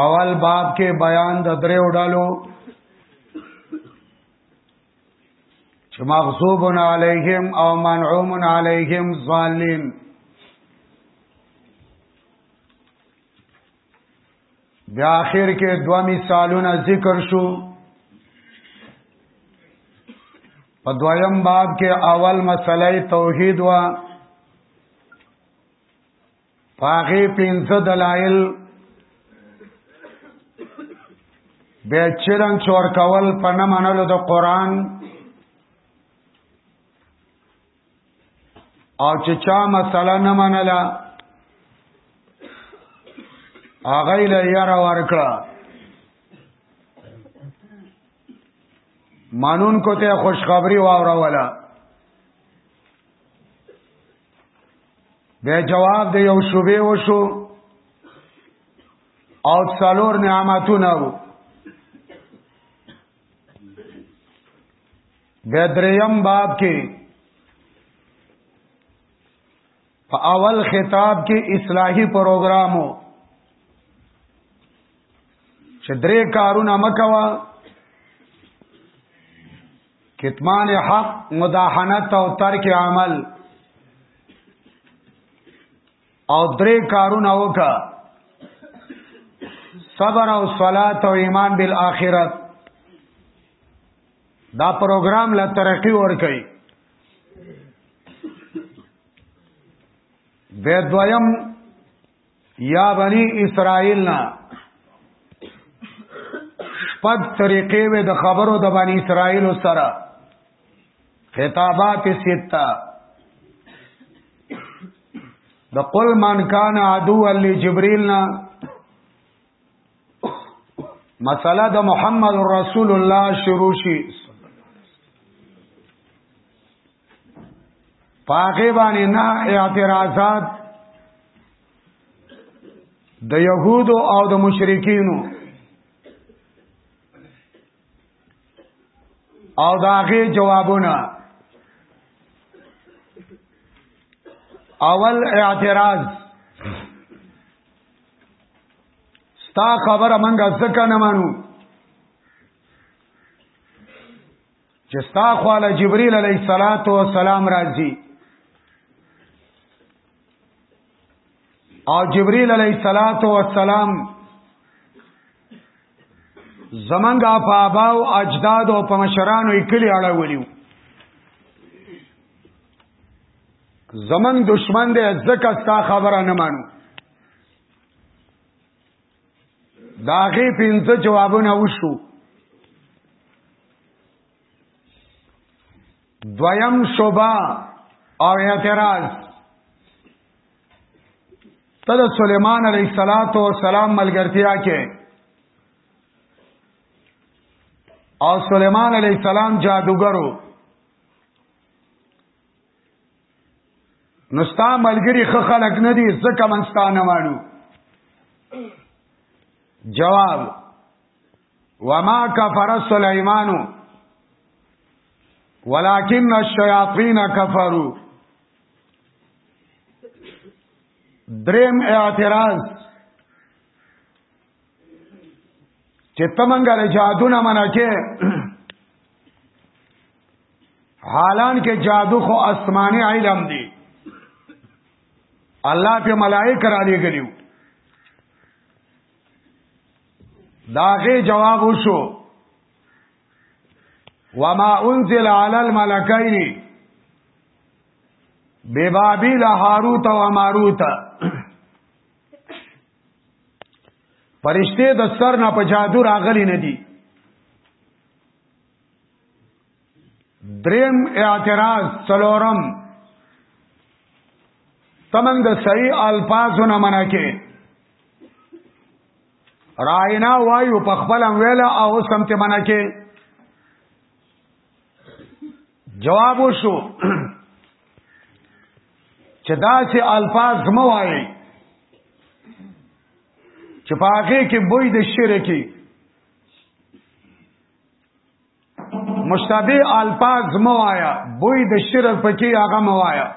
اول باب کې بیان د درې وډالو چې مغصوب علیهم او منعوم علیهم ظالم بیا اخر کې دو مثالونه ذکر شو په دویم باب کې اول مسله توحید وا پاغه پنځه دلایل به چرن چور کول په نه منلو د قران او چې چا مسله نه منله هغه له یاره ورکړه مانون کو ته خوشخبری واوروله به جواب دی یو شوبه وشو او څلور نعمتونه وو به دریم باب کې په اول خطاب کې اصلاحي پروګرامو چې درې کارونه مکوا کتمان حق مداحنت او ترک عمل او درې کارونه وکړه صبر او صلات او ایمان بالآخرت دا پروګرام لا ترقی ور کوي به دویم یا بنی اسرائیل نه شپږ طریقې وې د خبرو د بنی اسرائیل سره خطابات سته د قل من کان عدو علی جبريل نا مساله د محمد رسول الله شروع شي پاغه باندې نه اعتراضات د يهودو او د مشرکینو او داغه جوابونه اول اعتراض ستا خبره منګه ځکه نه مانو چې ستا خواله جبريل عليه الصلاه والسلام راځي او جبريل عليه الصلاه والسلام زمنګا په ابا او اجداد او په مشرانو یې کلی اړولیو زمنګ دشمن دې ځکه ستا خبره نه مانو دا غي پنځه جوابونه وشو دویم شوبا او اعتراض تد سلیمان علیہ الصلات والسلام ملګرتیا کې او سلیمان علیہ السلام جادوګرو نو ستا ملګری خ خلق نه دي ځکه من ستا نه مانو جواب وما كفر سليمان ولكن الشياطين كفروا دریم اعتراض چې تمنګ له جادونه منع کې حالان کې جادو خو آسماني علم دی الله په ملائک را لګلیو داغه جواب وشو وما انزل على الملكين ببابل هاروت و ماروت پرشته د سر نه په جادو راغلي نه دي دریم اعتراض څلورم تمنګ د صحیح الفاظو نه منع کې راینا وایو په خپل ویلا او سمته منع کې جواب وشو چې دا چې الفاظ مو وایي چې پاګه کې بوی د شرکی مشتبه الفاظ مو وایا بوی د شرک پکې هغه مو وایا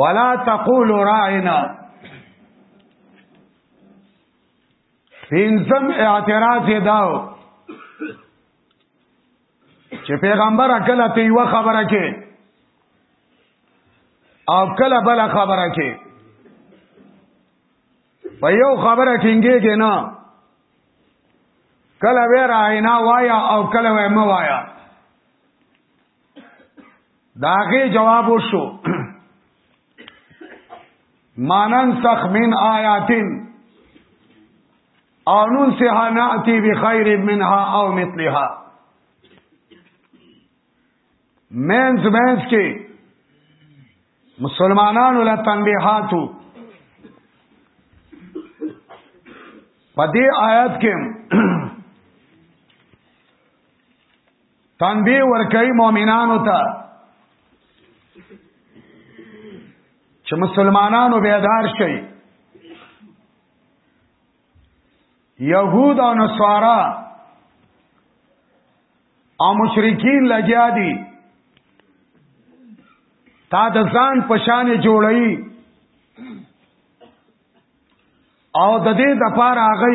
ولا تقول راعنا پنځم اعتراض یې داو چې پیغمبر کله ته یو خبره کې او کله بل خبره کې په یو خبره ټینګېږي نه کله ویرا اینا وایا او کله وې موایا داغه جواب وشو مانن سخ من آیاتن او نون سها نعتی بخیر منها او مثلها مینز مینز کې مسلمانانو له تنبیحاتو په دې آیات کې تنبیه ورکړي مؤمنانو ته چې مسلمانانو بیدار شي یهود او نصارا او مشرکین لګیا دي تا د ځان پشان جوړی او د دې د پاره هغه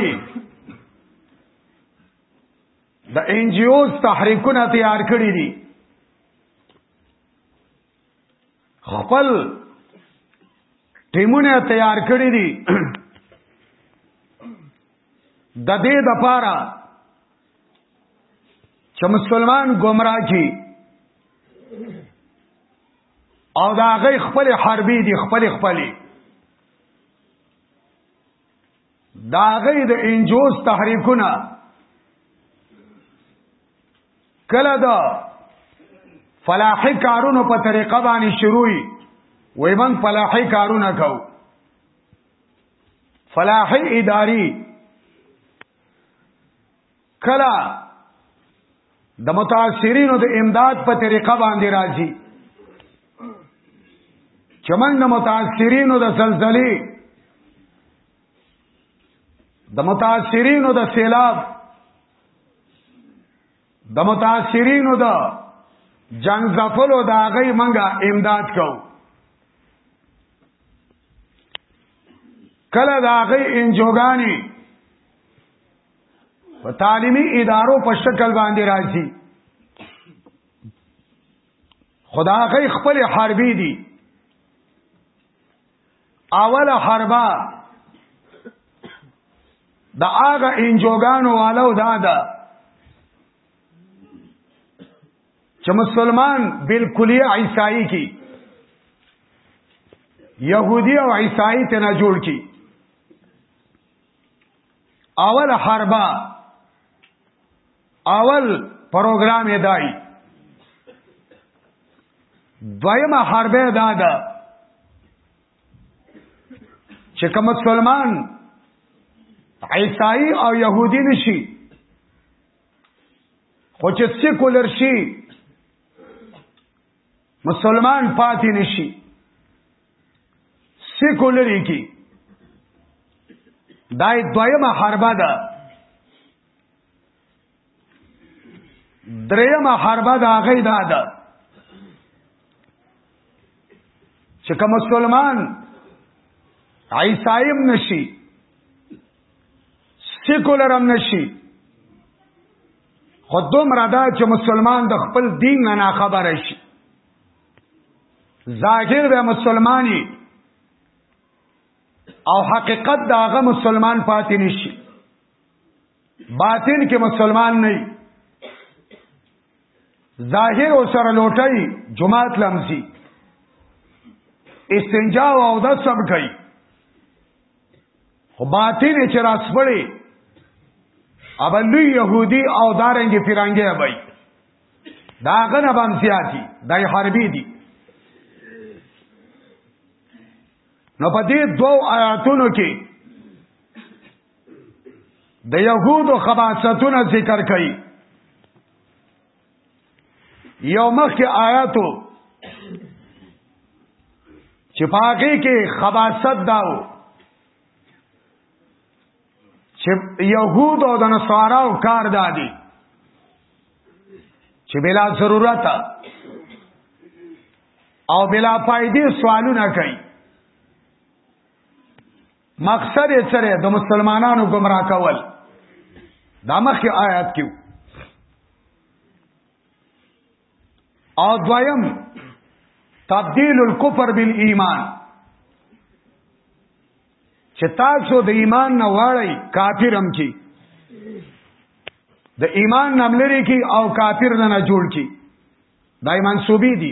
د ان جی اوز تحریکونه تیار کړی دي خپل ټیمونه تیار کړی دي د دې د پاره چې مسلمان گمراه کی او دا غي خپل حربي دي خپل خپلې دا غي د انجوز تحریکونه کله دا فلاحي کارونو په طریقه باندې شروعي وای من فلاحي کارونه کو فلاحي اداري کلا د متاثرینو د امداد په طریقه باندې راځي چې موږ د متاثرینو د زلزلې د متاثرینو د سیلاب د متاثرینو د جنگ زفلو د هغه منګه امداد کو کله د هغه انجوګانی په تعلیمي ادارو په شکل باندې راځي خدا غي خپل حربي دي اوله حربا د هغه انجوګانو والو دا ده چې مسلمان بالکلیه عیسائی کی یهودی او عیسائی ته نه جوړ کی اول حربا اول پروګرام یې دای دویمه حربه دا ده چې کوم مسلمان عیسائی او يهودي نشي خو چې سیکولر شي مسلمان پاتې نشي سیکولری کی دا دویمه حربه ده دریمه حربه ده هغه دا ده چې کوم مسلمان عیسایم نشي سیکولرم نشي خو دومره دا چې مسلمان د خپل دین نه ناخبره شي ظاهر به مسلمانی او حقیقت دا هغه مسلمان پاتې نشي باطن کې مسلمان نه ظاهر او سره لوټي جماعت لمزي استنجا او د سب کوي خو باطن چې راسپړي ابلوی يهودي او دارنګي پیرانګي وای دا غنه بام سیاتی دای حربي دي نو په دې دوو آیاتونو کې د يهودو خباثتونه ذکر کړي یو مخکې آیاتو چې پاګه کې خباست داو چې يهود او د نصاراو کار دادي چې بلا ضرورت او بلا فائدې سوالونه کوي مقصد یې سره د مسلمانانو گمراه کول دا مخکې آیات کې او دویم تبدیل الكفر بالایمان چې تاسو د ایمان نه واړی کافرم کی د ایمان نام لري کی او کافر نه جوړ کی دای منسوبی دي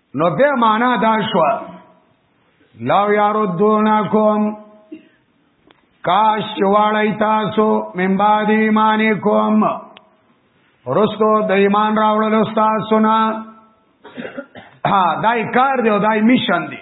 نو به معنا دا شو لو یاردونکم کاش واړی تاسو من بعد ایمانکم رستو د ایمان راوړل تاسو نه ها دای کار دی او دای میشن دی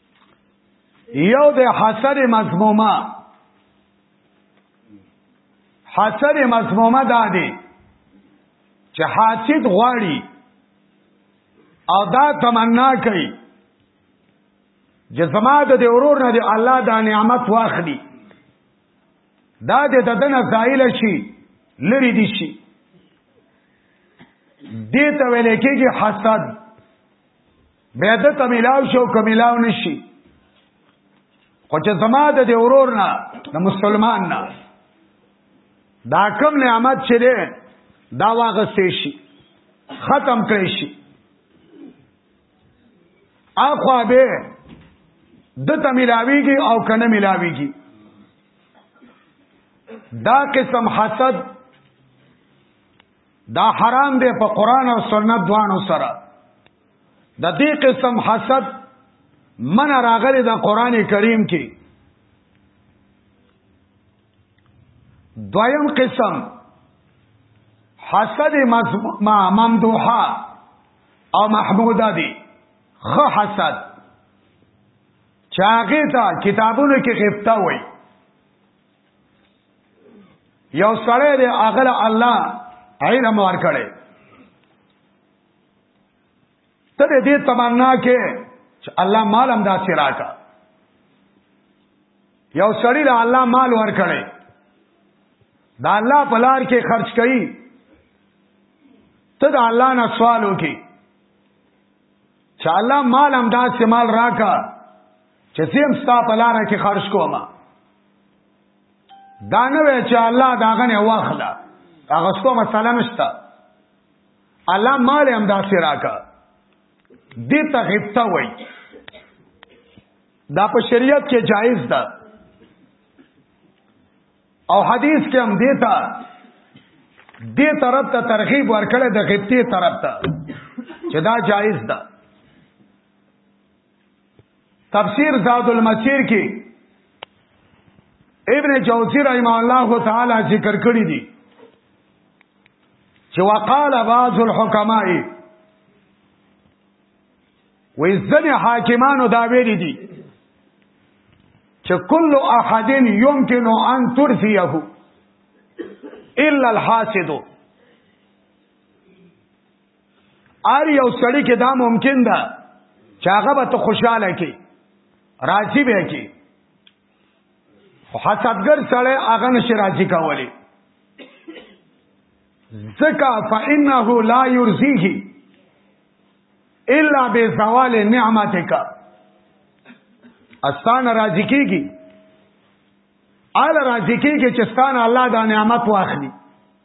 یو د حسر مضمومه حسر مضمومه دا دی چې حاسد غواړي او دا تمنا کوي چې زما د دې ورور نه دی الله دا نعمت واخلي دا دې د دنه زایل شي لری دي شي دې ته ویل کېږي حسد بیا د تمیلاو شو کمیلاو نشي خو چې زما د دې ورور نه د مسلمان نه دا کم نعمت چې دی دا واغستې شي ختم کړی شي اخوا به د ته ملاویږي او کنه ملاویږي دا قسم حسد دا حرام دی په قران او سنت دوانو سره د دې قسم حسد من راغلی د قران کریم کې دویم قسم حسد ممدوحه او محموده دی خ حسد چاغه تا کتابونو کې غفتا وای یو سړی دی اغل الله علم ور کړی ته دې تمنا کې چې الله مال هم داسې راکا یو سړی له الله مال ور کړی دا الله په لار کې خرج کړي ته د الله نه سوال وکي چې الله مال هم داسې مال راکا چې زم ستا په لار کې خرج کوم دا نه وی چې الله دا غنه واخلا هغه څه مسله نشته الله مال هم دا سراکا دې ته غبطه وای دا په شریعت کې جایز ده او حدیث کې هم دیتا دې طرف ته ترغیب ورکړه د غبطه طرف ته چې دا جایز ده تفسیر زاد المسیر کې ابن جوزی رحمه الله تعالی ذکر کړی دی چې وقال بعض الحکماء وزن حاکمانو دا ویلي دي چې کل احد يمكن ان ترثيه الا الحاسد ار یو سړی کې دا ممکن ده چې هغه به ته خوشاله کې راضي به کې حسدګر سړی هغه نشي راضي کولی زکا فإنه لا يرزيه الا بزوال نعمتك استان راضی کیږي آل راضی کیږي چې ستان الله دا نعمت واخلي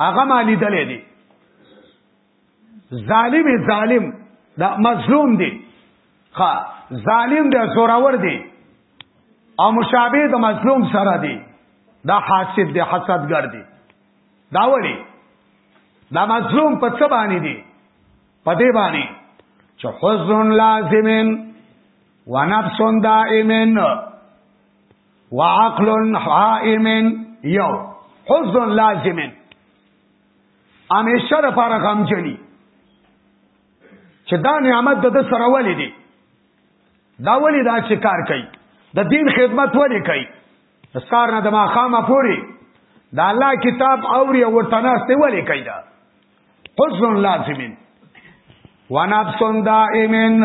هغه ما لیدلې دي ظالم ظالم دا مظلوم دی ها ظالم دی زورور دی او مشابه د مظلوم سره دی دا حاسد دی حسدګر دی دا وړي دا مظلوم په څه باندې دی په دې باندې چې حزن لازمن ونفس دائمن وعقل حائم یو حزن لازم همیشه د پاره غم جنی چې دا نعمت د سره ولې دی دا ولې دا چې کار کوي د دین خدمت ولې کوي سار نه د ما خامه پوری دا الله کتاب اوري او ورته نهسته ولې کوي دا حسن لازمین ونفس دائمن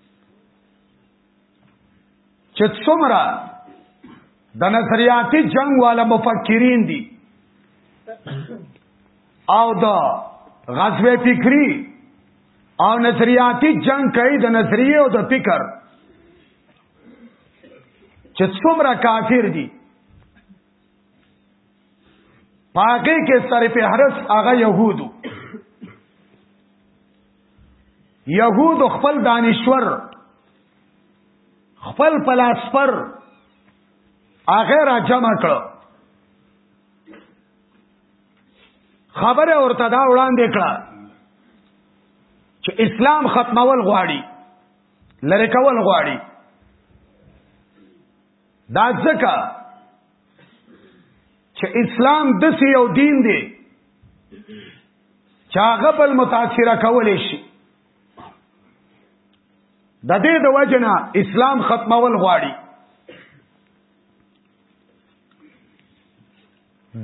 چې څومره د نظریاتي جنگ والا مفکرین دي او د غزوه فکری او نظریاتی جنگ کوي د نظریه او د فکر چې څومره کافر دي پاګه کې سر په حرس هغه يهودو يهود خپل دانشور خپل فلسفر هغه را جمع کړ خبره ورته دا وړاندې کړه چې اسلام ختمول غواړي لری کول غواړي دا ځکه چې اسلام د یو دین دی چاغه بل متاثر کول شي د دې د وجنه اسلام ختمول غواړي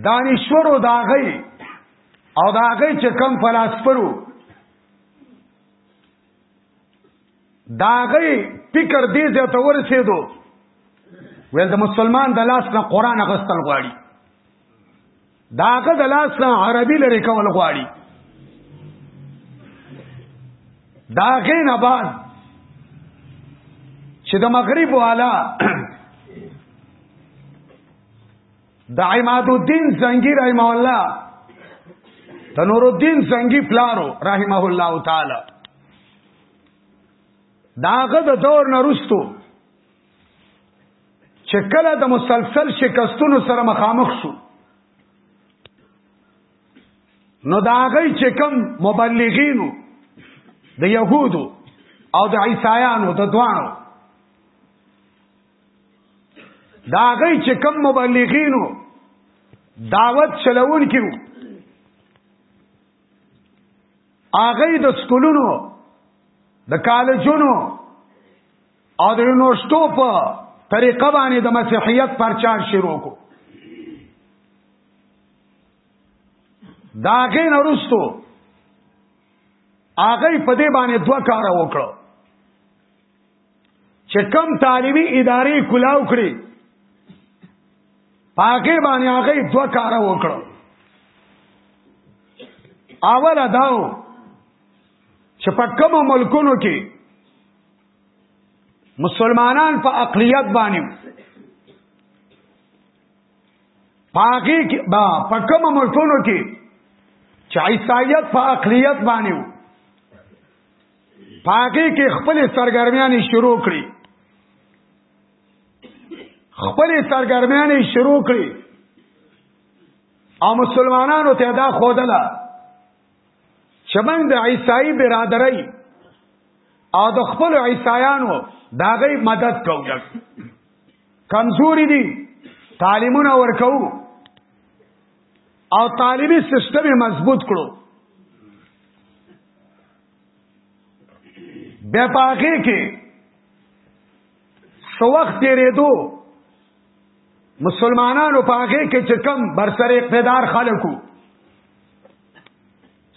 دانشورو داغی او داغی چې کم فلسفرو داغی فکر دې ځای ته ورسېدو ویل د مسلمان د لاس نه قران غستل غواړي داغه د لاس نه عربي لري کول غواړي داغه نه بعد چې د مغرب والا د عماد الدین زنګی رحمه الله د نور الدین زنګی پلارو رحمه الله تعالی داغه د دور نرستو چې کله د مسلسل شکستونو سره مخامخ شو نو دا غي چې کم مبلغینو د يهودو او د عیسایانو د دوانو دا غي چې کم مبلغینو دعوت چلون کیو اغه د سکولونو د کالجونو او د یونیورسټو په طریقه باندې د مسیحیت پرچار شروع کو دا غین ورستو هغه په دې باندې دوه کار وکړو چې کم تعلیمي ادارې کلاو کړې پاکه باندې هغه دوه کار وکړو اول اداو چې په کوم ملکونو کې مسلمانان په اقلیت باندې پاګه کې با په کوم ملکونو کې چې عیسایت په اقلیت باندې وو پاګه کې خپل سرګرمیاں شروع کړې خپل سرګرمیاں شروع کړې او مسلمانانو ته دا خودله چې موږ د عیسائی برادرۍ او د خپل عیسایانو دا غي مدد کوو کمزوري دي تعلیمونه ورکو او تعلیمي سیستم مضبوط کړو بیا پاګه کې سو وخت تیرې دوه مسلمانانو په هغه کې چې کم برسر اقتدار خلکو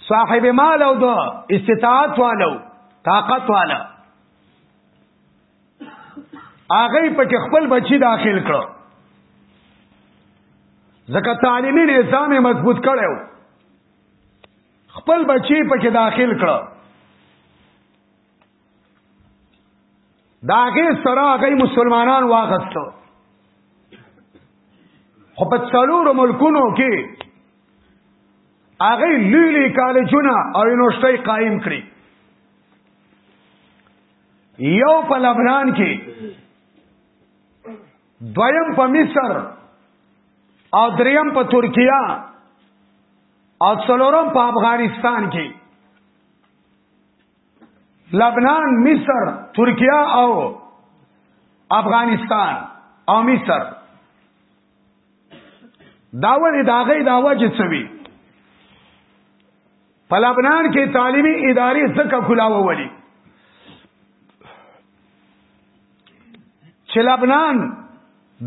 صاحب مال او د استطاعت والو طاقت والا هغه په کې خپل بچی داخل کړو ځکه تعلیمي نظام مضبوط کړو خپل بچی په کې داخل کړو دا غي سره غي مسلمانان واغستو خو په څلورو ملکونو کې هغه لیلی کالجونه او یونیورسيټي قائم کړی یو په لبنان کې دویم په مصر او دریم په ترکیه او څلورم په افغانستان کې لبنان مصر ترکیه او افغانستان او مصر داول داغې داوا چې څوي په لبنان کې تعلیمي ادارې څخه خلاوه ولي چې لبنان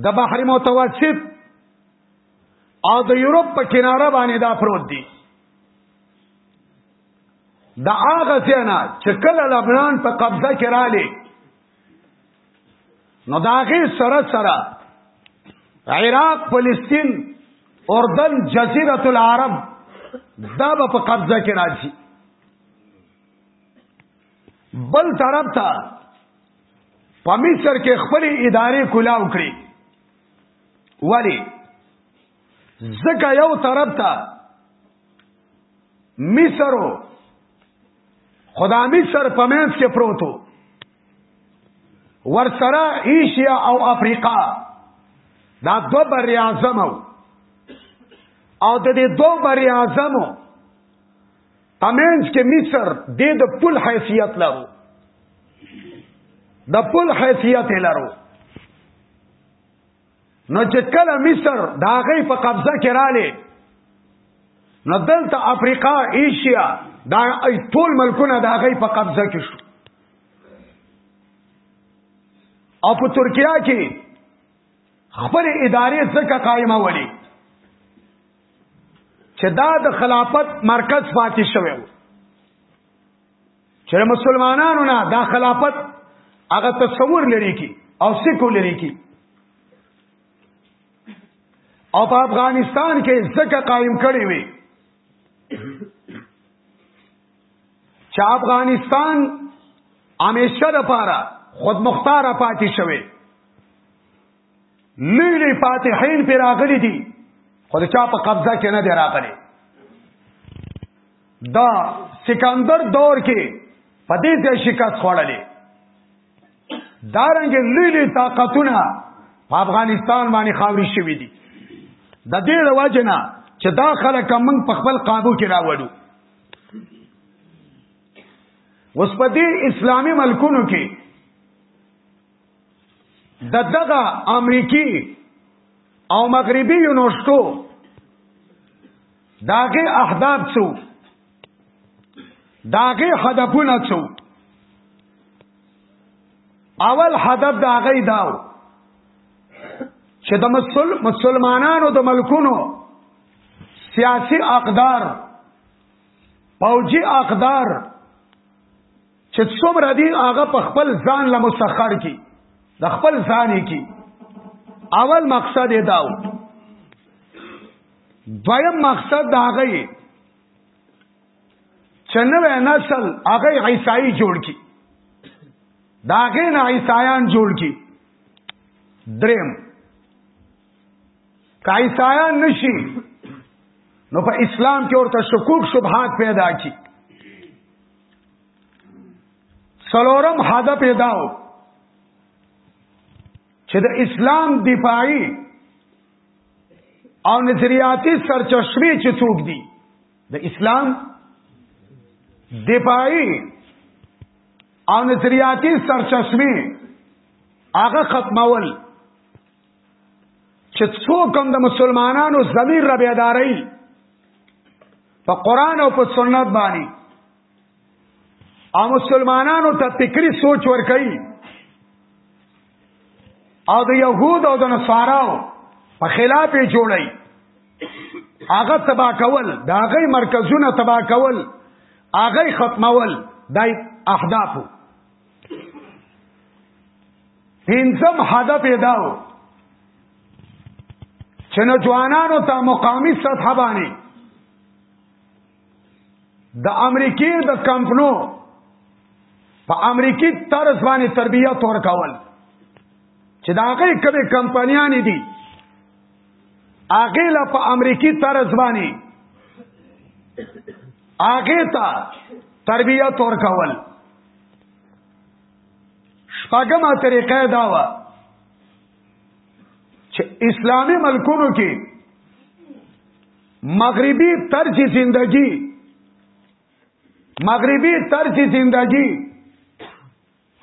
د بحر متوسط او د یورپ په کناره باندې دا پروت دی دا هغه څنګه چې کله لبنان په قبضه کې رااله نو دا غي سره سره عراق فلسطین اردن جزیره العرب دا په قبضه کې راځي بل طرف ته په مصر کې خپل ادارې کلاو کړې ولی زکه یو طرف ته مصرو خدا مصر په منځ کې پروتو ورسره ایشیا او افریقا دا دو بر اعظم او د دې دو بر اعظم په منځ کې مصر د د پل حیثیت لرو د پل حیثیت لرو نو چې کله مصر دا غي په قبضه کې رااله نو دلته افریقا ایشیا دا ټول ملکونه دا غي په قبضه کې شو او په ترکیه کې خپل ادارې ځکه قائمه ولي چې دا د خلافت مرکز پاتې شوی و چې مسلمانانو نه دا خلافت هغه تصور لري کی او سکو لري کی او په افغانستان کې ځکه قائم کړی وي چې افغانستان همیشه لپاره خود مختار پاتې شوی لوی لوی فاتحین پر راغلي دي خو د چا په قبضه کې نه دی راغلي دا سکندر دور کې په دې ځای شکست خوړلې دارنګ لوی لوی طاقتونه په افغانستان باندې خاوري شوې دي د دې لوجنه چې دا خلک موږ په خپل قابو کې راوړو وس په دې اسلامي ملکونو کې د دغه امریکي او مغربي یونیورسټو داغه اهداف څو داغه هدفونه څو اول هدف دا غي داو چې د مسلمانانو د ملکونو سیاسی اقدار پوجی اقدار چې څومره دی هغه په خپل ځان له مسخر کی د خپل ځان کی اول مقصد یې داو دویم مقصد دا غي چې نوې نسل هغه عیسائی جوړ کی دا غي نه عیسایان جوړ کی دریم که عیسایان نشي نو په اسلام کې ورته شکوک شبهات پیدا کی سلورم هدف یې داو چې د اسلام دفاعي او نظریاتي سرچشمه چې څوک دي د اسلام دفاعي او نظریاتي سرچشمه هغه ختمول چې څوک هم د مسلمانانو ضمیر را بیداري په قران او په سنت باندې او مسلمانانو ته فکری سوچ ورکړي او د يهود او د نصاراو په خلاف یې جوړي هغه تبا کول دا غي مرکزونه تبا کول هغه ختمول دای اهدافو پنځم هدف یې دا و چې نو ځوانانو ته مقامی سطح باندې د امریکای د کمپنو په امریکای طرز باندې تربیت ورکول چې دا هغه کبه کمپنیان دي هغه لا په امریکای طرز باندې هغه ته تربیت ورکول شپږمه طریقه دا و چې اسلامی ملکونو کې مغربي طرز زندگی مغربي طرز زندگی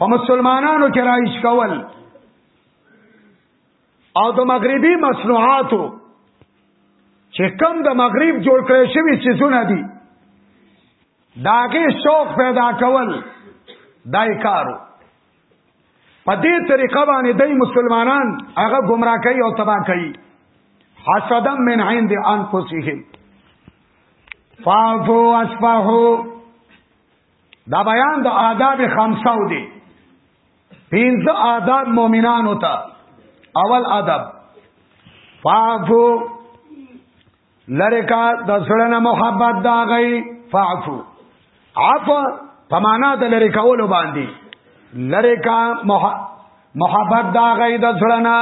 په مسلمانانو کې رایش کول او د مغربي مصنوعاتو چې کم د مغرب جوړ کړی شوی چې زونه دي داغه شوق پیدا کول دای کارو په دې طریقه باندې دای مسلمانان هغه گمراه کوي او تباہ کوي حسدا من عند انفسهم فاعفو اصفحو دا بیان د آداب خمسه و دی پینځه آداب مؤمنانو ته اول ادب فاعفو لری کا د سړنه محبت دا غي فعفو عفو په معنا د لری کولو باندې لری کا محبت دا غي د سړنه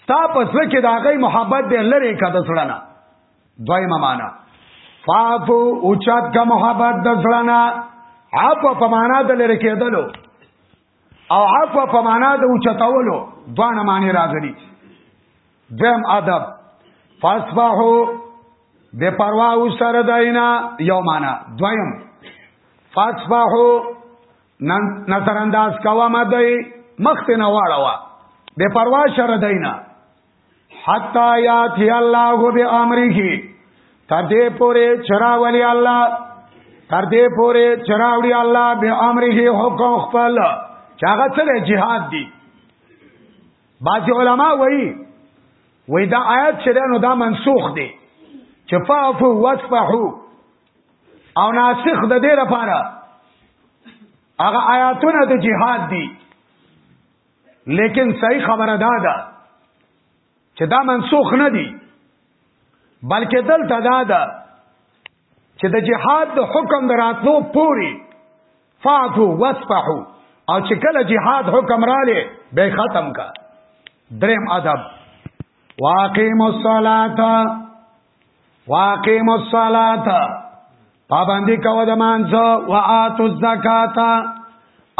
ستا په سره کې دا غي محبت دی لری کا د سړنه دویمه معنا فعفو اوچات کا محبت د سړنه عفو په معنا د لری کېدلو او عفو په معنا د اوچتولو دوانه معنی راغلی دیم ادب فاصبحو بے پروا او سره داینا یو معنا دویم فاصبحو نظر انداز کوا مدای مخت نه واړه وا بے پروا سره داینا حتا یاتی الله به امره تر دې پورې چراولی الله تر دې پورې چراوړي الله به امره حکم خپل چاغه څه جهاد دی بعض علما وایي وای دا آیات چې نو دا منسوخ دی چې فعفو واصفحو او ناسخ د دې لپاره هغه آیاتونه د جهاد دي لیکن صحیح خبره دا ده چې دا منسوخ نه دي بلکې دلته دا ده چې د جهاد د حکم دراتلو پوری فاتو واسفحو او چې کله جهاد حکم رااله به ختم کا دریم ادب واقیم الصلاه واقیم الصلاۃ پابندی کوو د مانځو واتو الزکات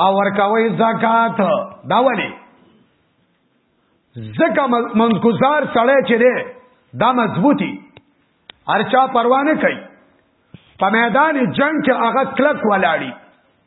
او ورکوي زکات دا ولي زکه منکوزار سړی چې دی دا مضبوطی ارچا پروانه کوي په میدان جنگ کې هغه کلک ولاړی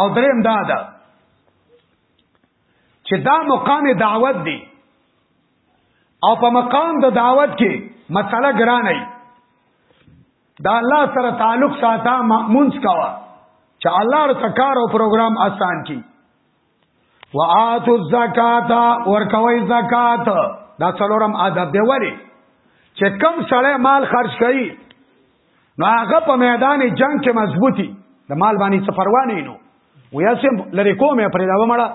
او دریم دا ده چې دا مقام دعوت دی او په مقام د دعوت کې مسله ګران نه دا الله سره تعلق ساته مونږ کاوه چې الله رته کار او پروګرام آسان کی وآتو الزکات ورکوي زکات دا څلورم ادب دی وری چې کم سړی مال خرج کړي نو هغه په میدان جنگ کې مضبوطی د مال باندې څه پروا نه نو ویا سم لری کومه پرې دا ومړه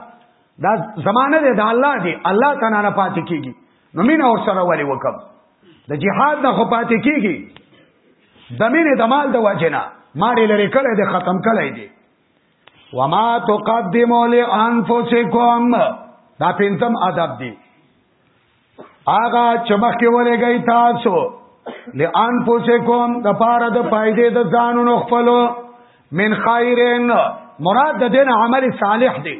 دا زمانه دی د الله دی الله تعالی نه پاتې کیږي نو مين اور سره ولي وکم د جهاد نه خو پاتې کیږي د مینې د مال د وجنا ماري لري کړه د ختم کړه دی وما تقدموا لانفسکم دا پینتم ادب دی آغا چمخ کې ولېږئ تاسو لئن پوسکم د پاره د پایدې د ځانونو خپلو من خیرن مراد د دین عمل صالح دی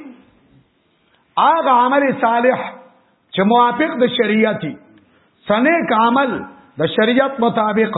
آغا عمل صالح چې موافق د شریعتي سنیک عمل د شریعت مطابق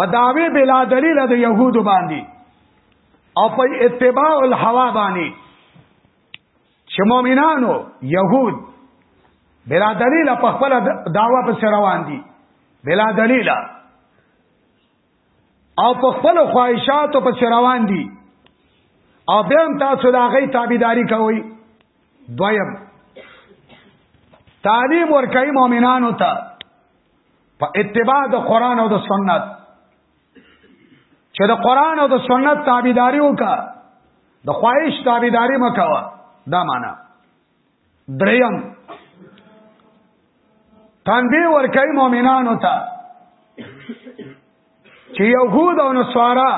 په داوی بلا دلیل د يهودو باندې او په اتباع الهوا باندې چې مؤمنانو يهود بلا دلیل په خپل داوا په روان دي بلا دلیل او په خپل خواهشاتو په روان دي او بیا هم تاسو د هغې تابعداري کوئ دویم تعلیم ورکوي مؤمنانو ته په اتباع د قران او د سنت چې د قران او د سنت تابعداري وکړه د خواهش تابعداري مکوه دا معنا دریم تنبیه ورکړي مؤمنانو ته چې يهود او نصارا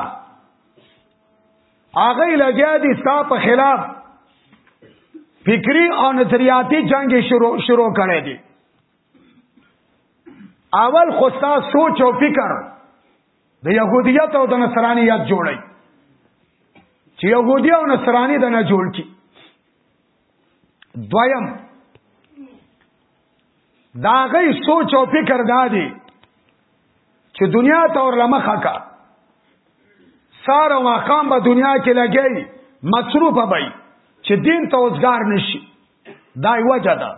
هغه لګیا دي ستا په خلاف فکری او نظریاتی جنگ شروع شروع کړی دی اول خو تاسو سوچ او فکر د يهوديت او د نصرانيت جوړي چې يهودي او نصراني د نه جوړ کی دویم دا غي سوچ او فکر دادي چې دنیا ته اور لمخه کا سار او مقام به دنیا کې لګي مصروف به چې دین ته اوسګار نشي دا یو وجه ده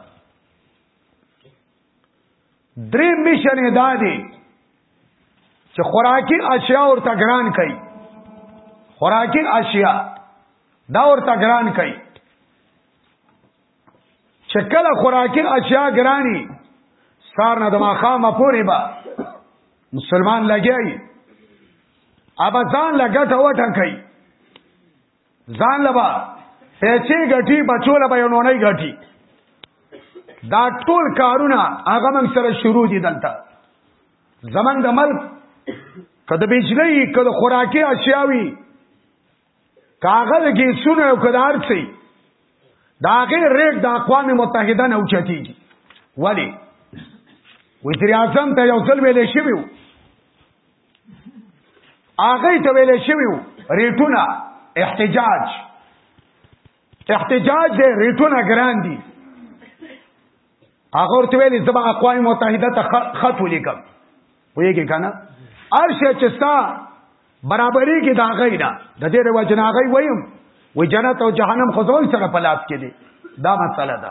درې میشن دا دی چې خوراکي اشیاء ورته ګران کوي خوراکي اشیاء دا ورته ګران کوي چې کله خوراکي اشیاء ګرانی سار نه د ماخامه پورې با مسلمان لګیایي ابزان لګټه وټه کوي ځان لبا پیسې ګټي بچو لبا یو نونې ګټي دا ټول کارونه هغه من سره شروع دي دلته زمنګ د ملک کده بجلی کده خوراکي اشیاوي کاغذ کې سونه او کدار سي دا غیر ریک د اقوام متحده نه اوچتیږي ولی وزیر اعظم ته یو ځل ویلې شوی هغه ته ویل شوی ریټونه احتجاج احتجاج دی ریټونه ګران دي هغه ورته ویل زما اقوام متحده ته خط ولیکم ویږي کنه ارشه چې ستا برابرۍ کې دا غي نه د دې روا جناغي ویم و جنت او جهنم خو ځول سره پلاس کې دي دا مسله ده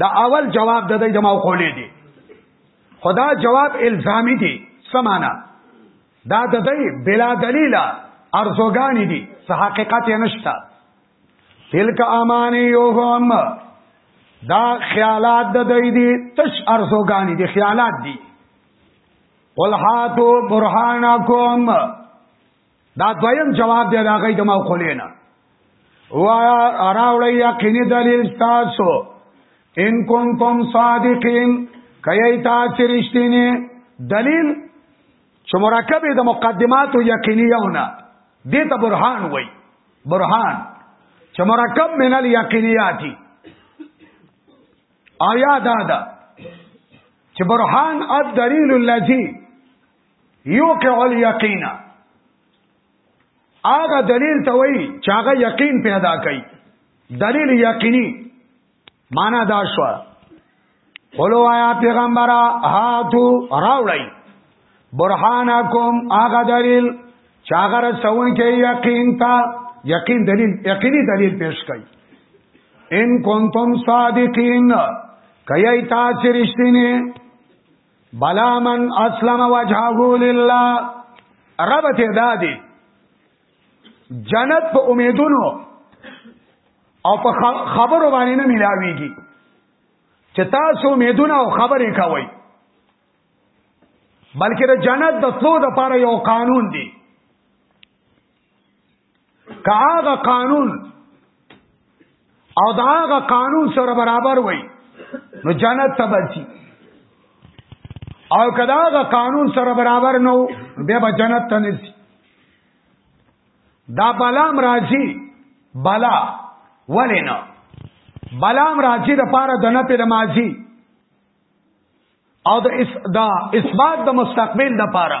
دا اول جواب د دې د موقولې دی خدا جواب الزامی دی سمانا دا د دې بلا دلیل ارزوګانی دی صح حقیقت نشتا تلک امانی یوهم دا خیالات د دې دی تش ارزوګانی دی خیالات دی قل هاتو برهانکم دا دویم جواب دی دا غي د ما خلینا وایا راوړی یقیني دلیل تاسو ان کنتم صادقین کای تاسو رښتینی دلیل چې مرکب د مقدمات او یقینیونه دې ته برهان وای برهان چې مرکب من الیقینیاتی آیا دادا چې برهان الدلیل الذی یوقع الیقین هغه دلیل ته وای چې هغه یقین پیدا کوي دلیل یقیني معنا دا شو قولو آیا پیغمبره هاتو راوړی برهانکم هغه دلیل چې هغه رسون کې یقین تا یقین دلیل یقیني دلیل پیش کړي ان کنتم صادقین کای تا چې رښتینه بلا من اسلم وجهه لله رب ته دادی جنت په امیدونو او په خبرو باندې نه ملاويږي چې تاسو امیدونه او خبرې کوئ بلکې د جنت د تلو د پاره یو قانون دی کاغه قانون او داغه قانون سره برابر وای نو جنت ته بچي او کداغه قانون سره برابر نو بیا به جنت ته نسی دا بلام راځي بلا ولینا بلام راځي د پاره د نه په ماضي او د اس دا اثبات د مستقبل د پاره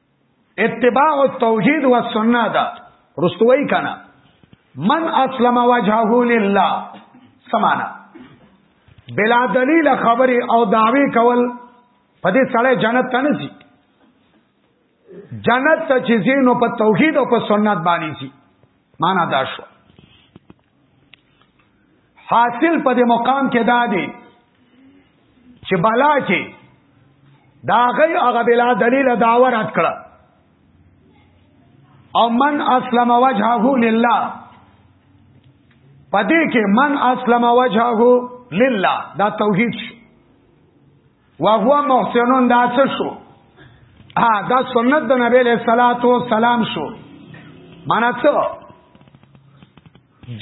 اتباع التوحید والسنه دا رستوي کنا من اسلم وجهه لله سمانا بلا دلیل خبري او دعوی کول په دې سړی جنت ته نه ځي جنت ته چې ځینو په توحید او په سنت باندې ځي معنا دا شو حاصل په دې مقام کې دا دی چې بلا کې دا غي هغه بلا دلیل داور ات کړه او من اسلم وجهه لله پدې کې من اسلم وجهه لله دا توحید شو وهو محسنون دا څه شو ها دا سنت د نبی له صلوات و سلام شو معنا څه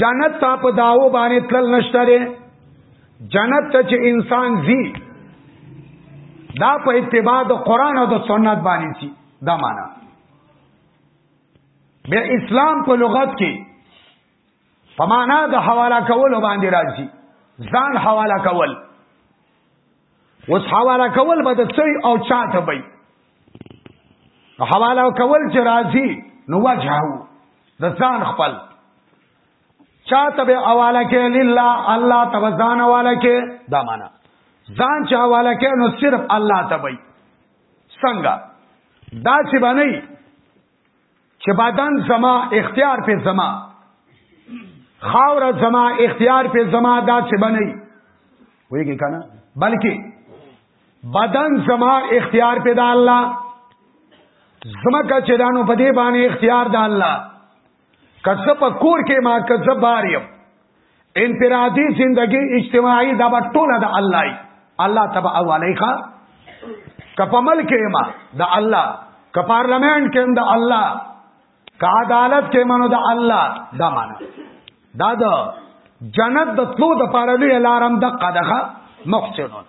جنت ته په داو باندې تل نشته لري جنت ته چې انسان زی دا په اتباع د قران او د سنت باندې سي دا معنا به اسلام په لغت کې په معنا د حواله کول باندې راځي ځان حواله کول وس حواله کول به د څه او چاته وي حواله کول چې راضي نو وجهو د ځان خپل چاته به حواله کې لله الله تبزان حواله کې دا معنا ځان چې حواله کې نو صرف الله ته وي څنګه دا چې باندې چې بدن زما اختیار په زما خاور زما اختیار په زما دا چې بنئ ویږي کنه بلکې بدن زما اختیار په دا الله زمکه چې دانو په دې باندې اختیار د الله کڅ په کور کې ما کڅ بار یم انفرادی زندگی اجتماعی دا به ټوله د الله ای الله تبع اولی ښا کپ ملک ما د الله ک پارلمان کې د الله ک عدالت کې منو د الله دا معنا دا د جنت د تلو د پاره لوی لارم د قدغه محسنون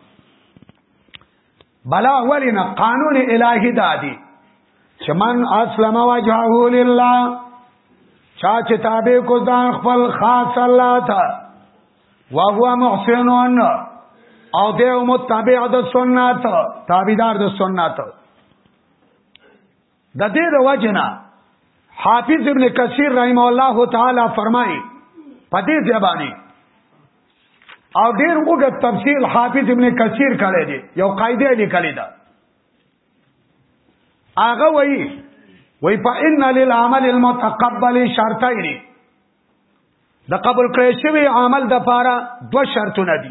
بلا ولنا قانون الهی دادی چې من اسلم وجهه لله چا چې تابع کو ځان خپل خاص الله ته وهو محسن او دیو متبع د سنت تابعدار د سنت د دې د وجنه حافظ ابن کثیر رحم الله تعالی فرمایي په دې ځبانه او ډیر وګت تفصیل حافظ ابن کثیر کړی دی یو قاعده لیکلی ده هغه وایي وای په ان للعمل المتقبل شرطین د قبول کړی شوی عمل د پاره دو شرطونه دي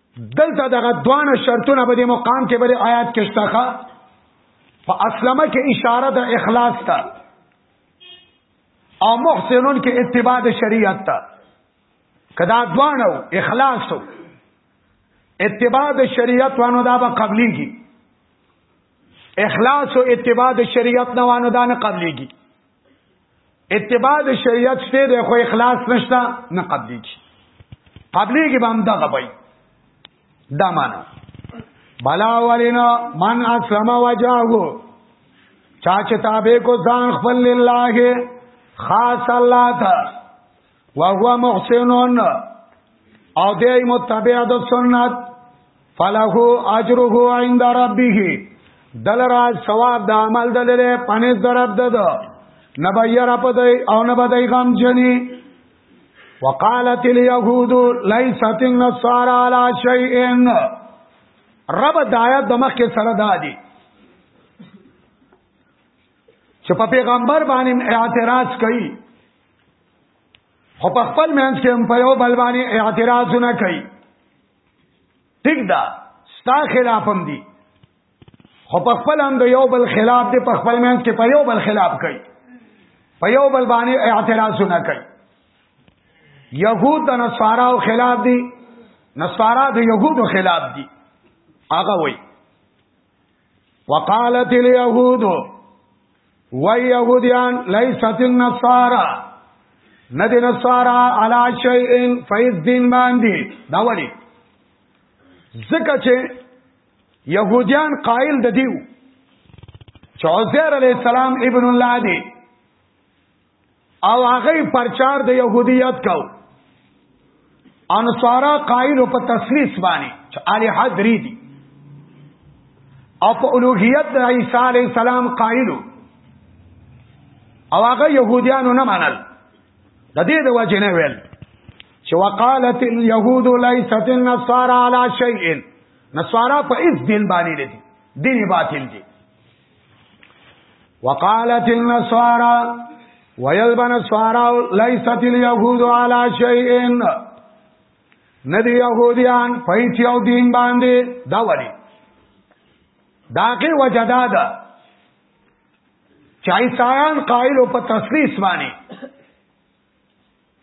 دلته دغه دوانه شرطونه به د مقام کې بل آیات کې شتاخه په اسلمه کې اشاره د اخلاص ته او محسنون کې اتباع د شریعت ته کدا دوانه اخلاص او اتباع د شریعت وانه دا به قبليږي اخلاص او اتباع د شریعت نه وانه دا نه قبليږي اتباع د شریعت شته د خو اخلاص نشته نه قبلي کی قبلي کی بام دغه بای دا معنا بلا ولینا من اسلم وجهه چا چې تابع کو ځان خپل لله خاص الله ته وهو محسنون او دی متبع د سنت فله اجره عند ربه دلرا ثواب د عمل دلره پنځ درب دد نبیر په دی او نه بدای غم جنی وقالت اليهود ليست النصارى على شيء رب دایات د مخ کې سره دادی چې په پیغمبر باندې اعتراض کوي خو په خپل منځ کې هم په یو بل باندې اعتراضونه کوي ټیک دا ستا خلاف هم دي خو په خپل هم د یو بل خلاف دي په خپل منځ کې په یو بل خلاف کوي په یو بل باندې اعتراضونه کوي یهود د نصاراو خلاف دي نصارا د یهودو خلاف دي هغه وایي وقالت اليهود ويهوديان ليست النصارى ندی نصارا علا شیئن فیض دین باندی دا ولی زکا چه یهودیان قائل د دیو چه عزیر علیہ السلام ابن الله دی او هغه پرچار د يهوديت کو انصارا قائل په تسلیث باندې چې علی حضری دي او په الوهیت د عیسی علی السلام قائل او هغه يهوديانو نه منل د دې د وجه نه ویل چې وقالت اليهود ليست النصارى على شيء نصارا په هیڅ دین باندې نه دي دین باطل دي وقالت النصارى ويل بنصارى ليست اليهود على شيء ندی يهوديان پېچ یو دین باندې دا وری داګه وجدا ده چایسایان قائل په تسلیث باندې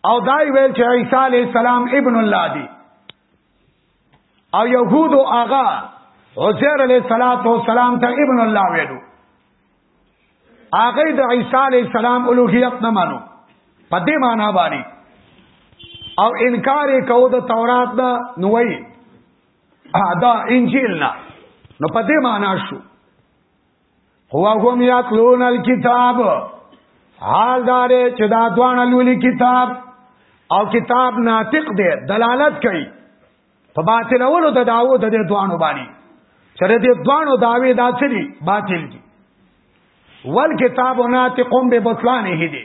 او دای ویل چې عیسی علی السلام ابن الله دی او يهودو آغا عزیر علیہ الصلات والسلام ته ابن الله ویلو هغه د عیسی علیہ السلام الوهیت نه مانو په دې معنا باندې او انکار یې کوو د تورات نه نوې دا انجیل نه نو په دې معنا شو وهم یتلون الكتاب حال داره چې دا دوان لولي کتاب او کتاب ناطق دی دلالت کوي په باطل اولو د داوو د دې دوانو باندې چې د دې دوانو داوی دا څه دي باطل دي ول کتاب ناطقون به بطلان هي دي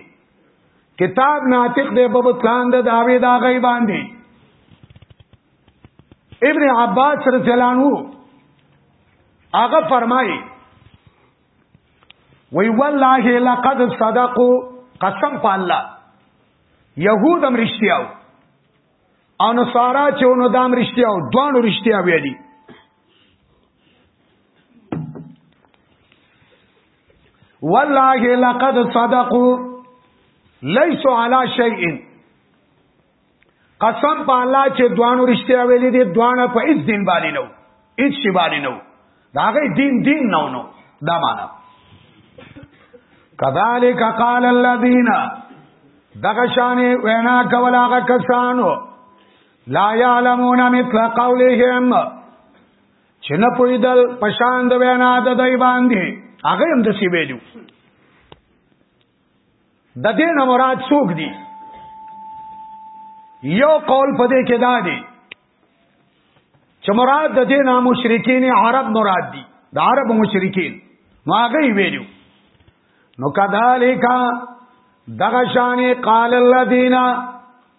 کتاب ناطق دی په بطلان د داوی دا غي باندې ابن عباس رضی الله عنه هغه فرمایي وی والله لقد صدقوا قسم په الله يهود هم رښتیاو او نصارا چې نو دام رښتیاو دوانو رښتیا ویلي والله لقد صدقوا ليس على شيء قسم په الله چې دوانو رښتیا ویلې دي دوانه په هیڅ دین باندې نو هیڅ شی باندې نو دا غي دین دین نو نو دا معنا کذالک قال الذین دغه شان وینا کول هغه کسانو لا یعلمون مثل قولهم چې نه پویدل پشان د وینا د دی باندې هغه هم د سی ویلو د دې نه مراد څوک دي یو قول په دې کې دا دی چې مراد د دې نه مشرکین عرب مراد دي د عرب مشرکین نو هغه ویلو نو کذالک دغه شان قال الذين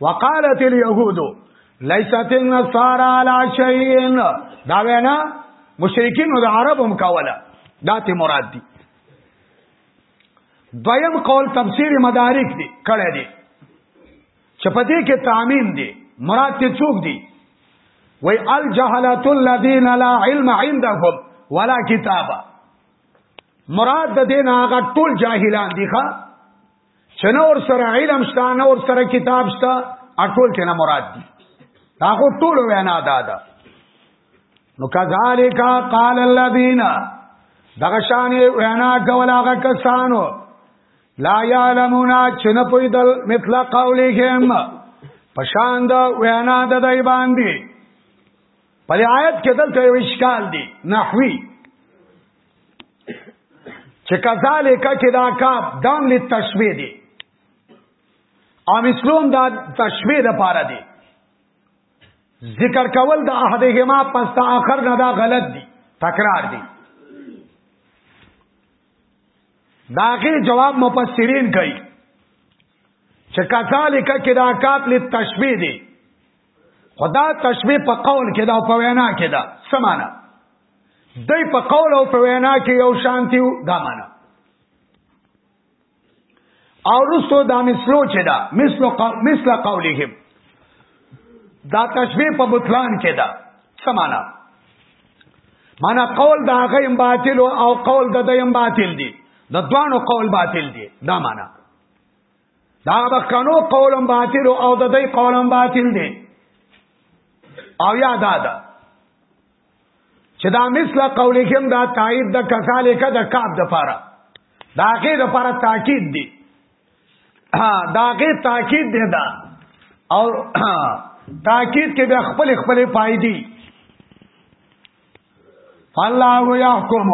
وقالت اليهود ليست النصارى على شيء دا وینا مشرکین او عرب هم کوله دا ته مراد دي دویم قول تفسیر مدارک دی کړه دی چپتی کې تعمیم دی مراد ته څوک دی وای الجهلات الذين لا علم عندهم ولا کتابه مراد د دین هغه ټول جاهلان دي ښا چې نه ور سره علم شته نه ور سره کتاب شته اټول ته نه مراد دي دا خو ټول وینا ده دا نو کذالک قال الذين دغه شان وینا کول هغه کسانو لا يعلمون چې نه پویدل مثل قولهم پشان دا وینا د دای باندې په آیت کې دلته یو اشکال دی نحوی چې کذالک چې دا کار دام له تشوی دی او اسلام دا تشوی د پاره دی ذکر کول د احدهما پس تا اخر نه دا غلط دی تکرار دی داغه جواب مفسرین کوي چې کذالک چې دا کار له تشوی دی خدا تشبیه په قول کې دا او په وینا کې دا سمانه دای په قول او په وینا کې یو شانتی دا معنا او رسو دا مثلو چې دا مثلو قول مثل قولهم دا تشبیه په بطلان کې دا سمانه معنا قول دا غیم باطل او قول د دیم باطل دی د دوانو قول باطل دی دا معنا دا د کانو قولم باطل او د دې قولم باطل دی او یا دا ده چې دا مثله قول کې دا تایید د کذالک د کعب د پاره دا کې د پاره تاکید دی ها دا کې تاکید دی دا او تاکید کې د خپل خپل پایدي الله يحكم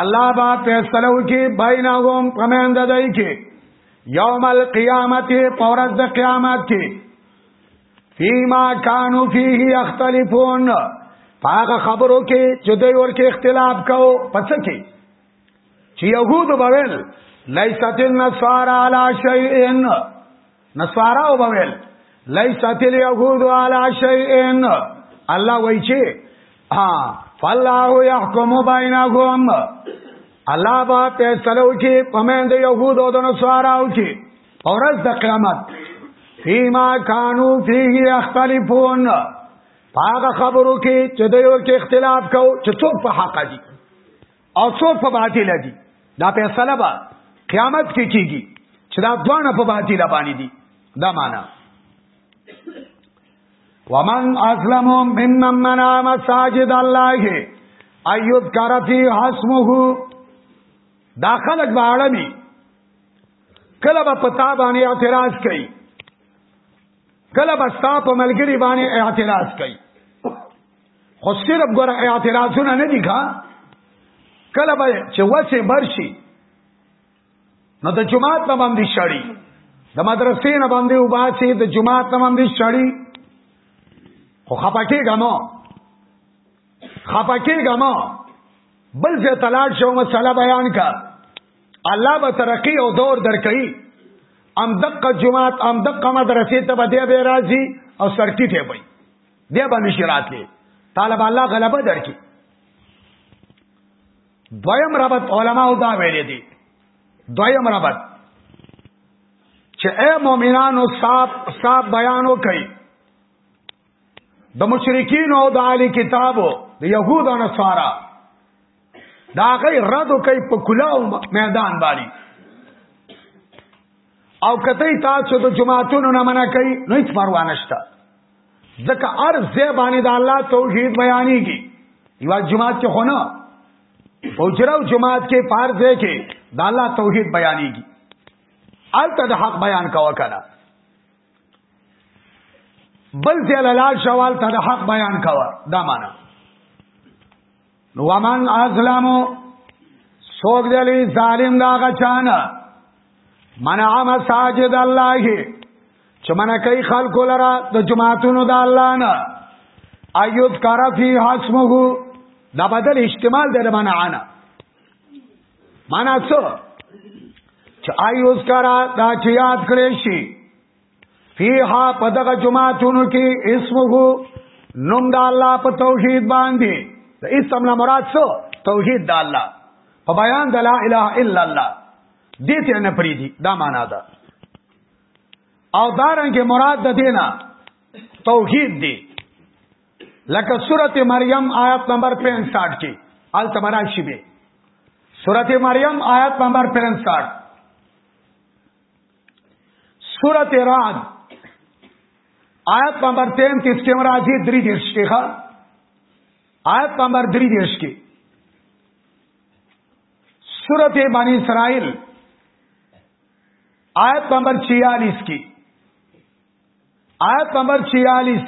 الله با فیصله وکي بینهم پمند دای کی یوم القیامت پورز د قیامت کی فیما کانو فیه یختلفون پاګه خبرو کې چې دوی ورکه اختلاف کاو پڅ کې چې يهود بویل لیست النصارى على شيء نصارا او بویل لیس تل یهود علی شیئن الله وای چی ها فالله یحکم بینهم الله با فیصله وکي پمند یهود او د نصارا او کی اورز د قیامت فیما کانو فیه اختلافون پاګه خبرو کې چې د یو کې اختلاف کو چې څوک په حق دي او څوک په باطل دي دا فیصله به قیامت کې کیږي چې دا دوانه په باطل باندې دي دا معنا ومن اسلم ممن منع مساجد الله ایوب کرفی حسمه دا خلق به عالمي کله به پتا باندې اعتراض کوي کله به ستا په ملګری باندې اعتراض کوي خو صرف ګره اعتراضونه نه دي ښا کله به چې وسه برشي نو د جمعات په باندې شړی د مدرسې نه باندې وباسي د جمعات په باندې شړی خو خپکه غمو خپکه غمو بل ځای تلاش شو مسله بیان کا الله به ترقی او دور درکړي ام دقه جمعات ام دقه مدرسې ته به دی به راځي او سرکټ یې وي بیا به نشي راتلی طالب الله غلبه درکې دویم ربط علما او دا ویلې دي دویم ربط چې اے مؤمنانو صاحب صاحب بیان وکړي د مشرکین او د عالی کتابو د يهود او نصارا دا غي رد کوي په کلاو میدان باندې او کته تا چې د جماعتونو نه منع کوي نو هیڅ پروا نشته ځکه هر ځای باندې د الله توحید بیانېږي یو جماعت کې خونه پوجراو جماعت کې پار ځای کې د الله توحید بیانېږي الته د حق بیان کاوه کنه بل ځای لاله شوال ته د حق بیان کاوه دا معنی نو ومن ازلمو سوګ دلی ظالم دا غچان منع مساجد الله چې منع کوي خلکو لرا د جماعتونو د الله نه ايوب کرا فی حسمه دا بدل استعمال دی د منعنا معنا څه چې ايوز کرا دا چې یاد کړی شي فیها پدغه جماعتونو کې اسمه نوم د الله په توحید باندې د اسم نه مراد څه توحید د الله په بیان د لا اله الا الله دې ته نه پریدي دا معنا ده او دارنګ مراد د دینا توحید دی لکه سورته مریم آیت نمبر 65 کې آل تمراشی به سورته مریم آیت نمبر 65 سورت رعد آیت نمبر 33 کې مرাজি درې دیش کې ښا آیت نمبر درې دیش کې سورت بنی اسرائیل آیت نمبر 46 کې آیت نمبر 46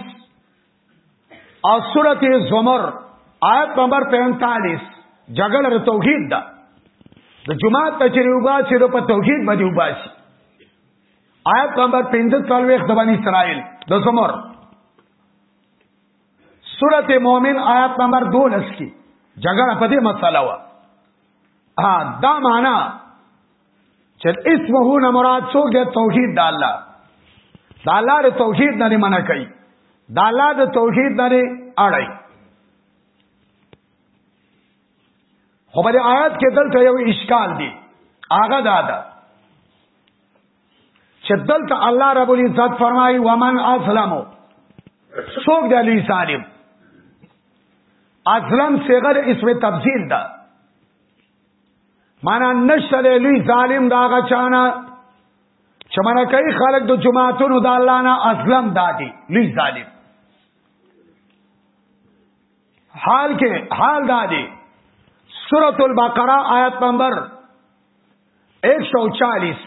او سورت زمر آیت نمبر 45 جګړه د توحید ده د جمعه تجری وباسي د په توحید باندې وباسي آیت نمبر 15 تلويخ د بنی اسرائیل د زمر سورت مومن آیت نمبر 12 کې جګړه په دې مسله و ها دا معنا چل اسمه نه مراد څوک دی توحید د الله د الله د توحید نه منع کوي د الله د توحید نه اړای خو په آیات کې دلته یو اشکال دی هغه دا ده چې دلته الله رب العزت فرمایي ومن اسلمو څوک دی علی سالم اسلم صغر اسم تفضیل ده معنا نشته دی لوی ظالم دا هغه چانه چې مانا کوي خلک د جماعتونو د الله نه اسلم دادي لوی ظالم حال کې حال دادي سورۃ البقرہ آیت نمبر 140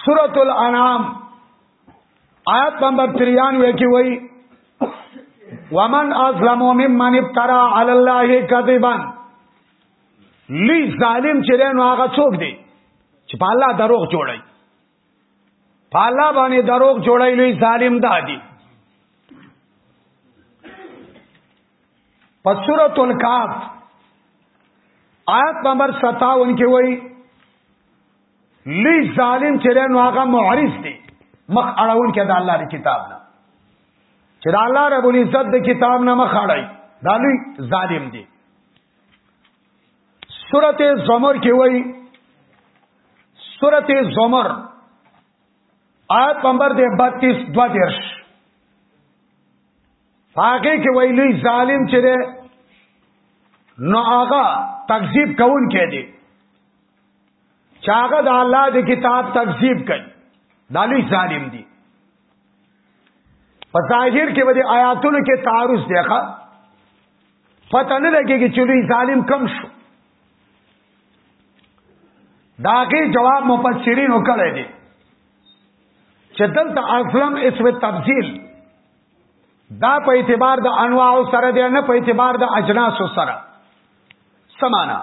سورة الانعام آیت نمبر 93 کې وایي ومن ازلم ممن ابترا علی الله کذبا لی ظالم چې نو هغه څوک دی چې په الله دروغ جوړي په الله باندې دروغ جوړي لوی ظالم دادی په سورۃ الکاف آیت نمبر 57 کې وایي لوی ظالم چې نو هغه معرض دی مخ اړول کې د الله د کتاب نه چې د الله رب العزت د کتاب نه مخ اړای دا لوی ظالم دی سورته زمر کې وایي سورته زمر آیت نمبر دے بتیس دو درش فاقے کے ویلی ظالم چرے نو آغا تکذیب کون کہہ دے چاغه د الله د کتاب تکذیب کوي دا لوی ظالم دی په ظاهر کې ودی آیاتونو کې تعارض دی ښا پته نه لګیږي چې لوی ظالم کم شو داغه جواب مفسرین وکړی دی چې دلته اصلم اسم تفضیل دا په اعتبار د انواع سره دی نه په اعتبار د اجناس سره سمانا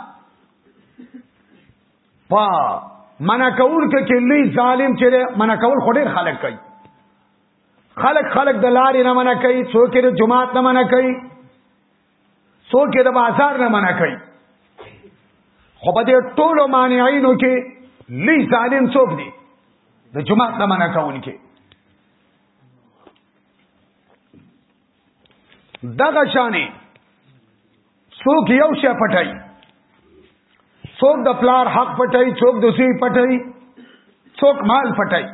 پا منا کول کې لوی ظالم چې منا کول خو ډېر خلک کوي خلک خلک د لارې نه منا کوي څوک یې د جماعت نه منا کوي څوک یې د بازار نه منا کوي خو په دې ټولو مانعینو کې لوی ظالم څوک دی د جماعت نه منا کوونکی دغه شانې څوک یو شی پټای څوک د پلار حق پټای څوک د زوی پټای څوک مال پټای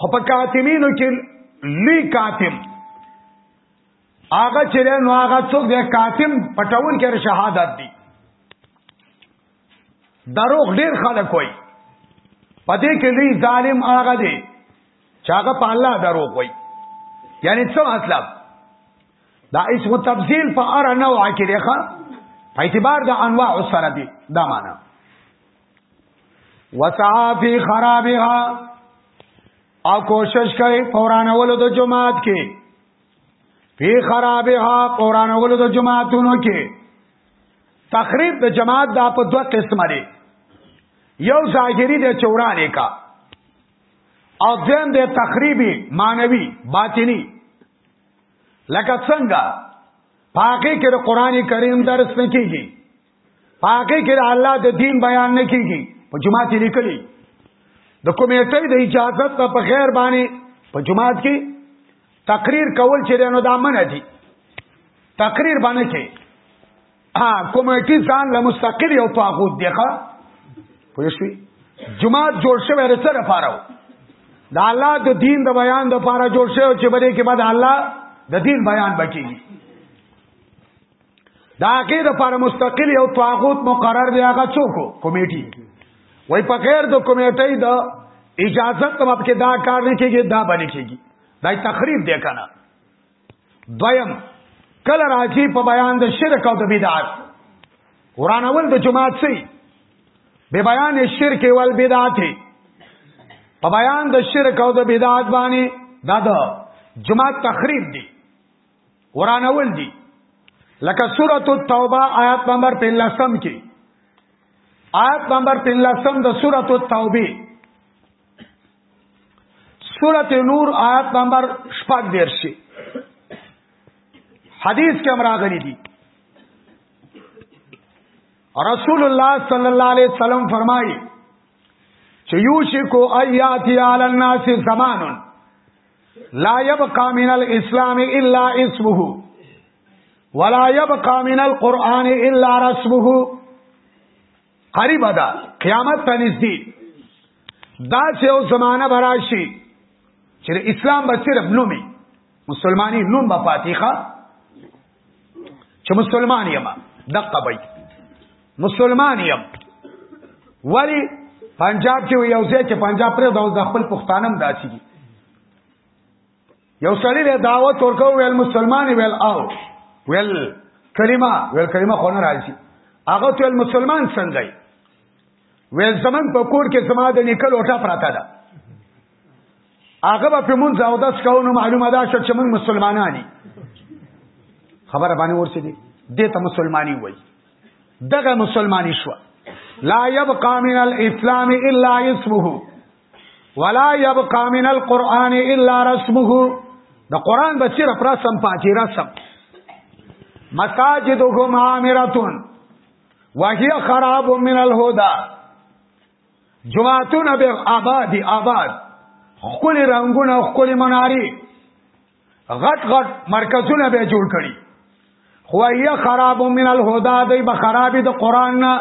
خو په کاتمینو کې لی کاتم هغه چې نو هغه څوک د کاتم پټون کې شهادت دی دروغ ډیر خلک وای پدې کې لوی ظالم هغه دی چاغه په الله دروغ وای یعنی څه مطلب دا اسم تفضیل په ار نوع کې دی ښا په اعتبار د انواع سره دی دا معنا وسعا فی خرابها او کوشش کوي پورانولو د جماعت کې فی خرابها پورانولو د جماعتونو کې تخریب د جماعت دا په دوه قسمه دی یو ظاهری د چورانه کا او دیم د تخریبی مانوي باطنی لکه څنګه پاکه کې د قران کریم درس نه کیږي پاکه کې د الله د دین بیان نه کیږي په جماعت لیکلي د کمیټې د اجازه ته په غیر باندې په جماعت کې تقریر کول چې نو دا منه دي تقریر باندې کې ها کمیټي ځان له مستقل یو طاغوت دی ښا پوه شئ جماعت جوړ شوی د څه لپاره د الله د دین د بیان د لپاره جوړ شوی چې بلې کې بعد الله د دین بیان بچیږي دا کې د لپاره مستقل یو طاغوت مقرر دی هغه څوک کمیټي وای په غیر د کمیټې د اجازه ته مپ کې دا کار نه کېږي دا باندې کېږي دا تخریب دی کنه دویم کله راځي په بیان د شرک او د بدعت ورانول د جماعت سي به بیان شرک او بدعت په بیان د شرک او د بدعت باندې دا د جماعت تخریب دي ورانول دي لکه سوره التوبه آیات نمبر 15 کې آیات نمبر 15 د سوره التوبه سورت نور آیت نمبر شپږ دیرشي حدیث کې امراغلي دي رسول الله صلی الله علیه وسلم فرمایي چې یوشکو ایاتی علی الناس زمان لا یبقى من الاسلام الا اسمه ولا يبقى من القرآن إلا رسمه قریب ده قیامت ته نږدې دا چې او زمانہ براشي چې اسلام به صرف نومي مسلمانی نوم به فاتحه چې مسلمان یم دقه بای مسلمان یم ولی پنجاب کې یو ځای چې پنجاب پر د خپل پښتانم داسي یو سړی له دعوت ورکو ویل مسلمان ویل او ویل کلمه ویل کلمه خو نه راځي هغه ته مسلمان څنګه ویل زمون په کور کې زما د نیکل اوټه پراته ده هغه په مونږ او داس کوو نو معلومه ده چې مونږ مسلمانان دي خبره باندې ورسې دي دې ته مسلمانی وای دغه مسلمانی شو لا يبقى من الاسلام الا اسمه ولا يبقى من القران الا رسمه د قران به چیرې پر سم پاتې رسم مساجدهم عامرتون وهي خراب من الهدى جماعتون به آباد آباد خپل رنگونه خپل مناری غټ غټ مرکزونه به جوړ کړي خو یا خراب من الهدى دی به خراب د قران نه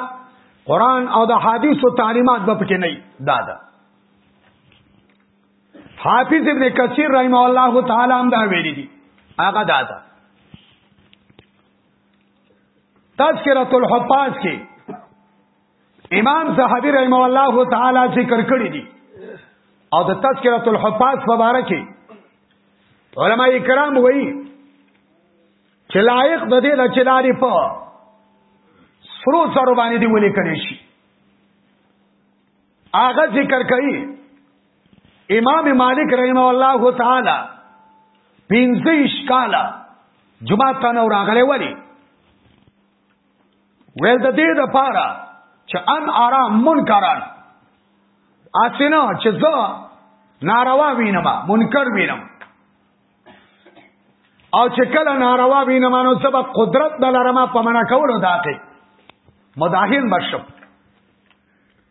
قران او د حدیث او تعلیمات به پکې نه دادا حافظ ابن کثیر رحم الله تعالی هم دا ویلي دي هغه دادا تذکرۃ الحفاظ کې امام زهبی رحمه الله تعالی ذکر کړی دی او د تذکرۃ الحفاظ په اړه کې علما کرام وایي چې لایق د دې د چلاري په سرو سرو باندې دی ولې کړی شي هغه ذکر کوي امام مالک رحمه الله تعالی پنځه اشکاله جمعه تنو راغله ولی ویل د دې د پاره چې ان آرام منکران اسنه چې زه ناروا وینم منکر وینم او چې کله ناروا وینم نو سبا قدرت د لرما په معنا کولو داته مداهن بشم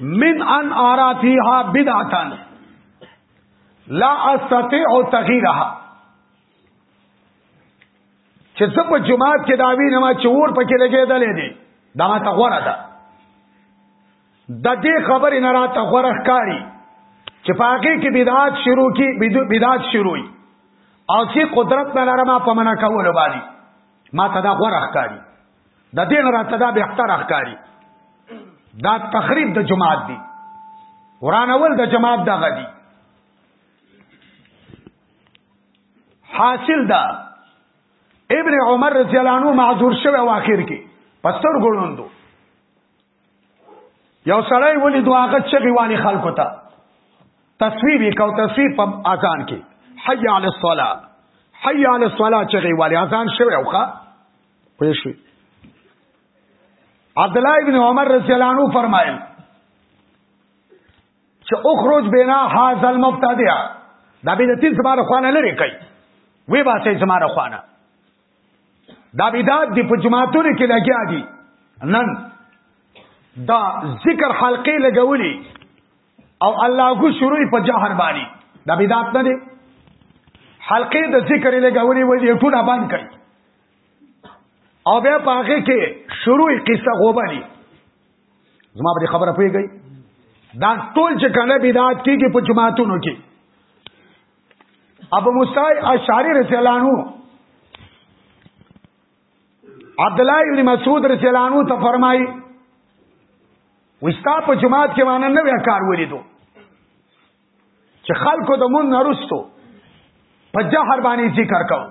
من ان آرا فیها بدعتان لا استطيع تغييرها چې زه په جماعت کې داوی نه ما چې ور پکې لګېدلې دي دا ما ته غوړه ده د دې خبرې نه راته غوړه ښکاری چې پاګه کې بدعات شروع کی بدعات شروع او چې قدرت نه لرم په منا کولو باندې ما ته دا غوړه ښکاری د دین راته دا بهتر اخکاری دا تخریب د جماعت دی ورانول د جماعت دا غدی حاصل دا ابن عمر رضی الله عنه معذور شوه واخر کې پستر ګړوندو یو سړی ولی دوه هغه چغي وانی خلکو ته تصویر یې کو تصویر په اذان کې حي علی الصلاه حي علی الصلاه چغي والی اذان شوی اوخه پوه شو عبد الله ابن عمر رضی الله عنه فرمایل چې اخرج بنا هاذ المبتدع دا به د تیر زماره خوانه لري کوي وی باسه زماره خوانه دا بدعت دی په جماعتونو کې لګیا دي نن دا ذکر حلقې لګولي او الله کو شروع په جهر باندې دا بدعت نه دی حلقې د ذکر لګولي وې ټول باندې کوي او بیا پاګه کې شروع قصه غوبني زما په خبره پیږي دا ټول چې کنه بدعت کیږي په جماعتونو کې ابو موسی اشعری رضی الله عنه عبد الله ابن مسعود رضی الله عنه ته فرمایي وستا په جماعت کې باندې نو کار ولیدو چې خلکو د مون نرستو په جهر باندې ذکر کوو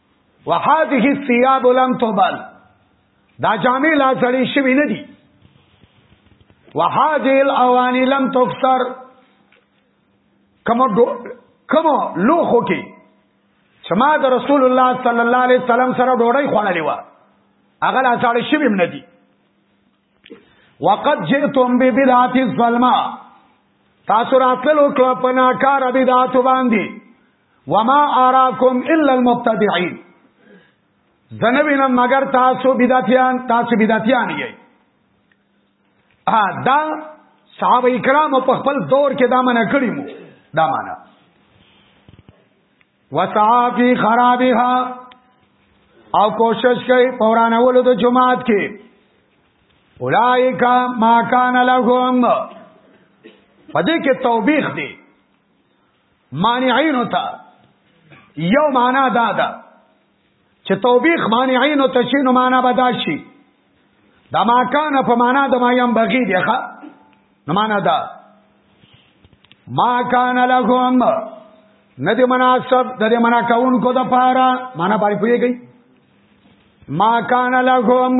وهذه الثياب لم تبل دا جامې لا سړې شوي نه دي وهذه الاواني لم تكسر کمو دو کمو لوخو کې سما د رسول الله صلی الله علیه وسلم سره ډوړی خوړلې و هغه لا سړې شوي نه دي وقد جئتم ببدعه الظلمه تاسو راتلو کړه په ناکاره بدعت باندې وما اراکم الا المبتدعين زنوینم مگر تاسو بدعتیان تاسو بدعتیان یی ا دا صحابه کرام په خپل دور کې دا منه کړی مو دا معنا وصافی خرابها او کوشش کوي پورانه ولو د جماعت کې اولائک ما کان لهم پدې کې توبېخ دی مانعینو ته یو معنا دا ده چې توبیخ مانعینو ته شي نو معنا به دا شي دا ما کان په معنا د ما یم بغي دی ښا نو معنا دا ما کان لهم نه دی مناسب د دې منا کون کو د پاره معنا باندې پويږي ما کان لهم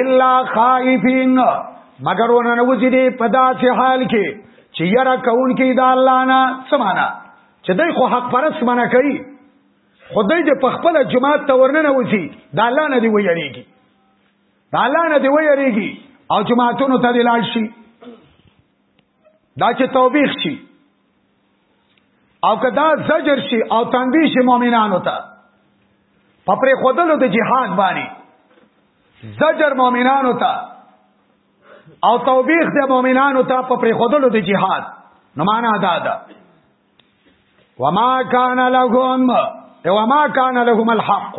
الا خائفین مگر ونه نوځي دي په داسې حال کې چې یره کون کې دا الله نه سمانا چې دوی خو حق پرس منه کوي خدای دې په خپل جماعت ته ورننه وځي دا الله نه دی ویریږي دا الله نه دی ویریږي او جماعتونو ته لاړ شي دا چې توبېخ شي او کدا زجر شي او تنبیه شي مؤمنانو ته په پر خودلو د جهاد باندې زجر مؤمنانو ته او توبیخ د مؤمنانو ته په پر خودلو د جهاد نو معنا دا ده وما كان لهم وما كان لهم الحق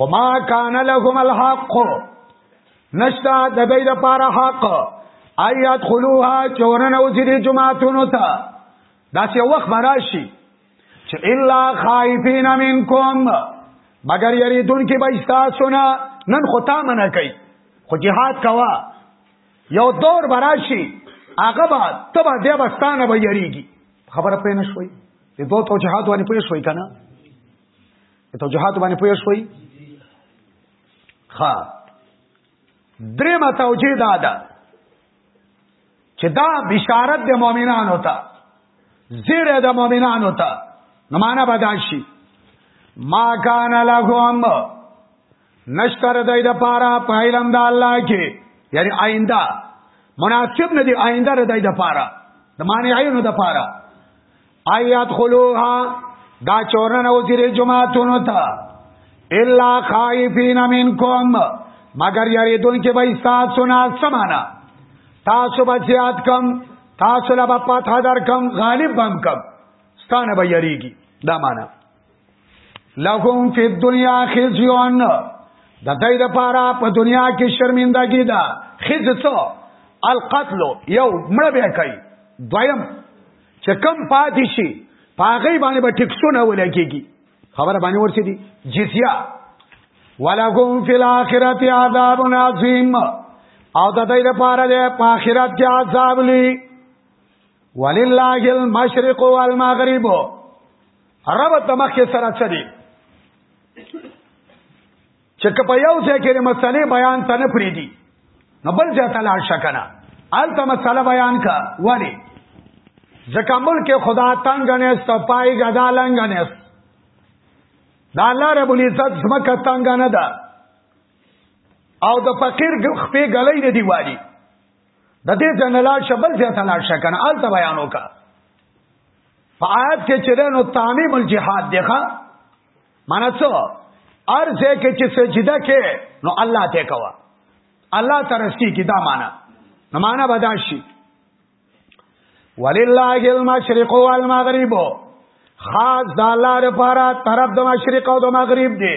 وما کان لهم الحق نشتا د دې لپاره حق آیات خلوها چورن او چې جماعتونو ته دا چې وخت مراشي چې الا خائفین منکم مگر یریدون کې به تاسو نه نن خطا منه کوي خو جهاد کوا یو دور براشي هغه به تبه د بستانه به یریږي خبره پېنه شوي د دوه توجهات باندې پېښ شوي کنه توجهات باندې پوه شوي ها درې ما توجه دا ده چې دا بشارت د مؤمنانو ته زیره د مؤمنانو ته نو معنا بداشي ما کان لهم نشتر دای د پاره په علم د الله کې یعنی آینده مناسب نه دی آینده ردای د پاره د مانعینو د پاره آیات خلوها دا چورن او زیر جماعتونو تا الا خائفین منکم مگر یریدون کې به استاد سنا سمانا تاسو بچیات کم تاسو لبا پات حدر کم غالب بم کم ستانه به یریږي دا معنی لهم فی الدنیا خزیون د دې د پاره په دنیا کې شرمندګی ده خز څو القتل یو مړ به کوي دویم چې کم پاتې شي پاغي باندې به ټیکسونه ولګيږي خبره باندې ورسې دي جزیه ولهم فی الاخرته عذاب عظیم او د دې لپاره د آخرت کې عذاب لري ولله المشرق والمغرب ربط د مخکې سره څه دی چې که په یو ځای کې مسلې بیان ته نه پریدي نو بل ځای ته لاړ شه کنه هلته مسله بیان کا ولی ځکه ملک خدا تنګ نه سپای غدا لنګ نه دا الله رب العزت زمکه تنګ نه ده او د فقیر خپې غلې نه دی والی د دې جنلال شبل ځای ته لاړ شه کنه هلته بیان وکړه فعاد کې چې ده نو تعمیم الجهاد دی ښا معنی څه هر ځای کې چې سجده کې نو الله ته کوه الله ترستی کی دا معنا نو معنا بداشي ولله المشرق والمغرب خاص د الله لپاره طرف د مشرق او د مغرب دی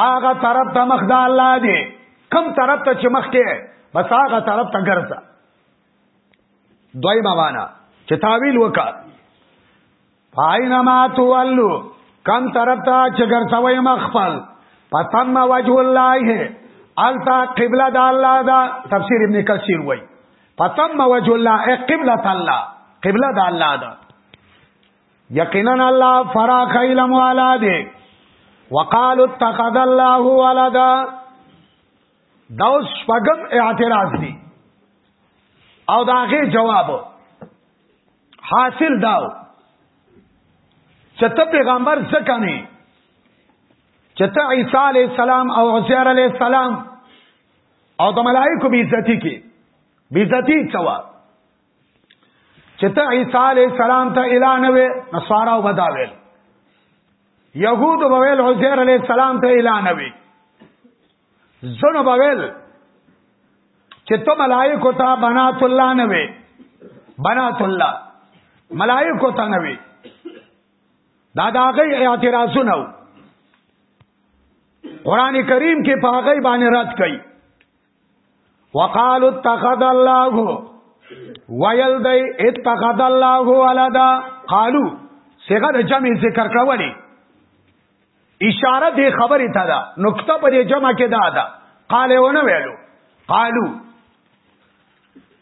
هغه طرف ته مخ د الله دی کم طرف ته چې مخ کې بس هغه طرف ته ګرځه دویمه معنا چې تعویل وکړه پاینما تولو کم طرف ته چې ګرځوي مخ خپل پتم وجه الله التا قبله د الله دا تفسیر ابن کثیر وای پتم وجه الله قبله الله قبله د الله دا یقینا الله فراخ علم والا دی وقالو اتخذ الله ولدا دا اوس شپږم اعتراض دی او دا غي جواب حاصل داو چې ته پیغمبر ځکه نه چې ته عیسی علی السلام او عزیر علی السلام او د ملائکه به عزت کی به عزت څوا چې ته عیسی علی السلام ته اله نه وې نصارا وبداویل يهود بویل عزیر علی السلام ته اله نه وې زنو بویل چې ته ملائکه ته بنات الله نه وې بنات الله ملائکه ته نه وې دا داغه اعتراضونه قران کریم کې په هغه باندې رد کړي وقالو اتخذ الله ویل دی اتخذ الله ولدا قالو څنګه د جمع ذکر کړولې اشاره دې خبرې ته ده نقطه په دې جمع کې ده ده قال ونه ویلو قالو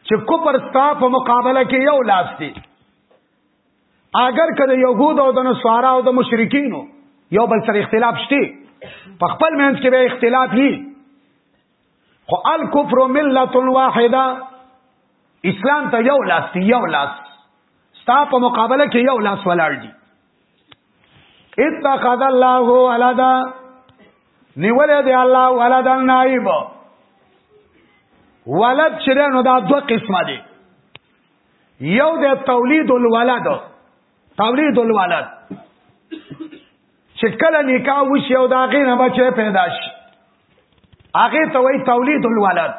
چې کوپر ستا په مقابله کې یو لاس دی اگر که د یهود او د نصارا او د مشرکینو یو بل سره اختلاف شته په خپل منځ کې به اختلاف وي خو الکفر ملت واحده اسلام ته یو لاس دی یو لاس ستا په مقابله کې یو لاس ولاړ دی اتخذ الله ولدا نیولې دی الله ولدا نائب ولد چرنو دا دوه قسمه دي یو د تولید الولد تولید الولد چې کله نکاح وشي او دا غي نه بچي پیدا شي هغه ته وایي تولید الولد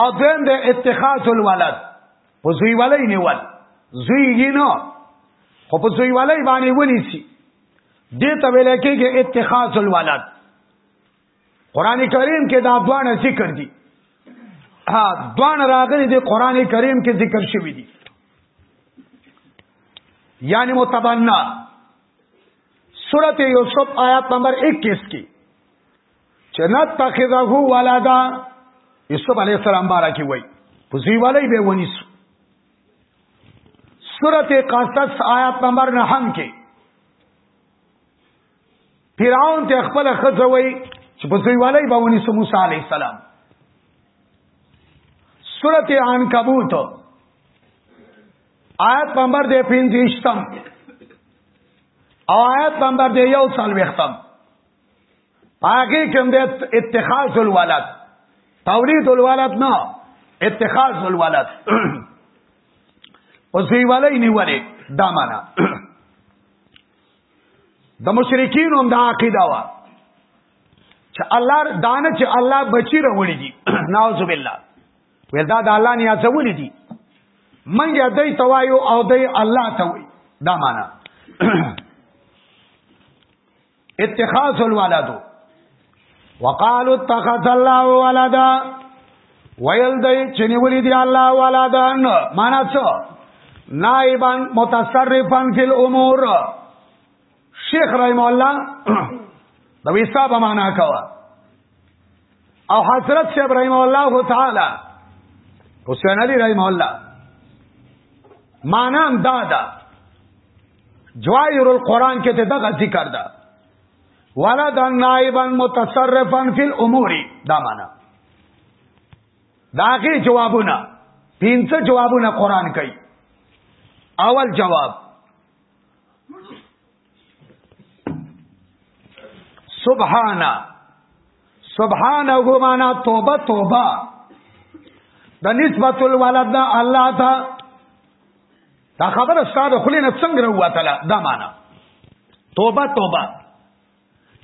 او دویم د اتخاذ الولد په زوی ولای نیول زوی یې نه خو په زوی ولای باندې ونیسی دې ته ویل کېږي اتخاذ الولد قران کریم کې دا دوانه ذکر دي ها دوانه راغلي دي قران کریم کې ذکر شوی دي یعنی متبنا سورت یوسف آیات نمبر 21 کې چنت تخذه ولدا یوسف علی السلام بارکی وای پوزی والای به ونیس سورت قصص آیات نمبر 9 کې فرعون ته خپل خزه وای چې په زویوالۍ به ونی سو موسی علی السلام سورته عنکبوت آیت نمبر دې پنځشتم او آیت نمبر دې یو سال وختم پاګه کوم دې اتخاذ الولد تولید الولد نه اتخاذ الولد او زیوالای نیولې دا معنا د مشرکین هم دا عقیده وا چې الله دانه چې الله بچی راوړي دي نعوذ بالله ولدا د الله نه اچولې دي منګه دای توایو او دای الله توي دا معنا اتخاذ الولد وقالو اتخذ الله ولدا ویل دی چې نیولې دی الله ولدان معنا څه نائبان متصرفان فی الامور شیخ رحم الله د ویسا به معنا کوا او حضرت شیخ ابراهیم الله تعالی حسین علی رحم الله معنا دادا جواهر القرآن کې ته دغه ذکر ده ولدا نائبا متصرفا فی الامور دا معنا داغه جوابونه پینځه جوابونه قران کوي اول جواب سبحانا سبحانه معنا توبه توبه د نسبت الولد الله ته دا خبره ستاسو خلې نه څنګه راوتله دا معنا توبه توبه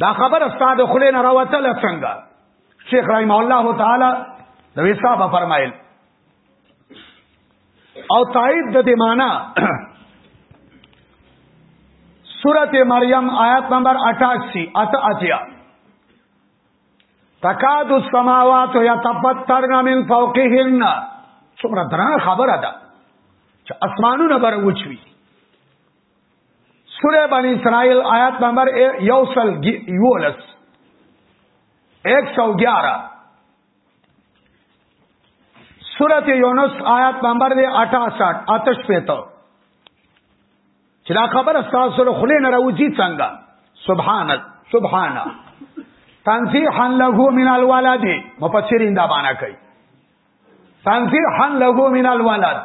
دا خبره ستاسو خلې نه راوتله څنګه شیخ رحم الله تعالی د وساب فرمایل او تایید د دې معنا سورته مریم آیات نمبر 88 اته اتیا تکاد السماوات یتفطرن من فوقهن څومره درنه خبره ده چې اسمانونه بر وچوي سوره بنی اسرائیل آیات نمبر یوسل یولس 111 سورت یونس آیات نمبر 68 آتش پیتو چې دا خبره تاسو له خلې نه راوځي څنګه سبحانك سبحانا تنزيحا له من الولد مفسرین دا معنا کوي تنزيحا له من الولد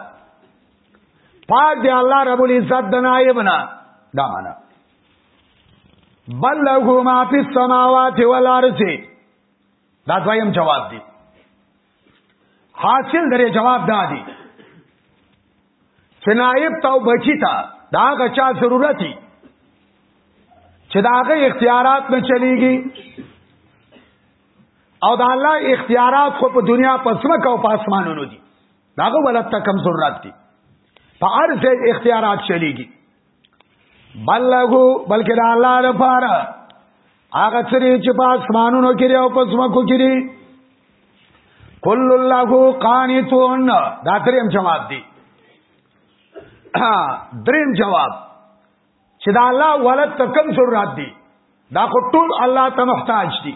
پاک دی الله رب العزت د نائبنا دا معنا بل له ما فی السماوات والارض دا دویم جواب دی حاصل درې جواب دادی چې نائب ته بچی ته دا غچا ضرورتي چې دا غي اختیارات نه چلیږي او دا الله اختیارات خو په دنیا په سمک او په اسمانونو دي داغه ولادت کم ضرورت دي په ارزه اختیارات چلیږي بلغو بلکې دا الله د پاره هغه سری چې په اسمانونو کې او په سمکو کې دي کل الله قانتون دا تریم جواب دی دریم جواب چې دا الله ولد تکم ضرورت دي دا خو ټول الله ته محتاج دي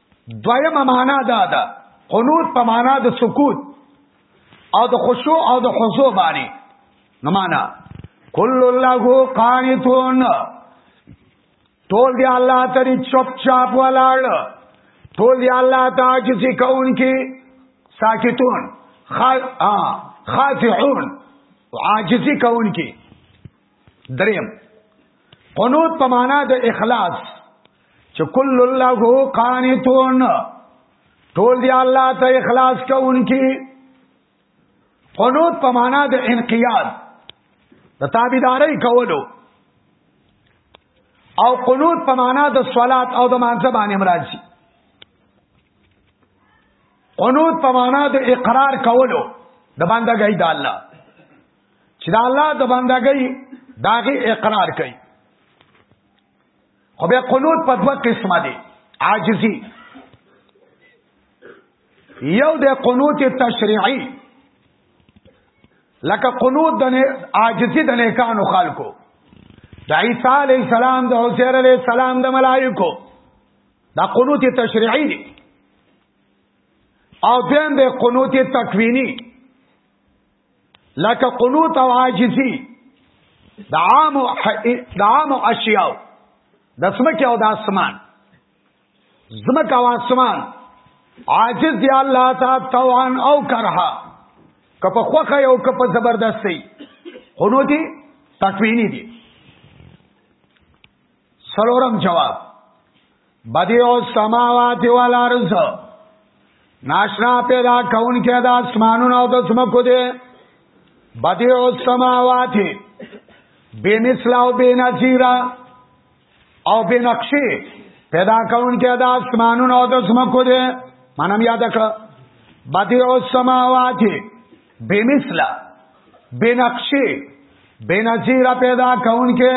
دویمه معنا دا ده قنوت په معنا د سکوت او د خشوع او د خضوع باندې نو معنا کل الله قانتون ټول دی الله تری چپ چاپ ولاړ ټول دی الله ته چې کون کې ساکتون خاضعون عاجزی کون کی دریم قنوت په معنا د اخلاص چې کل له قانتون ټول دی الله ته اخلاص کوونکی قنوت په معنا د انقیاد د تابعداري کولو او قنوت په معنا د صلات او د مانځه باندې مراد شي قنوت په معنا د اقرار کولو د بندګۍ د الله چې د الله د بندګۍ داغه اقرار کوي خو بیا قنوت په دوه قسمه دی عاجزی یو د قنوت تشریعی لکه قنوت د عاجزی د نیکانو خلکو د عیسی علی السلام د حسین علی السلام د ملائکو دا قنوت تشریعی دی او دیم د قنوت تکوینی لکه قنوت او عاجزی د عام د عام اشیاء د سمکه او د اسمان زمکه او اسمان عاجز دی الله تا طوعا او کرها کپ خوخه او کپ زبردستی خونو دی تکوینی دی سلورم جواب بدیو سماوات والارض ناشنا پیدا کون کې د اسمانونو او د سمکو دی بدیو سماوات بے مثل او بے نظیر او بے نقشی پیدا کون کې د اسمانونو او د سمکو دی منم یاد کړه بدیو سماوات بے مثلا بے نقشی بے نظیر پیدا کون کے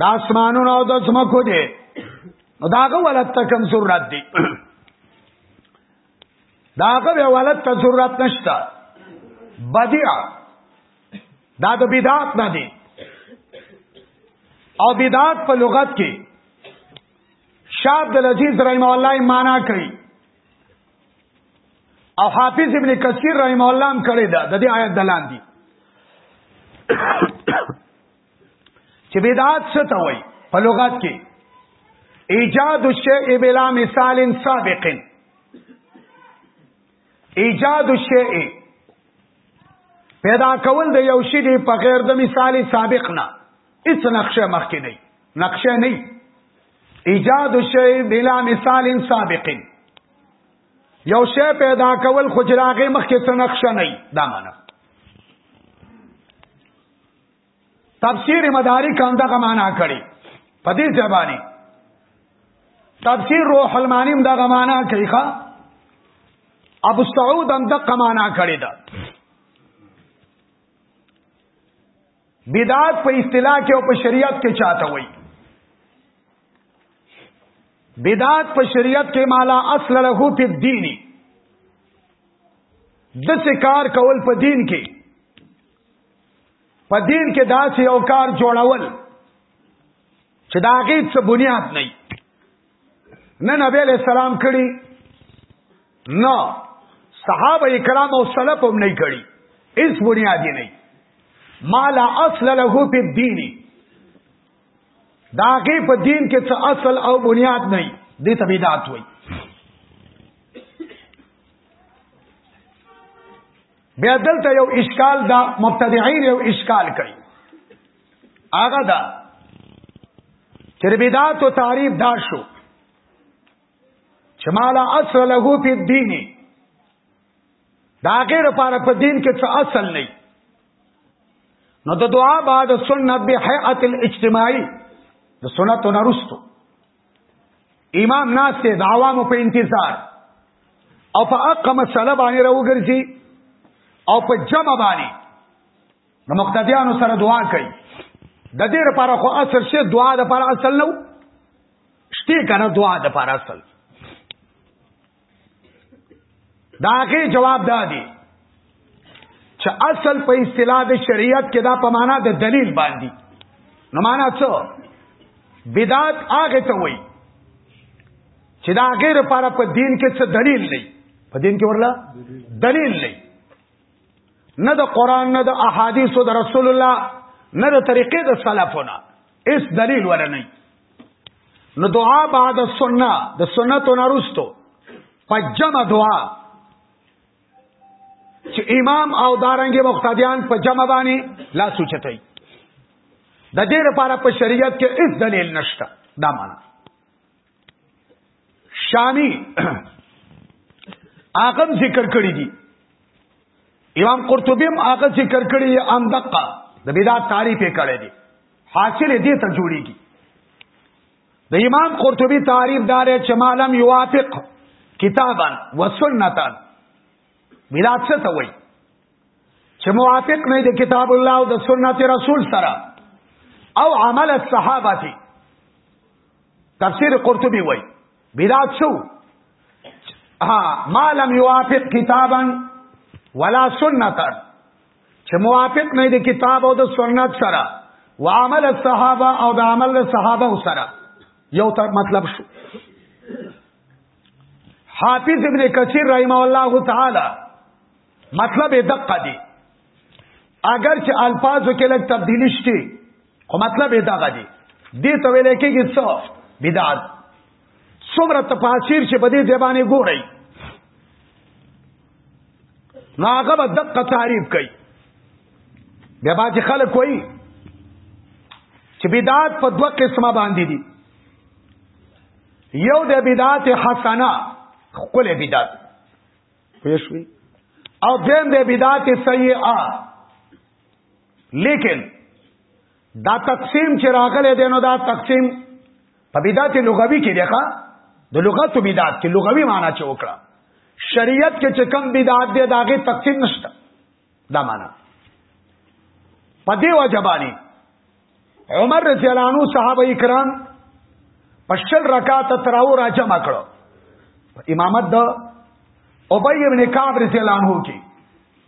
دا اسمانون او دا زمکو دے نو داغه ولد ته کم ضرورت دی داغه به ولد ته ضرورت نشته بدیع دا د بدعت نه دی او بدعت په لغت کې شاب د لذیذ رحم الله معنا کوي او حافظ ابن کثیر رحم الله هم کړی دا د دې آیت دلان دي چې بدعت څه ته وایي په لغت کې ایجاد الشیء بلا مثال سابق ایجاد الشیء پیدا کول د یو شی دی په غیر د مثال سابق نه هیڅ نقشه مخکې نه نقشه نه ایجاد الشیء بلا مثال سابق یو شی پیدا کول خو جراغه مخ کې تنخشه نه دا معنا تفسیر مدارک هم دغه معنا کړي په دې ځبانه تفسیر روح المانی هم دغه معنا کوي ښا ابو سعود هم دغه معنا کړي دا بدعت په اصطلاح کې او په شریعت کې چاته وایي بدعت په شریعت کې مالا اصل له په دین د څه کار کول په دین کې په دین کې داسې یو کار جوړول چې دا هغه څه بنیاد نه نه نبی علیہ السلام کړي نه صحابه کرام او سلف هم نه کړي اس بنیادی نه ما لا اصل له په دین داګه په دین کې څه اصل او بنیاد نه دي ته بدعت وایي بیا دلته یو اشکال دا مبتدعين یو اشکال کوي هغه دا چې بدعت او تعریف دا شو چې مالا اصل له په دین دا غیر لپاره په دین کې څه اصل نه نو د دعا بعد سنت به حیات الاجتماعي د سنت نرستو امام ناس ته د عوامو په انتظار او په اقم مسله باندې راوګرځي او په جمع باندې د مقتدیانو سره دعا کوي د دې لپاره خو اصل شی دعا د لپاره اصل نو شته کنه دعا د لپاره اصل داغه جواب دادی چې اصل په اصطلاح د شریعت کې دا په معنا د دلیل باندې نو معنا څه بدعت هغه ته وایي چې دا غیر لپاره په دین کې څه دلیل نه په دین کې ورلا دلیل نه نه د قران نه د احادیث او د رسول الله نه د طریقې د سلفونه اس دلیل ولا نه نو دعا بعد السنه د سنت نارستو پجم دعا چې امام او دارنګ مقتدیان په جمع باندې لا سوچتای د دې لپاره په شریعت کې اس دلیل نشته دا معنی شامی هغه ذکر کړی دی امام قرطبی هم هغه ذکر کړی دی ان دقه د بدعت تعریف یې کړی دی حاصل دې ته جوړیږي د امام قرطبی تعریف دار چې معلم یوافق کتابا و سنتا بدعت څه ته وایي چې موافق نه دی کتاب الله او د سنت رسول سره او عمل الصحابه تفسیر قرطبی وای بدعت شو ها ما لم يوافق کتابا ولا سنتا چې موافق نه دي کتاب او د سنت سره وعمل الصحابه او د عمل الصحابه سره یو تر مطلب شو حافظ ابن کثیر رحمه الله تعالی مطلب دقه دی اگر چې الفاظو کې لږ تبدیلی شته خو مطلب دا غدي دې ته ویل کېږي څه بدعت څومره تفاسیر چې په دې ځبانه ګوري نو هغه به دقه تعریف کوي بیا باج خلک وایي چې بدعت په دوه قسمه باندې دي یو د بدعت حسنه خپل بدعت پېښوي او دیم د بدعت سیئه لیکن دا تقسیم چې راغلی دی نو دا تقسیم په بدعت لغوي کې دی ښا د لغت په بدعت کې لغوي معنی چې وکړه شریعت کې چې کم بدعت دی داغه تقسیم نشته دا معنی په دې وجبانی عمر رضی الله عنه صحابه کرام په شل رکعات تراو را جمع کړو امامت د ابی ابن کعب رضی الله عنه کې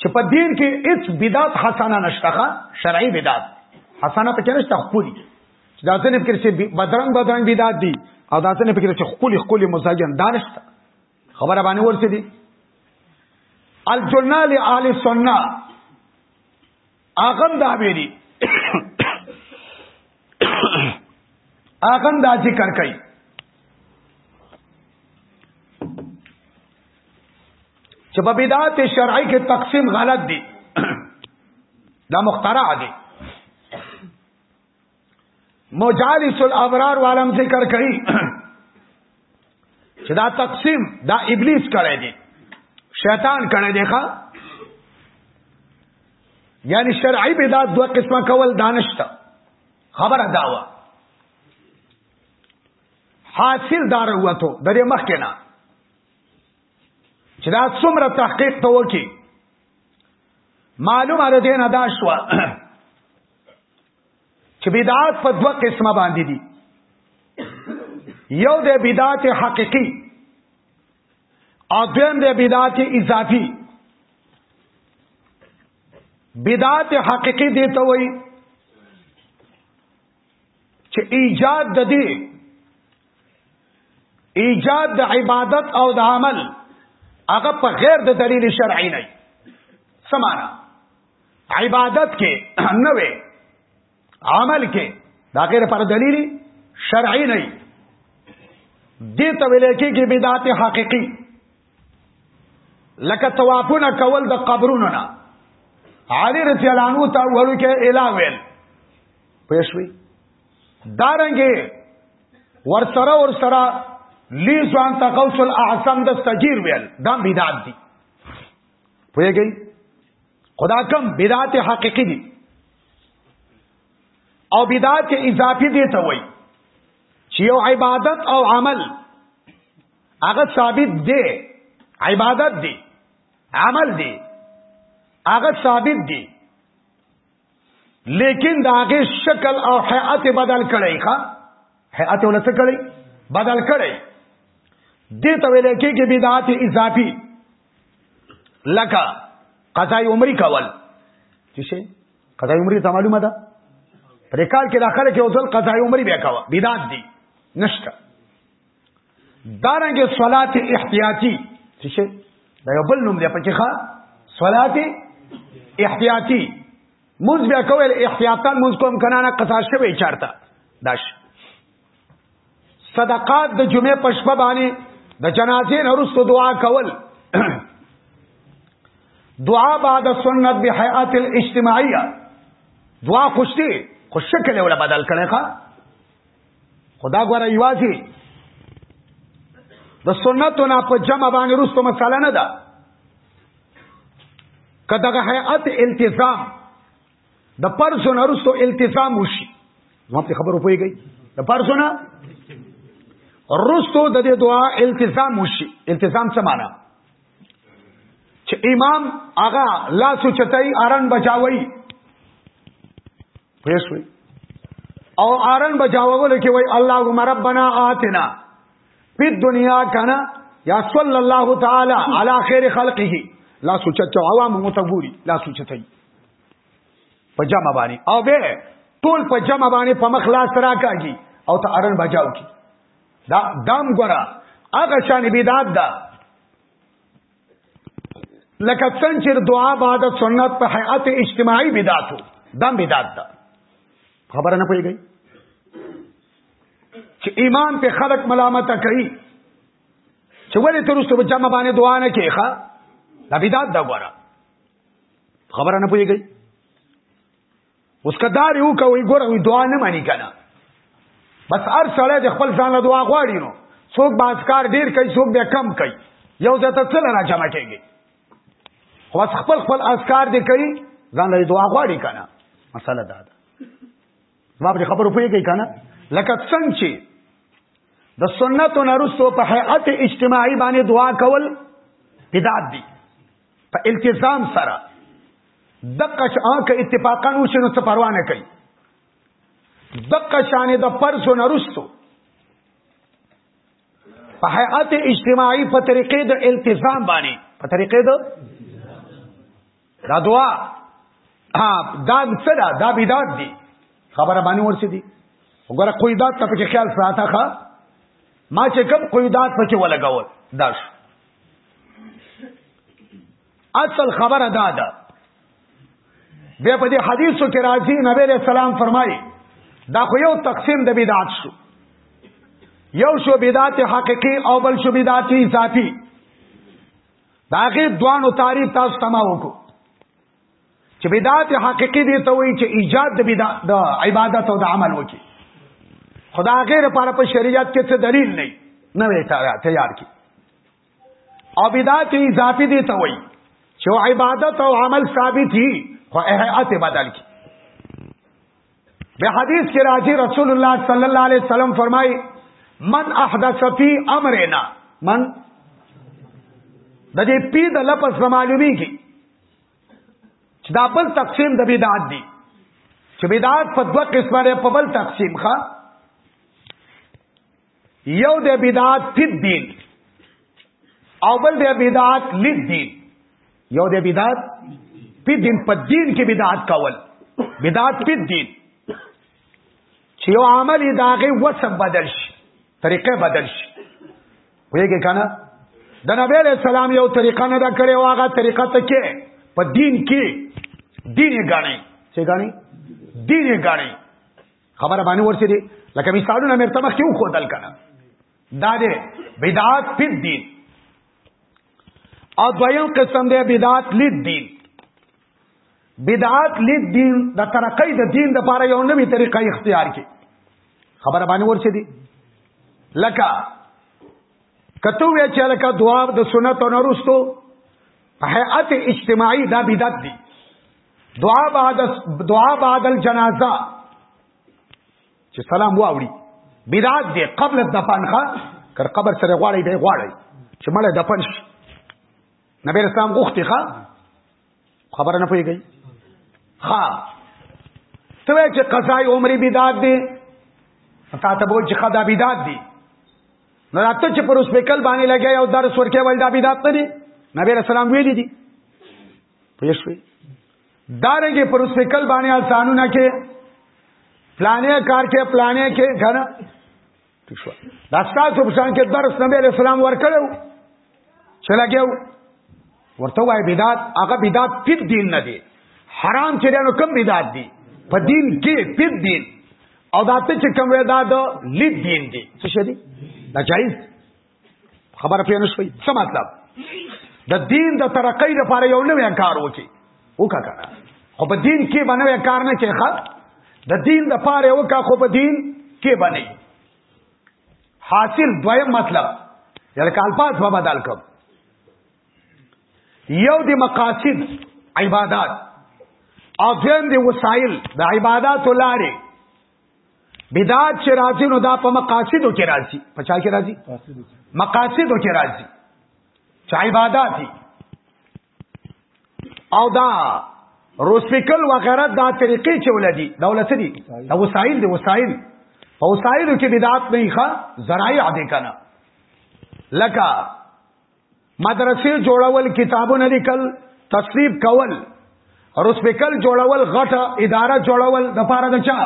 چې په دین کې هیڅ بدعت حسنه نشته شرعي بدعت حسنه په کې نشته خپل چې دا څنګه فکر چې بدرنګ بدرنګ بدعت دي او دا څنګه فکر چې خپل خپل مزاجن دانشته خبره باندې ورسې دي الجنال اهل سنت اغم دا ویری اغم دا ذکر کوي چې په بدعت شرعي کې تقسیم غلط دي دا مخترع دي مجالس الابرار والم ذکر کوي چې دا تقسیم دا ابلیس کړی دی شیطان کړی دی ښا یعنی شرعي بدعت دوه قسمه کول دانشته خبره داوا حاصل دار وته د دې مخ کې نه چې دا څومره تحقیق ته وکی معلومه ده نه دا شو چې بدعات په دوه قسمه باندې دي یو د بدعات حقيقي او دویم د بدعات اضافي بدعات حقيقي دي ته وایي چې ایجاد د دې ایجاد د عبادت او د عمل هغه په غیر د دلیل شرعي نه سمانا عبادت کې نه وي عمل کې دا غیر پر دلیل شرعي نه دي ته ویل کېږي بدعت حقيقي لکه توافونه کول د قبرونو نه علی رضی الله عنه ته ورو کې الا ویل پېښوي دارنګي ور سره ور سره لیزوان تقوس الاعظم د سجیر ویل دا بدعت دي پوهیږئ خدا کم بدعت حقیقی دي او بدعت اضافي دي ته وایي چې یو عبادت او عمل هغه ثابت دی عبادت دی عمل دی هغه ثابت دی لیکن دا غي شکل او هيئت بدل کړي ښا هيئت ولڅ کړي بدل کړي دې ته ویل کېږي بدعت اضافي لکه قضا عمرې کول چې شي قضا عمرې ته معلومه ده پرې کال کې داخله کې اوځل قضا عمرې بیا کاوه بدعت دي نشته دارنګ صلات احتیاطی څه شي دا یو بل نوم دی پکې ښا صلات احتیاطی موږ بیا کول احتیاطا موږ کوم کنه نه قصا شوی چارته داش صدقات د جمعې په شپه باندې د جنازې نورستو دعا کول دعا بعد سنت به حیات الاجتماعیه دعا خوشتي خوش شکل ولا بدل کړي ښا خدا ګوره یوازې د سنتو نه په جمع باندې رستو مساله نه ده که دغه هیئت التزام د پرسو نه رستو التزام وشي ما په خبرو پوهیږئ د پرسو نه رستو د دې دعا التزام وشي التزام څه معنی چې امام هغه لاس چتای ارن بچاوي پېښوي او آرن بچاوول کې وای اللهم ربنا آتنا فی الدنیا کنا یا صلی الله تعالی علی خیر خلقه لا سوچته عوام متګوري لا سوچته په جمع باندې او به ټول په جمع باندې په مخ لاس راکاږي او ته آرن بچاو کی دا دام ګره هغه شان بدعت ده لکه څنګه چې دعا بعد سنت په حیات اجتماعي بدعتو دم بدعت ده خبره نه پويږي چې امام په خلق ملامت کوي چې ولې ترسته په جمع باندې دعا نه کوي ښا دا بدعت ده ګوره خبره نه پويږي اوس کدار یو کوي ګوره وی دعا نه مانی کنه بس هر سړی د خپل ځان له دعا غواړي نو څوک باسکار ډیر کوي څوک بیا کم کوي یو ځای ته څل را جمع کېږي خو بس خپل خپل اذکار دی کوي ځان له دعا غواړي کنه مسله دا ده ما په خبرو پوهیږي کنه لکه څنګه چې د سنتو نرسو په هيئت اجتماعي باندې دعا کول بدعت دي په التزام سره دقه شان که اتفاقا وشي نو څه پروا نه کوي دقه شان د پرسو نرستو په حیات اجتماعي په طریقې د التزام باندې په طریقې د دا دعا ها دا څه دا دا بدعت دي خبره باندې ورسې دي وګوره کوئی دا ته په خیال ساته ښه ما چې کوم کوئی دا په کې ولګول دا شو اصل خبره دا ده بیا په دې حدیثو کې راځي نبی له سلام فرمایي دا خو یو تقسیم د بدعت شو یو شو بدعت حقيقي او بل شو بدعت ذاتی دا غي دوانو تعریف تاسو تما وکړو چې بدعت حقيقي دي ته وایي چې ایجاد د بدعت د عبادت او د عمل وکي خدا غیر لپاره په شریعت کې څه دلیل نه نه وي تیار کی او بدعت اضافي دي ته وایي چې عبادت او عمل ثابت دي خو هيئت بدل کی به حدیث کې راځي رسول الله صلی الله علیه وسلم فرمایي من احدث فی امرنا من د دې پی د لپس معلومیږي چې دا بل تقسیم د بدعت دی چې بدعت په دوه قسمه ده په بل تقسیم ښا یو د بدعت فی دین او بل د بدعت لید دین یو د بدعت فی دین په دین کې بدعت کول بدعت فی دین چې یو عمل یې داغه وسب بدل شي طریقه بدل شي ویګه کنه د نبی له سلام یو طریقه نه دا کړې واغه طریقه ته کې په دین کې دین یې غاڼي څه غاڼي دین یې غاڼي خبره باندې ورسې دي لکه مثالونه مې تمخ کې خو دل کنه دا دې بدعات په دین او دویم قسم دې بدعات لید دین بدعات لید دین د ترقۍ د دین د لپاره یو نوې طریقه اختیار کړي خبره باندې ورسې دي لکه کته وی چې لکه دعا د سنت او نورستو هيئت اجتماعي دا بدعت دي دعا بعد دعا بعد الجنازه چې سلام واوړي بدعت دي قبل الدفن ښه کر قبر سره غواړي دی غواړي چې مړ دفن شي نبی اسلام غوښتي ښا خبره نه پويږي ها ته چې قضای عمرې بدعت دي تا ته وایي چې خدا بدعت دي نو راته چې پر سپیکل باندې لګي او درس ورکې ول دا بدعت نه دي نبی رسول الله ویلي دي پوه شئ دارنګه پر سپیکل باندې آسانونه کې پلانې کار کې پلانې کې غره دا ستاسو په شان کې درس نبی علیہ السلام ورکړو چې لګیو ورته وای بدعت هغه بدعت په دین نه دی حرام چې دنو کم بدعت دی په دین کې په دین او دا ته چې کوم ودا د لید دین دی څه شي دا جایز خبر پې نه شوي څه مطلب د دین د ترقۍ لپاره یو نوی کار وکي وکا کنه خو په دین کې باندې کار نه کې ښه د دین د پاره وکا خو په دین کې باندې حاصل دویم مطلب یل کالپات په بدل کوم یو د مقاصد عبادت او دویم د وسایل د عبادت لارې بدعت چې راځي نو دا په مقاصدو کې راځي په چا کې راځي مقاصدو کې راځي چې عبادت دي او دا روسپیکل وغیرہ دا طریقې چې ولدي دا ولته دي دا وسایل دي وسایل په وسایلو کې بدعت نه ښه ذرایع دي کنه لکه مدرسې جوړول کتابونه لیکل تصریب کول رسپکل جوړول غټه اداره جوړول د پاره د چا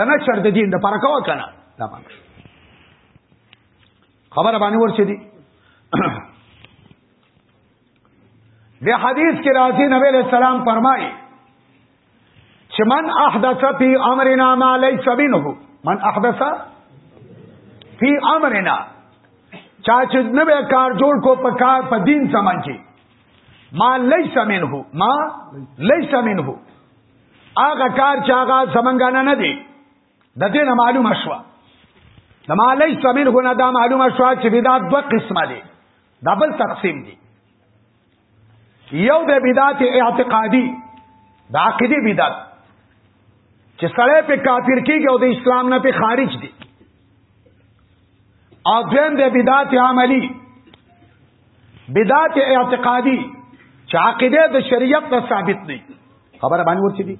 د نشر د دین د پاره کوا کنه دا باندې خبره باندې ورچې دي د حدیث کې راځي نبی له سلام فرمایي چې من احدث فی امرنا ما ليس منه من احدث فی امرنا چا چې نوې کار جوړ کو په کار په دین سمن کې ما ليس منه ما ليس منه هغه کار چې هغه سمنګانه نه دی د دې نه معلومه شوه د ما ليس منه نه دا معلومه شوه چې بدعت دوه قسمه دي دبل تقسیم دي یو د بدعت اعتقادي د عقیده بدعت چې سړی په کافر کېږي او د اسلام نه په خارج دی او دویم د بدعت عملی بدعت اعتقادي چې عقیده د شریعت نه ثابت نه خبره باندې ورچې دي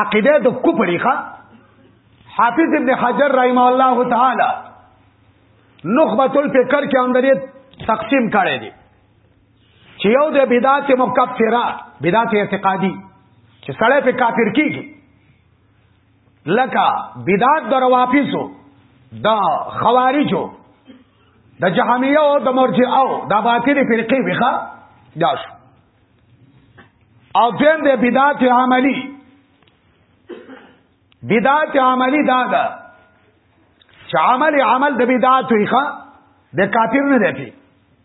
عقیده د کفر ښه حافظ ابن حجر رحم الله تعالی نخبه الفکر کې اندرې تقسیم کړی دی چې یو د بدعت مکفره بدعت اعتقادي چې سړی په کافر کیږي لکه بدعت د روافضو د خوارجو د جهمیه او د مرجئه او د باطنی فرقې وخه دا شو او دین د بدعت عملی بدعت عملی دا ده چې عمل عمل د بدعت وخه د کافر نه دی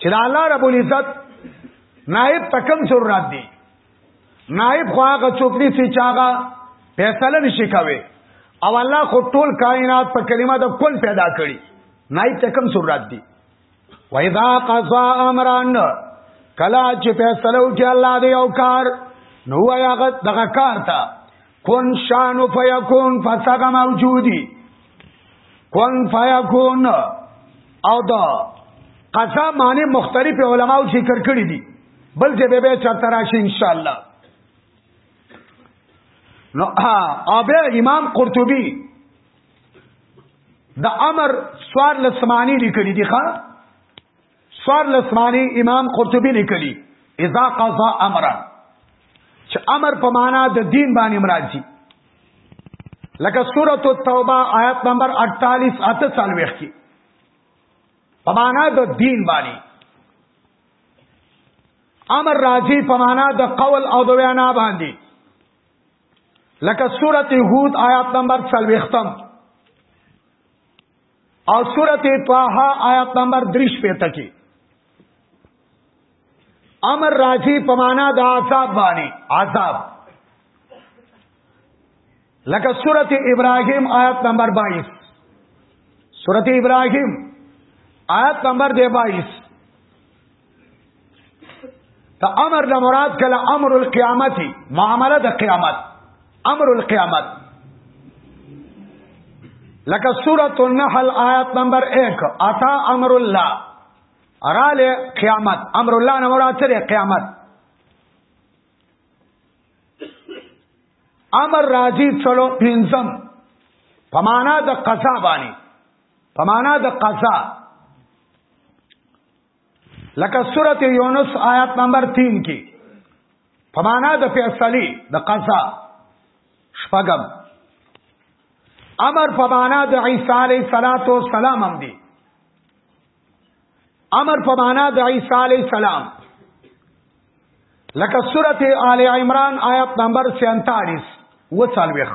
چې د الله رب العزت نائب تکم ضرورت دی نائب خو هغه څوک دی چې چاغه فیصله نشي کوي او الله خو ټول کائنات په کلمه د کل پیدا کړی نائب تکم ضرورت دی وَإِذَا قَضَى أَمْرًا کلا چې فیصله وکړي الله دې یو کار نو هغه دغه کار ته کون شان فیکون فسغ موجودی کون فیکون او دا قضا معنی مختلف علماو ذکر کړی دي بل دې به به چرته راشي ان شاء الله نو او بیا امام قرطبي د امر سوار لسمانی لیکلی دی ښا سوار لسمانی امام قرطبی لیکلی اذا قضا امرا چې امر په معنا د دین باندې مرادی لکه سورۃ التوبه آیت نمبر 48 اته څلويخ کې په معنا د دین باندې امر راځي په معنا د قول او د وینا باندې لکه سورۃ هود آیت نمبر 40 ختم او سورت طه آیات نمبر دریش پہ تکی امر راضی پمانا دا عذاب بانی عذاب لکه سورت ابراہیم آیت نمبر بائیس سورت ابراہیم آیت نمبر دے بائیس دا امر د مراد کله امر القیامت معامله د قیامت امر القیامت لکه سورۃ النحل آیات نمبر 1 اتا امر الله اراله قیامت امر الله نه مراد څه قیامت امر راضی چلو پنځم پمانا د قضا باندې پمانا د قضا لکه سورت یونس آیات نمبر 3 کې په معنا د فیصله د قضا شپږم امر په معنا د عیسی علیه صلاتو سلام هم دی امر په معنا د عیسی علیه السلام لکه سورته آل عمران آیات نمبر 47 و 40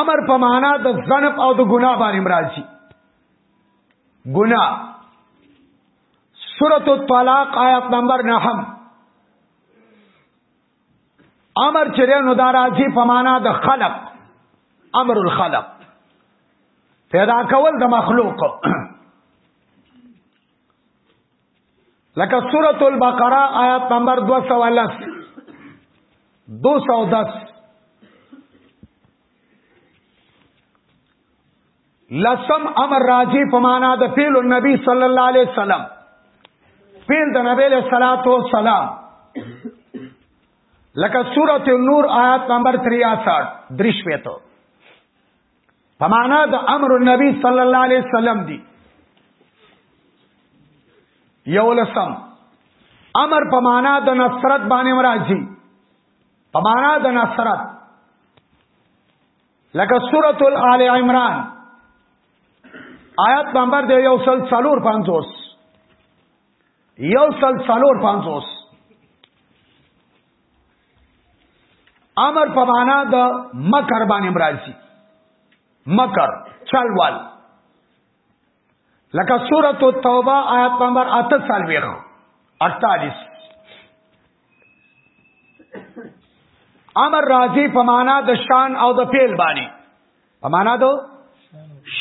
امر په معنا د ذنب او د ګناه باندې مرাজি ګناه سورۃ الطلاق آیت نمبر 9 امر چره نو دارازی په معنا د خلق امر الخلق پیدا کول د مخلوق لکه سورۃ البقره آیات نمبر 210 210 لسم امر راجی په معنا د پیل النبی صلی الله علیه وسلم پیل د نبی له صلوات و سلام لکه سورۃ النور آیات نمبر 63 درش وته په معنا د امر النبي صلی الله علیه وسلم دی یو لسم امر په معنا د نصرت باندې راځي په معنا د نصرت لکه سورۃ آل عمران آیات نمبر دی یو سل څلور پنځوس یو سل څلور پنځوس امر په معنا د مکر باندې مرাজি مکر چلوال لکه سورۃ التوبه آیت نمبر 48 48 امر راضی په معنا د شان او د پیل باندې په معنا د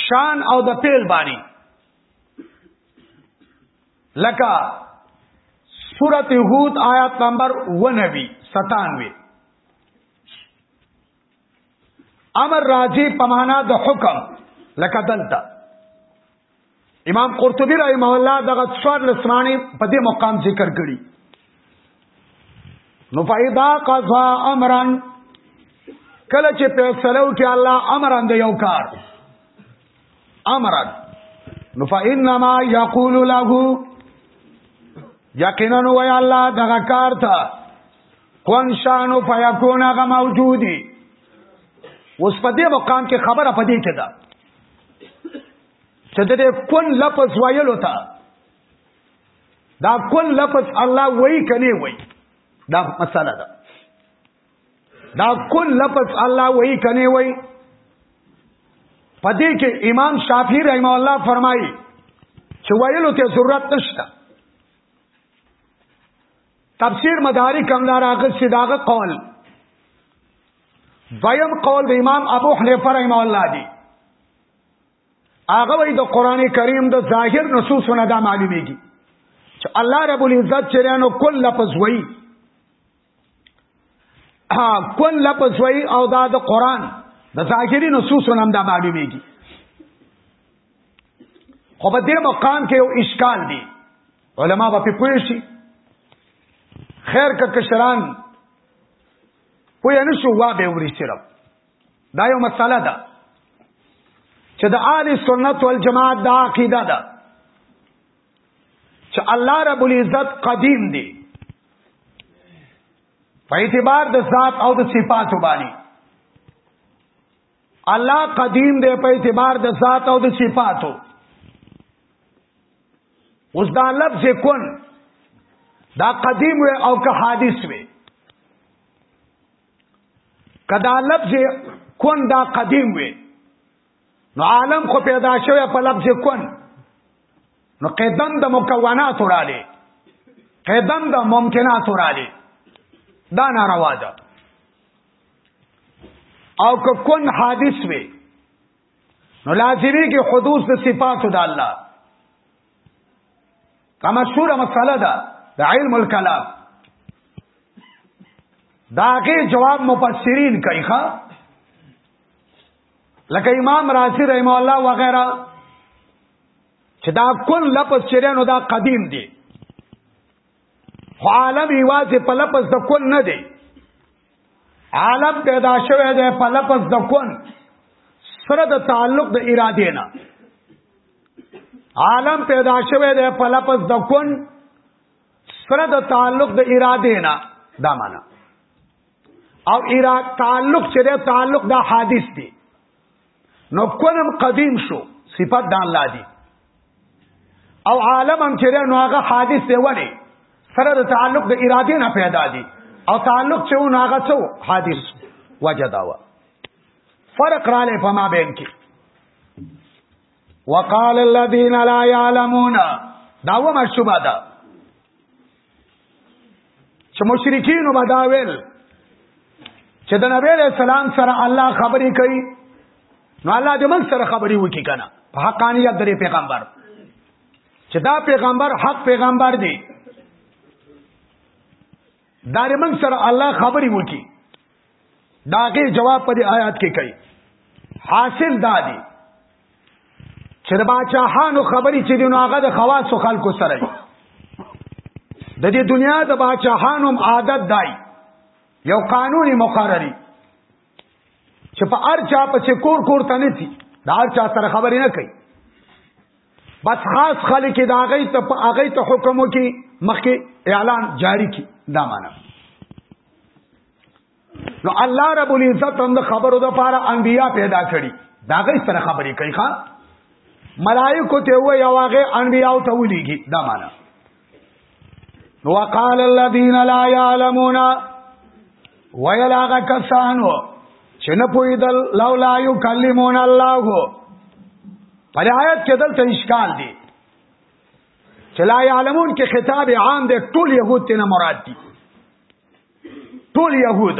شان او د پیل باندې لکه سورت هود آیات نمبر 99 97 امر راجی پمانا د حکم لکه دلته امام قرطبی رحم الله دغه څوار لسمانی په دې مقام ذکر کړی نو فیدا قضا امرن کله چې فیصلو کې الله امرن د یو کار امرد نو فإنما یقول له یقینا و یا الله دغه کار ته کون شانو فیکون هغه موجودی اوس په دې مقام کې خبره پدې کې ده چې دې کون لفظ ویلو ته دا کون لفظ الله وای کني وای دا مسله ده دا کل لفظ الله وای کني وای پدې کې امام شافعي رحم الله فرمایي چې ویلو ته ضرورت نشته تفسیر مدارک هم دار هغه صداغه قول دویم قول د امام ابو حنیفه رحم الله دی هغه وی د قران کریم د ظاهر نصوصونه دا معلومیږي چې الله رب العزت چرانو کل لفظ وایي کن لپس وی او دا د قرآن د ظاهری نصوص نم دا معلومیږي خو په دې مقام کې یو اشکال دی علما به په پوه شي خیر که کشران پوه نه شو وا به وري صرف دا یو مسله ده چې د اهل سنت والجماعت دا عقیده ده چې الله رب العزت قدیم دی په اعتبار د ذات او د صفات باندې الله قدیم دی په اعتبار د ذات او د صفاتو اوس دا لفظ کن دا قدیم وي او که حادث وي کدا لفظ کن دا قدیم وي نو عالم خو پیدا شوی په لفظ کون نو قیدن د مکونات وراله قیدن د ممکنات وراله دا ناروا ده او که کون حادث وي نو لازمي کې حدوث د صفات د الله کما شوره مساله ده د علم الکلام داغه جواب مفسرین کوي ښا لکه امام رازی رحم الله وغیرہ چې دا کل لفظ چرینو دا قدیم دی خو عالم ایواز په لفظ د کل نه دی عالم پیدا شوه دی په لفظ د کل سره د تعلق د اراده نه عالم پیدا شوه دی په لفظ د کل سره د تعلق د اراده نه دا معنی او ایرا تعلق چې ده تعلق دا حادث دی نو کونم قدیم شو صفت د الله دی او عالم هم چې ده نو هغه حادث دی ولی سره د تعلق د اراده نه پیدا دی او تعلق چې نو هغه څو حادث وجداوه فرق را لې فما بین کې وقال الذين لا يعلمون دا و مشوبه ده چې مشرکین به دا ویل چې د نبی له سلام سره الله خبرې کوي نو الله دې موږ سره خبرې وکړي کنه په حقانیت درې پیغمبر چې دا پیغمبر حق پیغمبر دی دا موږ سره الله خبرې وکړي داغه جواب په دې آیات کې کوي حاصل دادی چې د باچاهانو خبرې چې دینو هغه د خواص خلکو سره دی د دې دنیا د باچاهانو عادت دی یو قانوني مقرري چې په هر چا په کور کور ته نه دي دا هر چا سره خبرې نه کوي بس خاص خلک دا غي ته په هغه ته حکم وکي مخکې اعلان جاری کی دا معنا نو الله رب العزت هم خبرو د پاره انبیا پیدا کړي دا غي سره خبرې کوي ښا ملائکه ته وایي واغه انبیا ته ولېږي دا معنا وقال الذين لا يعلمون ويلاغ كسانو چې نه پویدل لولا یکلمون الله په آیات کې دلته اشکال دی چې لا یعلمون کې خطاب عام دی ټول يهود ته مراد دي ټول يهود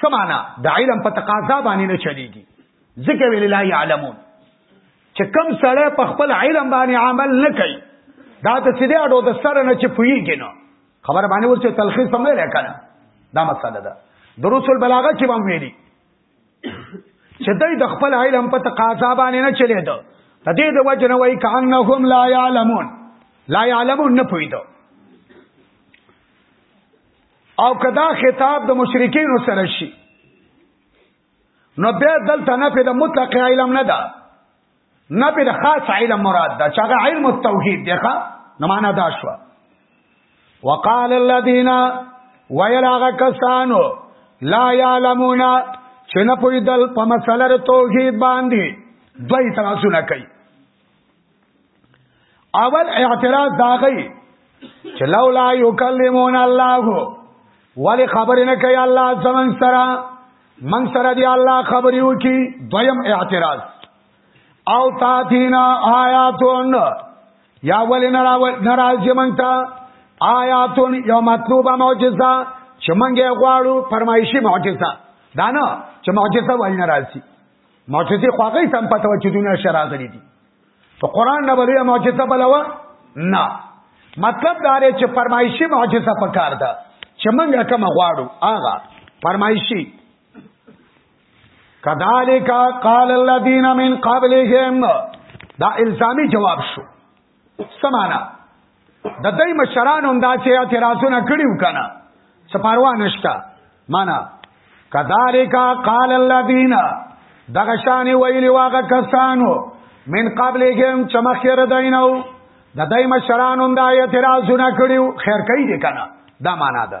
سمانا د علم په تقاضا باندې نه چلیږي ذکر ویل لا يعلمون چې کم سره په خپل علم باندې عمل نه کوي دا ته سیده اډو د سره نه چې پویږي نو خبر باندې ورته تلخیص هم نه لکنه دا مسله ده دروس البلاغه کې باندې ویلي چې دای د خپل علم په تقاضا باندې نه چلی دو د دې د وجه نه وای کانهم لا يعلمون لا يعلمون نه پویدو او کدا خطاب د مشرکین سره شي نو بیا دلته نه په مطلق علم نه ده نه په خاص علم مراد ده چې هغه علم التوحید دی ښا نه معنا دا شو وقال الذين ويلغ کسانو لا يعلمون چې نه پویدل په مسله توحید باندې دوی تاسو نه کوي اول اعتراض داغی چې لولا یکلمون الله ولی خبر نه کوي الله زمون سره من سره دی الله خبري وکي دویم اعتراض او تاتینا آیاتون یا ولی نراجی منتا آیاتون یو مطلوب معجزه چې منګه غواړو فرمایشي معجزه دا نه چې معجزه وای ناراضي معجزې خو هغه تم پته و چې دنیا شراغلي دي په قران نه بلې معجزه بلوا نه مطلب دا لري چې فرمایشي معجزه پکار ده چې موږ کوم غواړو آغا فرمایشي کذالک قال الذين من قبلهم دا الزامي جواب شو سمانا د دای مشرانو هم دا چې اعتراضونه کړیو کنه څه پروا نشته معنا کذالک قال الذين دغه شان ویلی واغه کسانو من قبلهم چمخیر دینو د دای مشرانو هم دا اعتراضونه کړیو خیر کوي دي کنه دا معنا ده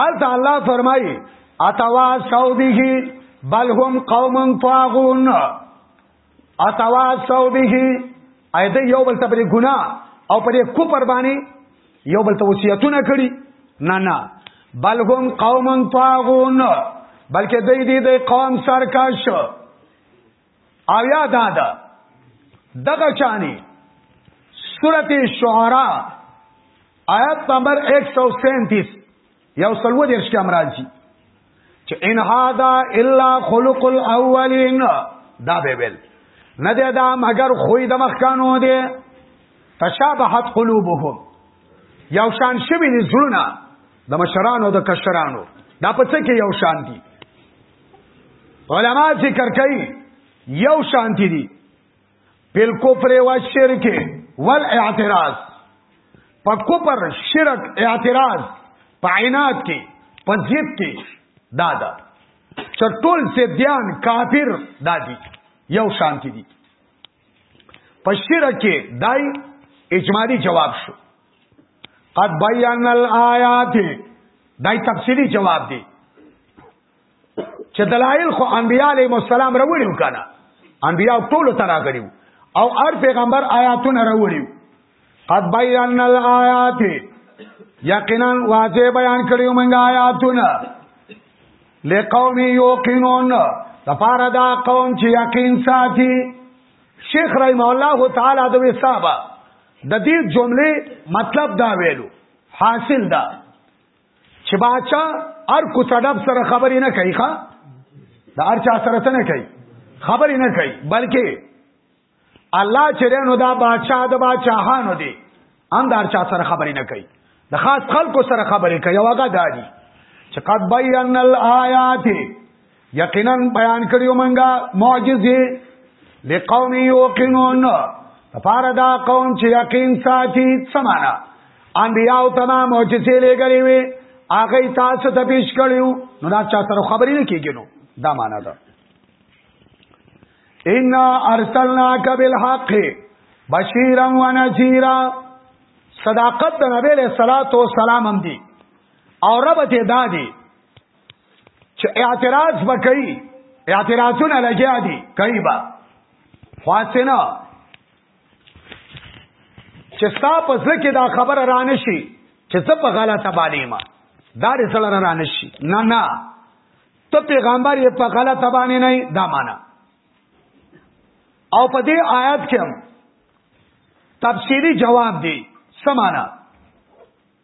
آل تعالی فرمای اتوا سو به بل هم قوم طاغون اتوا سو به ایده یو بل تبری ګنا او پرې کو قربانی یو بل ته وصیتونه کړی نه نه بل هم قوم طاغون بلکې دوی دې د قوم سرکش او یا دا ده دغه چانی سورت شعراء آیت نمبر 137 یو سلو درش کې امراضی چې ان هاذا الا خلق الاولین دا به ویل نه ده دا مگر خوې د مخکانو دی تشابهت قلوبهم یو شان شوی دي زړونه د مشرانو د کشرانو دا په څه کې یو شان دي علما ذکر کوي یو شانتی دي بل کفر و شرک ول اعتراض په کفر شرک اعتراض په عینات کې په ضد کې دادا چټول سے دیان کافر دادی یو شانتی دي په شرک کې دای اجمالی جواب شو قد بیان الآیات دای تفصیلی جواب دی چې دلایل خو انبیاء علیهم السلام راوړي وکړه انبیاء ټول ته راغړي او هر پیغمبر آیاتونه راوړي قد بیاننا الآیات یقینا واضح بیان کړیو موږ آیاتونه لقوم یوقنون لپاره دا قوم چې یقین ساتي شیخ رحم الله تعالی د وسابه د دې جملې مطلب دا ویلو حاصل دا چې باچا ار کو تدب سره خبرې نه کوي ښا د ار چا سره ته نه کوي خبرې نه کوي بلکې الله چې رنو دا باچا د باچاهانو دی ان دار چا سره خبرې نه کوي د خاص خلکو سره خبرې کوي او هغه دادي چې قد بیان الآیات یقینا بیان کړیو منګه معجزې لقوم یوقنون لپاره دا قوم چې یقین ساتي سمانا انبیاء او تمام معجزې لګلې وي هغه تاسو ته پیش کړیو نو دا چا سره خبرې نه کیږي نو دا معنا ده ان ارسلناک بالحق بشیرا و نذیرا صداقت د نبی له صلوات و سلام هم دی او رب ته دادی چې اعتراض وکړي اعتراضونه لګیا دي کوي با خاصنه چې ستا په ځل کې دا خبره رانه شي چې څه په غلطه باندې ما دا دې سره رانه شي نه نه ته پیغمبر یې په غلطه باندې نه دا معنا او په دې آیات کې هم تفصیلی جواب دی سمانا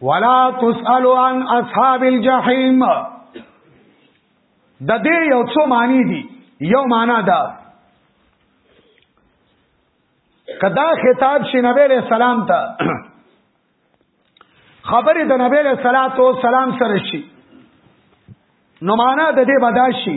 ولا تسأل عن اصحاب الجحیم د دې یو څو معنی دي یو معنا دا کدا خطاب شي نبی له سلام ته خبرې د نبی له صلوات و سلام سره شي نو معنا د دې بداشي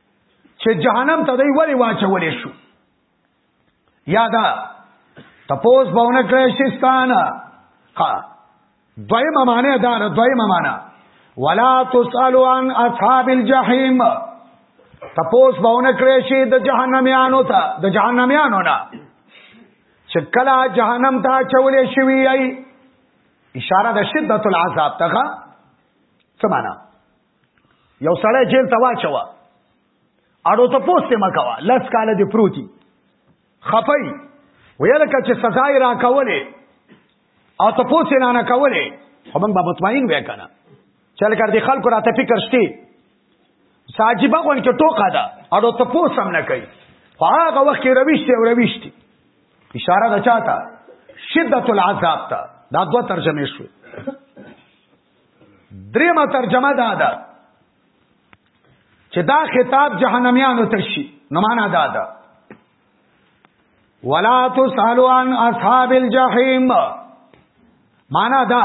چې جهنم ته دی ولی واچولې شو یادا تپوس باونه کړی شستان ها دویمه معنی دا ده دویمه معنی ولا تسالو عن اصحاب الجحیم تپوس باونه کړی شي د جهنميانو ته د جهنميانو نه چې کله جهنم ته چولې شوی ای اشاره د شدت العذاب ته څه معنا یو سړی جیل ته واچوه اړو ته پوسټ ما کوا لس کال دی پروتي خپي ویل کا چې سزا یې را کولې او ته پوسټ نه نه کولې خو موږ به مطمئن وې کنه چل کر دي خلکو راته فکر شتي ساجيبه غون کې ټوکا ده اړو ته پوسټ هم نه کوي هغه وخت کې رويشته او رويشتي اشاره ده چاته شدت العذاب ته دا دوه ترجمه شوه دریمه ترجمه دا ده چې دا خطاب جهنميانو ته شي نو معنا دا ده ولا تسالوا عن اصحاب الجحیم معنا دا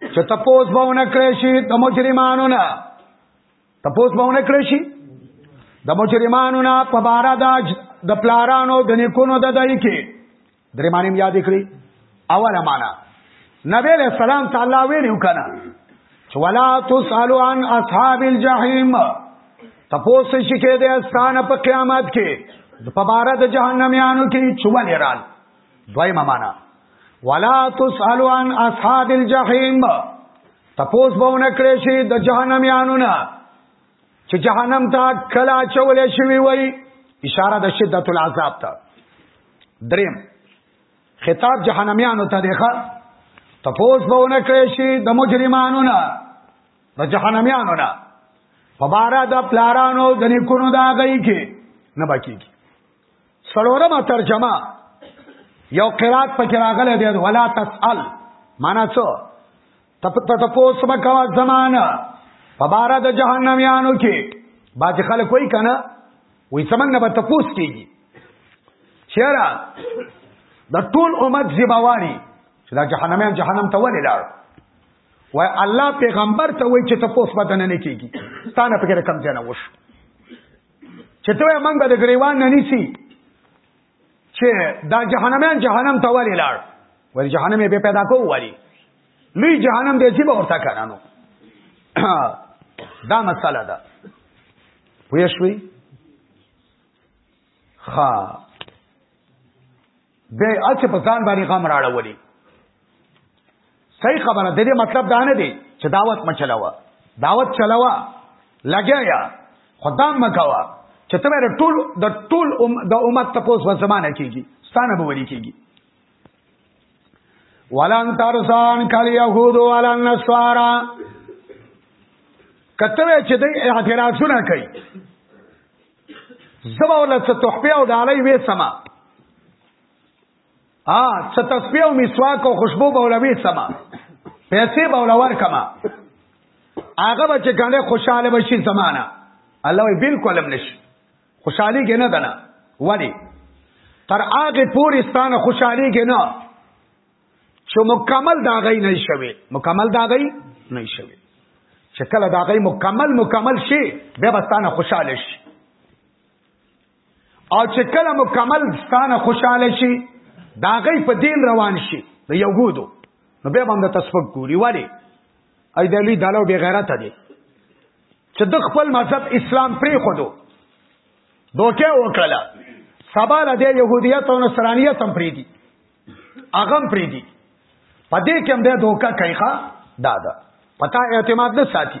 چې تپوس باونه کړی شي د مجرمانو نه تپوس باونه کړی شي د مجرمانو نه په بار د د پلارانو د نیکونو د دای کې درې معنی هم یاد کړی اوله معنا نبی علیہ السلام تعالی ویلو کنه چې ولا تسالو عن اصحاب الجحیم تپوس شي کې د استانه په قیامت کې په بار د جهنميانو کې چوبل رال دویمه معنا ولا تسالو عن اصحاب الجحیم تپوس به ونکړې شي د جهنميانو نه چې جهنم ته کلا چولې شوی وای اشاره د شدت العذاب ته دریم خطاب جهنميانو ته دیخه تپوس بونه کړی شي د مجرمانو نه د جهنميانو نه په بارا د پلارانو د نیکونو دا غي کې نه بکیږي سلورمه ترجمه یو قرات په کې راغله دی ولا تسال معنا څه تپتا تپوس بکوا زمانہ پبارا د جهنم یانو کې باج خلک وای کنه وې څنګه به تپوس کیږي چیرې د ټول امت ذمہواری چې دا جهنميان جهنم ته ولې لاړ وای الله پیغمبر ته وای چې تاسو پته نه کیږي ستانه فکر کم ځای نه وش چې ته موږ به د غریوان نه نیسی چې دا جهنميان جهنم ته ولې لاړ ور جهنم به پیدا کوو ولی لوی جهنم دې چې به ورته کړنو دا مسله ده پوه شوي ها به اچ په ځان باندې غم راړولې صحیح خبره د دې مطلب دا نه دی چې دعوت مچلاوه دعوت چلاوه لګیا یا خدام مکوا چې ته مې ټول د ټول د امت تپوس په زمانه کېږي ستانه به وري کېږي ولن ترسان کل یهود ولن نصارا کته چې د اعتراضونه کوي زبا ولا څه تحفه او ډالۍ وې سما ها څه تسبیح او مسواک او خوشبو بولوي سما پیسې بولور کما هغه به چې کنه خوشاله بشي زمانہ الله وی بالکل هم نشي خوشحالي کې نه دنا ولی تر هغه پورې ستانه خوشحالي کې نه چې مکمل داغی نه شوي مکمل داغی نه شوي چې کله داغی مکمل مکمل شي بیا به ستانه خوشاله شي او چې کله مکمل ستانه خوشاله شي دا غي په دین روان شي د يهودو نو به باندې تسبق ګوري ولی اې دلی دالو بی غیرت دي چې د خپل مذهب اسلام پرې خودو دوکه وکړه سبا له دې يهودیت او نصرانیت هم پرې دي اغم پرې دي پدې کې هم د دوکه کوي ښا دادا پتا اعتماد نه ساتي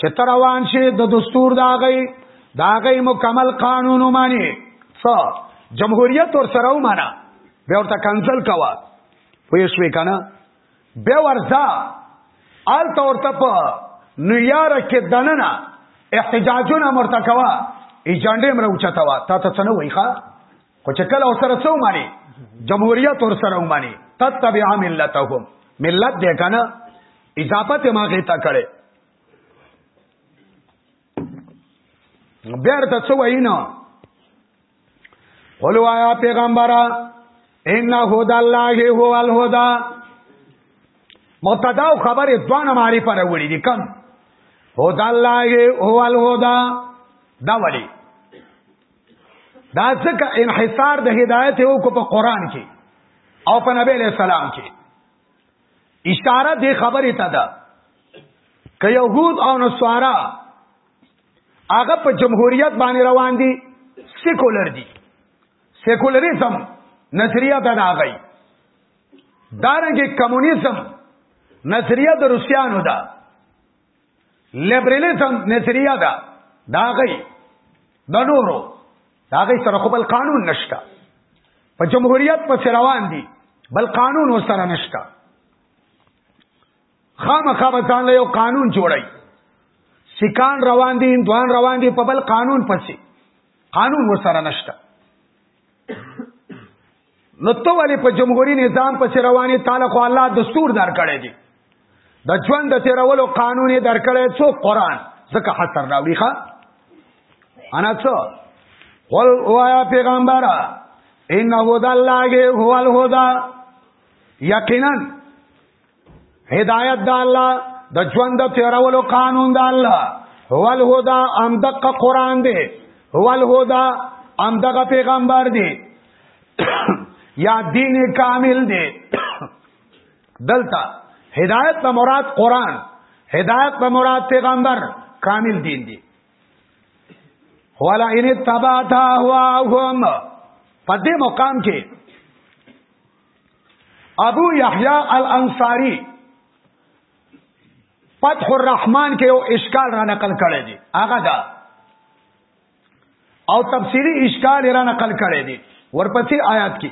چې تر روان شي د دستور دا غي دا غي مکمل قانون وماني څو جمهوریت ور سره ومانه به ورته کنسل کوا پوه شوې کنه به ورځه آل تور ته په نیاره کې دننه احتجاجونه مرته کوا ایجنډې مر اوچتا وا تا ته څنګه وای ښا خو چې کله اوسره څو مانی جمهوریت ور سره ومانی تتبع ملتهم ملت دې کنه اضافه ته ما غیتا کړي بیر ته څه وینا قل وایا پیغمبره ان هدى الله هو الهدى مبتدا او خبر دوانه معرفه راوړي دي کم هدى الله هو الهدى دا وړي دا څخه انحصار د هدایت او کو په قران کې او په نبی له سلام کې اشاره دې خبرې ته ده که يهود او نصارا هغه په جمهوریت باندې روان دي سیکولر دي سیکولریزم نظریه ده دا غي دارنګه کمونیزم نظریه د روسیانو ده لیبرلیزم نظریه ده دا غي د نورو دا غي سره خپل قانون نشته په جمهوریت په روان دي بل قانون وسره نشته خامخا به ځان له یو قانون جوړي سکان روان دي دوان روان دي په بل قانون پسې قانون وسره نشته نو ته ولی په جمهوری نظام پس روانی تعالی خو الله دستور در کړی دی د ژوند د تیرولو قانون در کړی څو قران ځکه حسر راوړي ښا انا څو قل وایا پیغمبر ان هو د الله هو الهدى یقینا هدایت د الله د ژوند د تیرولو قانون د الله هو الهدى ام دق قران دی هو الهدى ام دغه پیغمبر دی یا دین کامل دی دلته هدایت په مراد قران هدایت په مراد پیغمبر کامل دین دی ولا ان تبعت هواهم په دې مقام کې ابو یحیی الانصاری فتح الرحمن کې یو اشکال را نقل کړی دی هغه دا او تفسیری اشکال را نقل کړی دی ورپسې آیات کې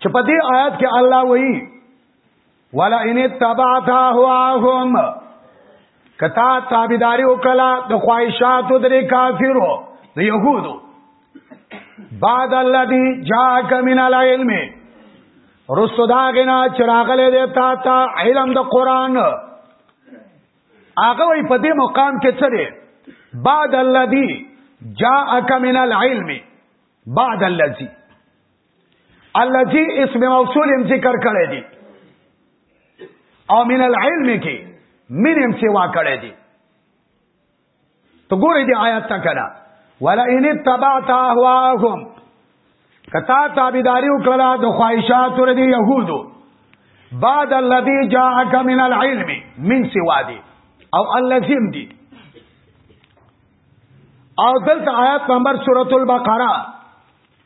چې په دې آیات کې الله وایي ولئن اتبعت اهواهم کتا تابعداري وکړه د خواهشاتو درې کافرو د يهودو بعد الذي جاءك من العلم رسو داغنا چراغله دیتا تا علم د قران هغه وي په دې مقام کې څه دی بعد الذي جاءك من العلم بعد الذي الذي اسم موصول هم ذکر کړی دی او من العلم کې من هم سوا کړی دی ته ګورې دی آیات ته کړه ولا ان تبعت اهواهم کتا تابعداري وکړه د خواهشاتو ردي يهودو بعد الذي جاءك من العلم من سوا دي او الذين دي او دلته آیات نمبر سورۃ البقره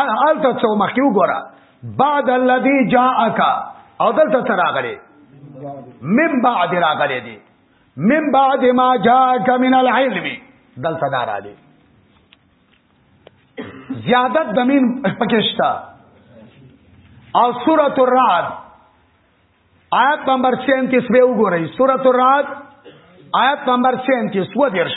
ان حال ته څو مخکې وګوره بعد الذي جاءك او دلته تر راغلي من بعد راغلي دي من بعد ما جاءك من العلم دلته دار علي زیادت دمین پکشتا او سورۃ الرعد آیت نمبر 37 به وګورئ سورۃ الرعد آیت نمبر 37 ودرش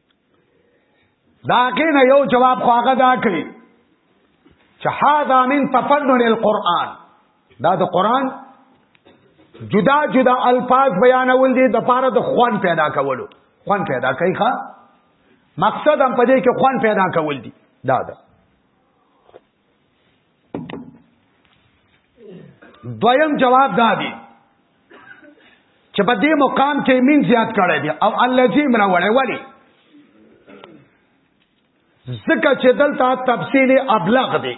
دا کینه یو جواب خو هغه دا کړی چې هاذا من تفنن القرآن دا د قرآن جدا جدا الفاظ بیانول دي د پاره د خوان پیدا کولو خوان پیدا کوي ښا مقصد هم پدې کې خوان پیدا کول دي دا ده دویم جواب دا دی چې په دې مقام کې مين زیات کړی دی او الذي من وړي ولی ځکه چې دلته تفصیل ابلغ دی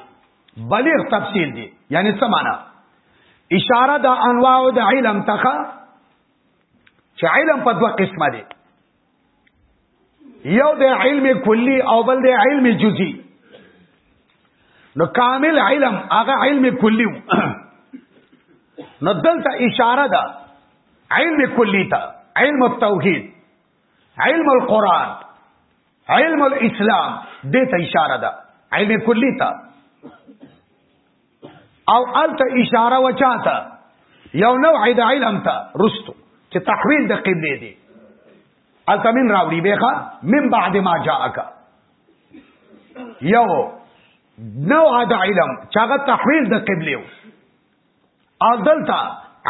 بلیغ تفصیل دی یعنی څه معنا اشاره د انواع د علم تخه چې علم په دوه قسمه دی یو د علم کلی او بل د علم جزئی نو کامل علم هغه علم کلی نو دلته اشاره ده علم کلی ته علم التوحید علم القرآن علم الاسلام دې ته اشاره ده علم کلی ته او الته اشاره وچاته یو نوع د علم ته رستو چې تحویل د قبله دی الته من راوړي بهخه من بعد ما جاءک یو نوع د علم چې هغه تحویل د قبله او دلته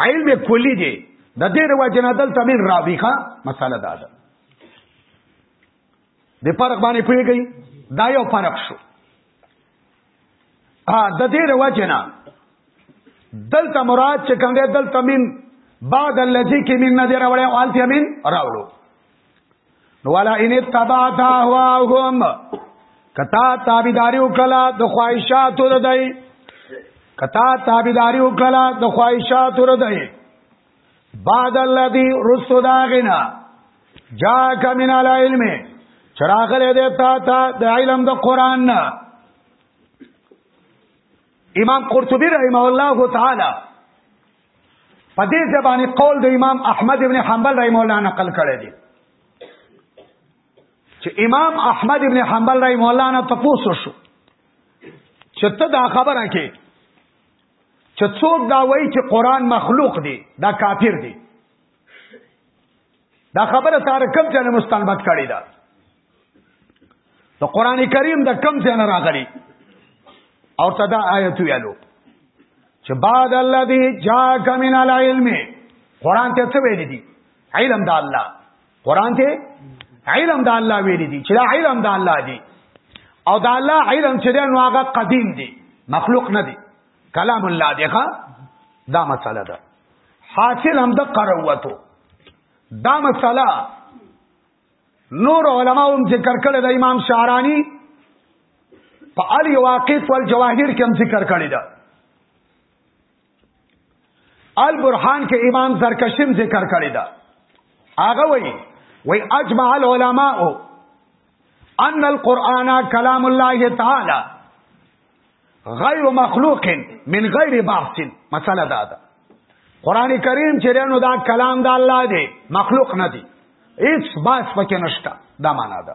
علم کلی دی د دې رواجنه دلته من راوړي ښا مساله ده د فرق باندې پوهیږي دا یو فرق شو ها د دې وروجنا دلته مراد چې کوم دی دلته من بعد الذي کې من نه دی راوړی او الته من راوړو نو والا ان تبعت هواهم کتا تابعداري وکړه د خواهشاتو ردی کتا تابعداري وکړه د خواهشاتو ردی بعد الذي رسو داغنا جاءك من العلم چراغ له دې تا ته د علم د قران نه امام قرطبي رحمه الله تعالی په دې زبانه قول د امام احمد ابن حنبل رحمه الله نقل کړی دی چې امام احمد ابن حنبل رحمه الله نه تاسو شو چې ته دا خبره کې چې څوک دا وایي چې قران مخلوق دی دا کافر دی دا خبره تار کم چې مستنبت کړی دا د قران کریم د کم چې نه راغلی او تدا آیت ویلو چې بعد الذي جاءك من العلم قران ته څه ویل دي علم د الله قران ته علم د الله ویل دي چې دا علم د الله دی او دا الله علم چې نو هغه قدیم دی مخلوق نه دی کلام الله دی ښا دا مسله ده حاصل هم د قروتو دا مسله نور علما هم ذکر کړی د امام شعرانی په علی واقف والجواهر کې هم ذکر کړی ده البرهان کې امام زرکشم ذکر کړی دا هغه وایي وای اجمع العلماء ان القرآن کلام الله تعالی غیر مخلوق من غیر بعث مساله دا ده قران کریم چې رانو دا کلام د الله دی مخلوق نه دی هیڅ باس پکې نشته دا معنا ده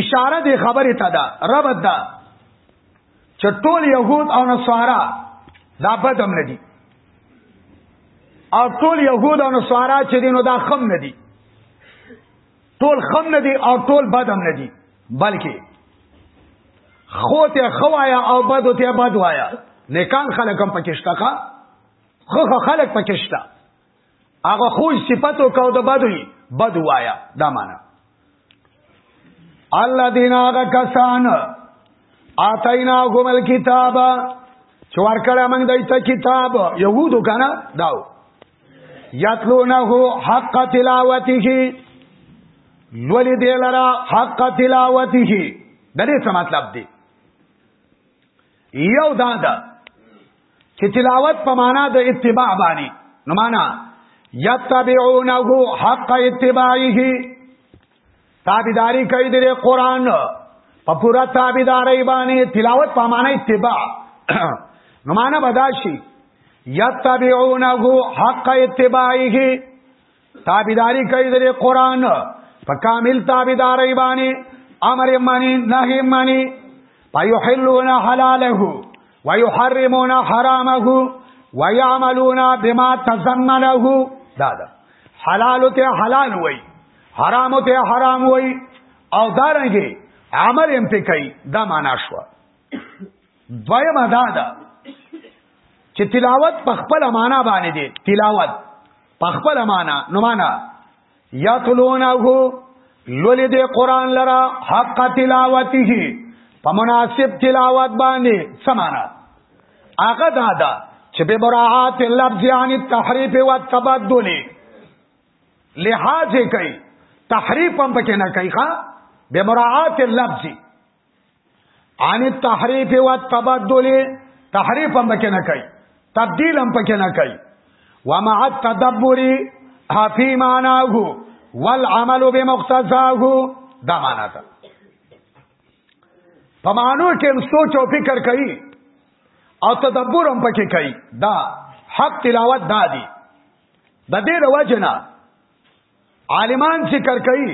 اشاره دې خبره ته ده رب ده چې ټول يهود او نصارا دا بدم نه دي او ټول يهود او نصارا چې دینو دا خم نه دي ټول خم نه دي او ټول بدم نه دي بلکې خو ته خوایا او بدو ته بد وایا نیکان خلک هم پکې شته خو خلک پکې شته هغه خو صفات او کو د بدوی بد وایا دا معنا الله دینا هغه کسان آتینا هم الكتاب چې ورکړه موږ دای ته کتاب يهودو کنه داو یتلونه حق تلاوته لولی دی لرا حق تلاوته د دې څه مطلب دی یو دا ده چې تلاوت په معنا د اتباع باندې نو معنا یتبعونه حق اتباعه تابعداري کوي د قران په پورا تابعداري باندې تلاوت په معنا اتباع نو معنا بداشي یتبعونه حق اتباعه تابعداري کوي د قران په کامل تابعداري باندې امر معنی نهي معنی فيحلون حلاله ويحرمون حرامه ويعملون بما تزمنه دا دا حلال ته حلال وای حرام ته حرام وای او دارنګي عمل هم پکې دا معنا شو دویم ادا ده چې تلاوت په خپل معنا باندې دی تلاوت په خپل معنا نو معنا یا تلونه لولې دې قران لرا حق تلاوته په مناسب تلاوت باندې سمانا هغه دا ده چې به مراعات لفظ یعنی التحریف او التبدل لحاظ کوي تحریف هم پکې نه کوي ښا به مراعات لفظ عن التحریف و التبدل تحریف هم پکې نه کوي تبدیل هم پکې نه کوي ومع التدبر فی معناه والعمل بمقتضاه دا معنا ده په معنی کې سوچ او فکر کوي او تدبر هم پکې کوي دا حق تلاوت دا دی د دې د وجنه عالمان ذکر کوي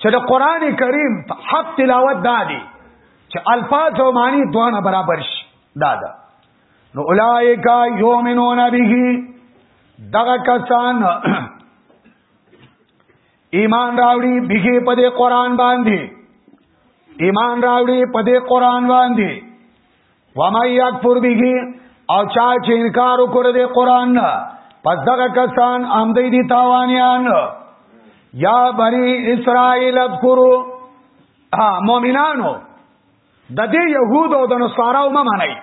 چې د قران کریم حق تلاوت دادي چې الفاظ او معنی دوه برابر شي دا ده نو اولائک یؤمنون به دغه کسان ایمان راوړي به په دې قران باندې ایمان راوړي په دې قران باندې وما یکفر به او چا چې انکار وکړ د قران نه پس دغه کسان هم دی دي تاوانیان یا بنی اسرائیل اذکروا مؤمنانو د دې يهود او د نصارا او ممنای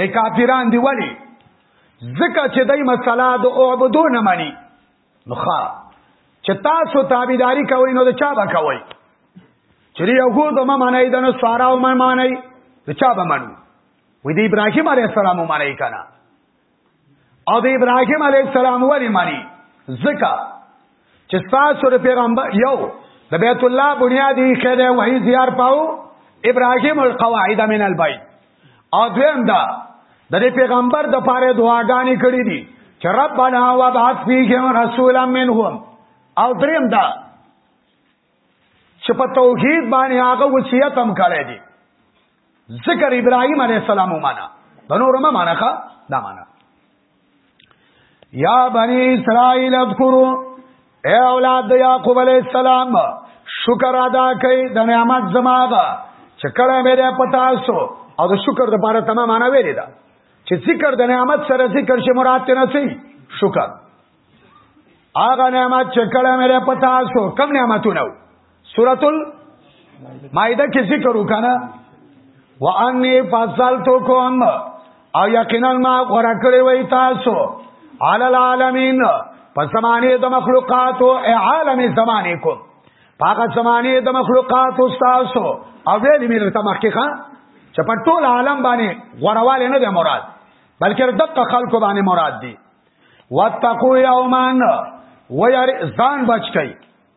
د کافران دی ولی ځکه چې دای مسله د اوبدو نه مانی نو ښا چې تاسو تابعداري کوئ نو د چا به کوئ چې يهود ما معنی د نو سارا ما معنی د چا به منو وې د ابراهيم عليه السلام معنی کنا او د ابراهيم عليه السلام ولی معنی زکا چې تاسو د پیغمبر یو د بیت الله بنیادی خیره وحی زیار پاو ابراهيم القواعد من البيت او دویم دا د دې پیغمبر د پاره دعاګانې کړې دي چې ربنا وابعث فیهم رسولا منهم او دریم دا چې په توحید باندې هغه وصیت هم کړی دی ذکر ابراهیم علی السلام ومانه د نور ما مانخه دا مانه یا بنی اسرائیل اذکرو اے اولاد د یعقوب علی السلام شکر ادا کړئ د نعمت زماغه چې کله مې ده پتا سو او د شکر د پاره تمام معنا ویلې ده چې ذکر د نعمت سره ذکر شي مراد ته نه سي شکر هغه نعمت چې کله مې ده پتا سو کم نعمتونه سورۃ المائده کې ذکر وکړه وانی فصلتکم او یقینا ما غره کړی وای تاسو علی العالمین پس زمانه د مخلوقات او عالم زمانه کو پاګه زمانه د مخلوقات تاسو او ویل مې ته محققه چې په ټول عالم باندې غورواله نه دی مراد بلکې دقه خلکو باندې مراد دی واتقوا یوما وير ځان بچ کئ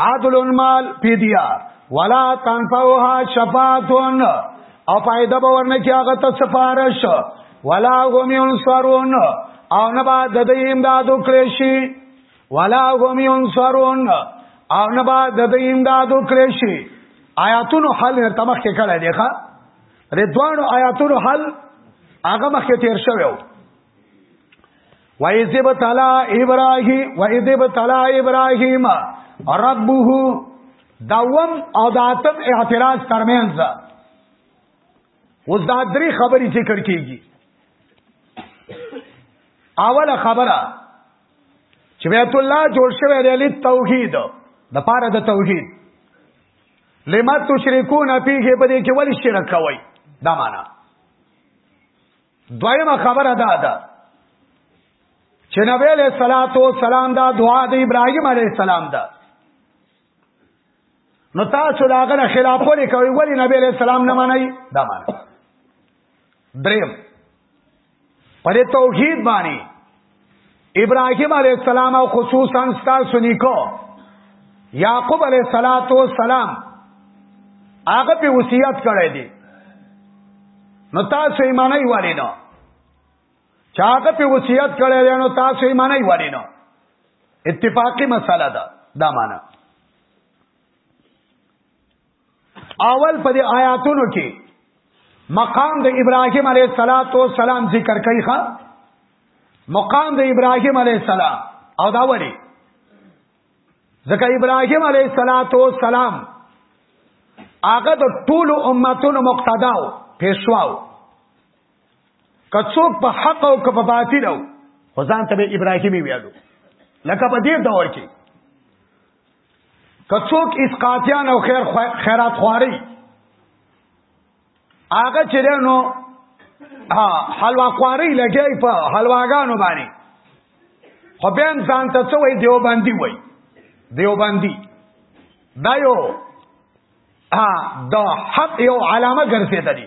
عادل المال پی دی آر ولا تنفعها شفاعتون او پایده باور نه کیا غته سفارش ولا هم ينصرون او نه با د دې امداد وکړي شي ولا هم ينصرون او نه با د دې امداد وکړي شي آیاتونو حل نه تمخ کې کړه دی ښا ردوانو آیاتونو حل هغه مخ کې تیر شوی وَإِذِ ابْتَلَى إِبْرَاهِيمَ وَإِذِ ابْتَلَى إِبْرَاهِيمَ رَبُّهُ دوم او داتم اعتراض ترمنځ اوس دا درې خبرې ذکر کیږي اوله خبره چې بیت الله جوړ شوی دی لید توحید د پاره د توحید لما تشركون فيه په دې کې ولې شرک کوي دا معنا دویمه خبره دا ده چې نبی علیہ الصلات والسلام دا دعا د ابراهیم علیہ السلام ده نو تاسو دا غره خلاف ولې کوي ولی نبی علیہ السلام نه منئ دا معنی دریم پرې توحید باندې ابراهيم عليه السلام او خصوصا ستاسو نیکو یعقوب عليه السلام هغه په وصیت کړی دی نو تاسو ایمانای ولی نو چاګه په وصیت کړی دی نو تاسو ایمانای ولی نو اتفاقی مسله ده دا معنا اول په دې آیاتونو کې مقام د ابراهیم علیه الصلاۃ والسلام ذکر کوي ښا مقام د ابراهیم علیه السلام او دا وری ځکه ابراهیم علیه الصلاۃ والسلام هغه د ټولو امتونو مقتدا او پیشوا او کڅوک په حق او په باطل او ځان ته ابراهیمی ویلو لکه په دې دور کې کڅوک اسقاطیان او خیر خیرات خواري هغه چې نو حلوا خواري لګي په حلواګانو باندې خو بیا ځان ته څه وای دیو باندې وای دیو باندې دا یو ها دا حق یو علامه ګرځیدلی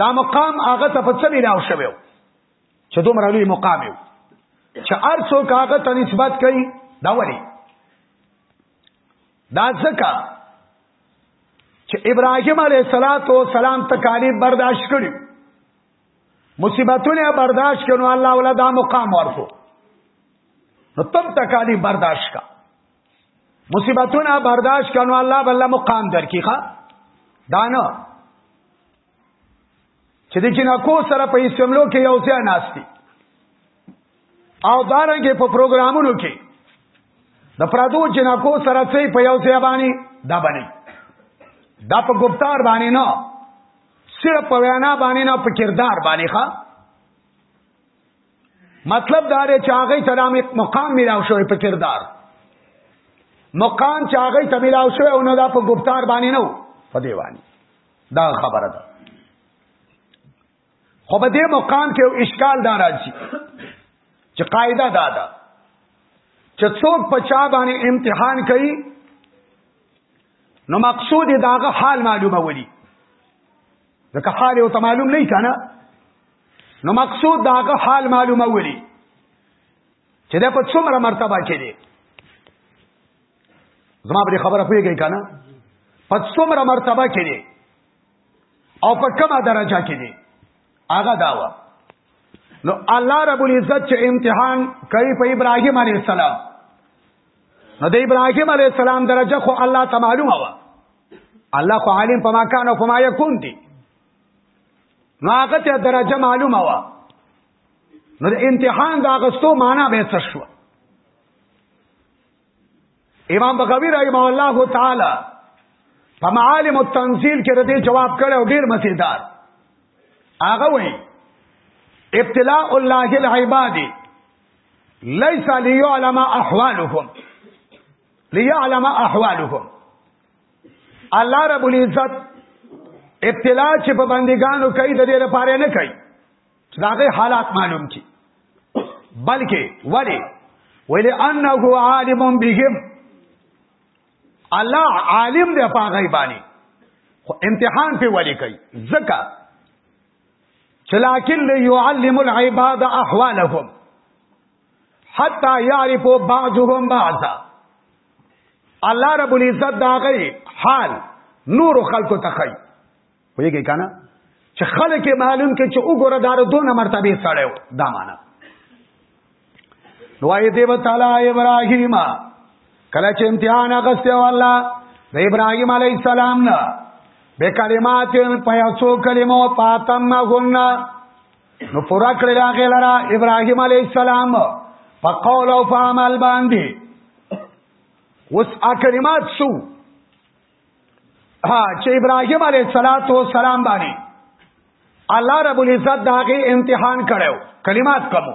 دا مقام هغه ته په څه ملاو شوی چې دومره لوی مقام یو چې هر څوک هغه ته نسبت کوي دا وری دا ځکه چې ابراهيم عليه صلوات و سلام تکالیف برداشت کړی مصیبتونه برداشت کړو الله ولا دا مقام ورکو نو تم تکالیف برداشت کا مصیبتونه برداشت کنو الله بل مقام درکې ښا دانه چې د جنکو سره په اسمبلو کې یو ځای ناشتي او دارنګه په پروګرامونو کې د پرادو جنکو سره څه په یو ځای باندې دا باندې دا په گفتار باندې نه صرف په وینا باندې نه په کردار باندې ښا مطلب دا دی چې هغه ته دا مقام ملاو شوی په کردار مقام چې هغه ته ملاو شوی او نه دا په گفتار باندې نه په دیوانی دا خبره ده خو په دې مقام کې یو اشکال دا راځي چې قاعده دا ده چې څوک په چا باندې امتحان کوي نو مقصود داغه حال معلومه ولي ځکه حال او معلوم نه کنه نو مقصود دا هغه حال معلومه ولي چې دا په څومره مرتبه کې دي زما پر خبره پوهیږئ کنه په څومره مرتبه کې دي او په کومه درجه کې دي هغه داوا نو الله رب العزت چې امتحان کوي په ابراهيم عليه السلام نو د ابراهيم عليه السلام درجه خو الله تعالی معلومه و الله خو عالم په ما کان او په ما یکون دی نو هغه ته درجه معلومه وا نو د امتحان د اغستو معنا به څه شو امام بغوی رحمه الله تعالی په معالم التنزيل کې ردی جواب کړو ډیر مزیدار هغه وایي ابتلاء الله العباد ليس ليعلم احوالهم ليعلم احوالهم الله رب العزت ابتلا چې په بندګانو کوي د دې لپاره نه کوي چې داغه حالات معلوم کی بلکې ولی ولی انه عالم بهم الله عالم دی په غیبانی خو امتحان په ولی کوي زکه چې لکن ليعلم العباد احوالهم حتا یعرفو بعضهم بعضا الله رب العزت دا غي حال نور خلکو ته خي ویږي کنه چې خلک معلوم کې چې وګوره دار دونه مرتبه سړیو دا معنا نو اي دیو تعالی ابراهیم کله چې امتحان اغسته والله د ابراهیم علی السلام نه به کلمات په یو څو کلمو پاتم غنه نو پورا کړی دا غیلرا ابراهیم علی السلام په قول او په عمل باندې وس اکلمات سو ها چې ابراهیم علی السلام باندې الله رب العزت داغه امتحان کړو کلمات کومو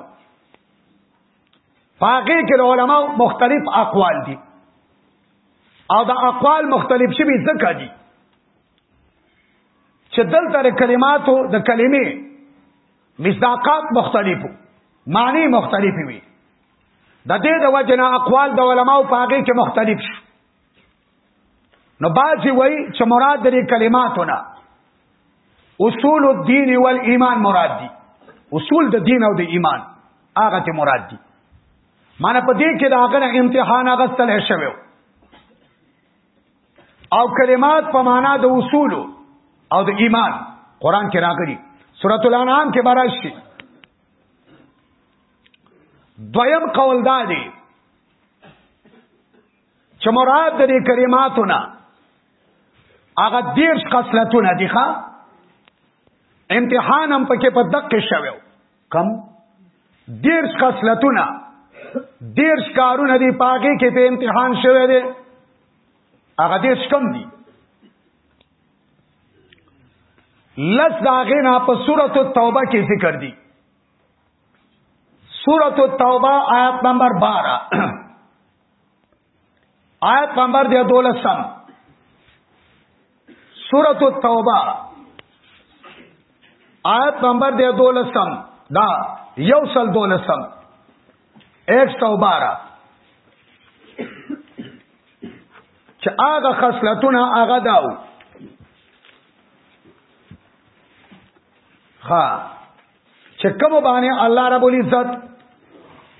پاګه کې علماء مختلف اقوال دي او دا اقوال مختلف شوي ځکه دي چې دلته د کلماتو د کلمې مصداقات مختلفو معنی مختلفې وي د دې د وجنه اقوال د علماو په هغه کې مختلف شو نو بعضی وای چې مراد لري کلماتونه اصول الدین والایمان مراد دي اصول د دین او د ایمان هغه ته مراد دي معنی په دې کې دا هغه امتحان هغه ستل شوی او کلمات په معنا د اصول او د ایمان قران کې راغلي سورۃ الانعام کې براشي دویم قول دا دی چې مراد د دې کلماتونه هغه دیرش خصلتونه دي ښا امتحان هم پکې په دقه شوو کم دیرش خصلتونه دیرش کارونه دی پاګه کې په امتحان شوه دی هغه دیرش کم دي لس داغه نه په سورۃ التوبه کې ذکر دي سورۃ التوبه آیت نمبر 12 آیت نمبر دی دولسم سورت التوبه آیت نمبر دی دولسم دا یو سل دولسم ایک سو بارہ چه آغا خسلتون آغا داو خواه چه کمو بانی اللہ رب العزت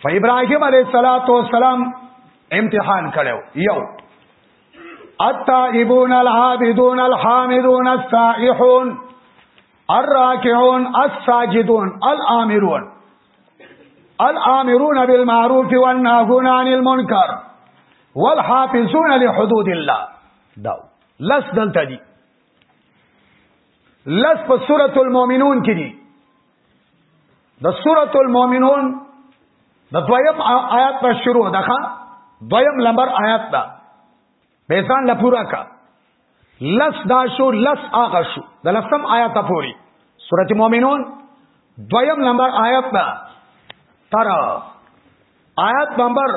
فا ابراہیم علیہ السلام امتحان کرو یو التائبون العابدون الحامدون السائحون الراكعون الساجدون الآمرون الآمرون بالمعروف والناهون عن المنكر والحافظون لحدود الله داو لس دلتا دي لس په سورۃ المؤمنون کې دي د سورۃ المؤمنون د دویم آیات نه شروع ده ښا دویم نمبر آیات ده به ځان لا پورا کا لس دا شو لس هغه شو د لسم آیات پوری سورۃ المؤمنون دویم نمبر آیات ده تر آیات نمبر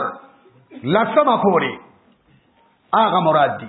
لسم پوری هغه مراد دي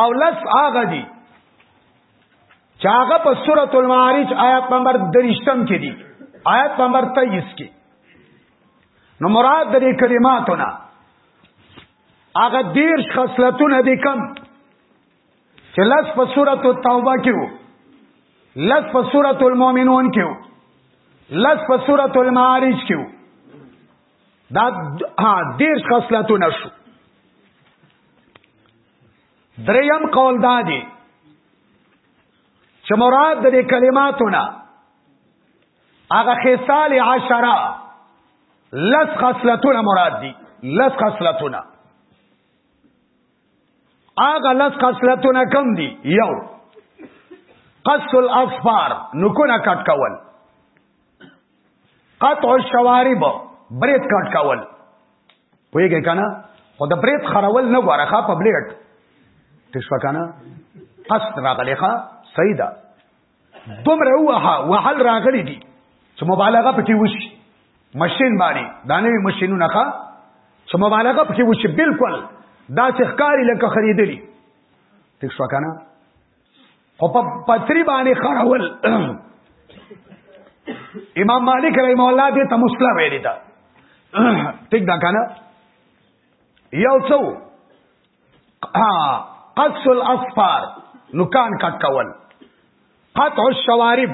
او لس هغه دي چې هغه په سورۃ المعارج آیات نمبر 23م کې دي آیات نمبر 23 کې نو مراد د کلماتونه هغه دیر خصلتونه دي کم چې لس په سورۃ التوبه کې وو لس په سورۃ المؤمنون کې وو لس په سورۃ المعارج کې وو دا ها دیرش خصلتونه شو دریم قول دا دی چې مراد د دې کلماتونه هغه خصال عشره لس خصلتونه مراد دي لس خصلتونه هغه لس خصلتونه کم دي یو قص الاصفار نکونه کټ کول قطع الشوارب برید کټ کول پوهیږئ کنه خو د برید خرول نه غواړه ښا په بلیډ تښ کنه قصد راغلی ښا صحیح ده دومره وها وهل راغلی دي چې مبالغه پکې وشي ماشين باندې دا نوې ماشينونه ښا چې مبالغه پکې وشي بالکل دا چې ښکاری لکه خریدلی تښ کنه خو په پتری باندې خړول امام مالک رحم الله دې ته مسله ویلې ده ټیک دا کنه یو څو قص الاصفار نکان کټ کول قطع الشوارب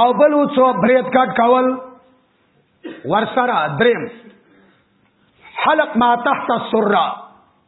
او بل څو بریت کټ کول ورسره دریم حلق ما تحت السره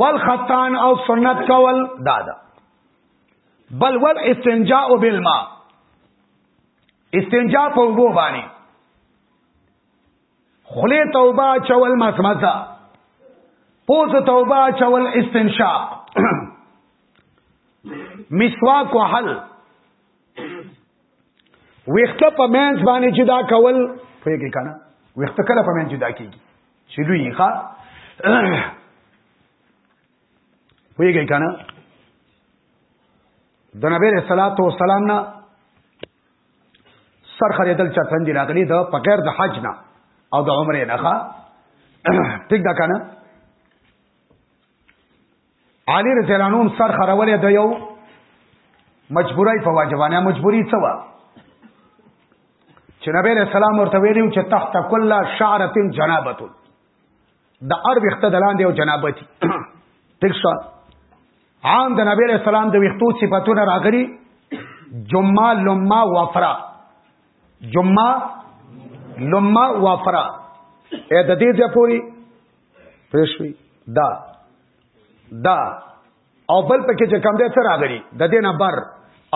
والختان او سنت کول دادا بل ول استنجاء بالماء استنجاء په وبو باندې خله توبه چول مسمزه پوز توبه چول استنشاق مسواک وحل ویخته په مینس باندې جدا کول پوهیږي کنه ویخته کله په مینس جدا کیږي چې لوی ښا پوهیږي کنه د نبی رسول الله سلام نه سر خریدل چرتن دی راغلی د بغیر د حج نه او د عمره نه ښا ټیک دا کنه علی رضی الله عنه سر خرولې د یو مجبورای په واجبانه مجبوری څه و چې نبی رسول الله ورته ویلو چې تحت کل شعره جنابت د ار وخت دلان دی او جنابتی ټیک شو عام د نبی رسول الله د وختو صفاتونه راغلي جمعه لمما وفرا جمعه لمما وفرا اې د دې ځپوري پېښوي دا دا او بل پکې چې کم دې سره راغلي د دې نه بر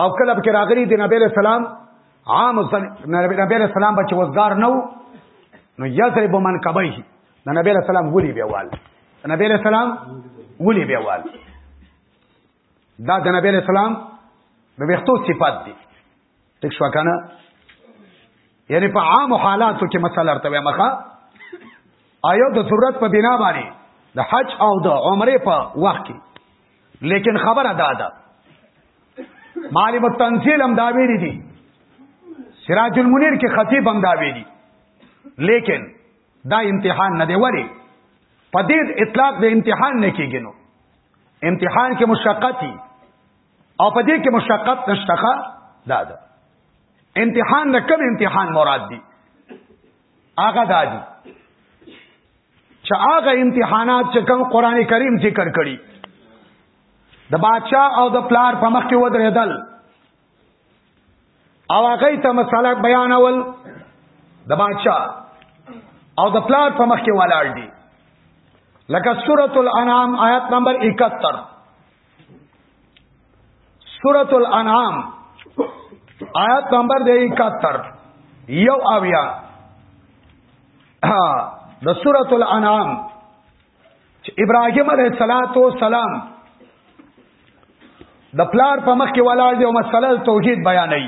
او کله پکې راغلي د نبی له سلام عام نبی له سلام بچ وزګار نو نو یضرب من کبیه د نبی له سلام ولي بیا وال د نبی له سلام ولي بیا وال دا د نبی له سلام د وختو صفات دي تک شو کنه یعنی په عام حالاتو کې مسله ارته وي مخه آیو د ضرورت په بنا باندې د حج او د عمره په وخت کې لیکن خبره دا ده معالم التنزیل هم دا ویلي دي سراج المنیر کې خطیب هم دا ویلي لیکن دا امتحان نه دی ولی په دې اطلاق د امتحان نه کېږي نو امتحان کې مشقت دي او په دې کې مشقت نشته دا ده امتحان نه کوم امتحان مراد دی هغه دا دی چې هغه امتحانات چې کوم قران کریم ذکر کړي د بادشاہ او د پلار په مخ کې ودرېدل او هغه ته مسله بیانول د بادشاہ او د پلار په مخ کې ولاړ دي لکه سورۃ الانعام آیت نمبر 71 سورة الانعام آیات نمبر دی 71 یو اویا د سورۃ الانعام چې ابراهیم علیه الصلاۃ والسلام د پلار په مخ کې ولاړ دی او مسله توحید بیانوي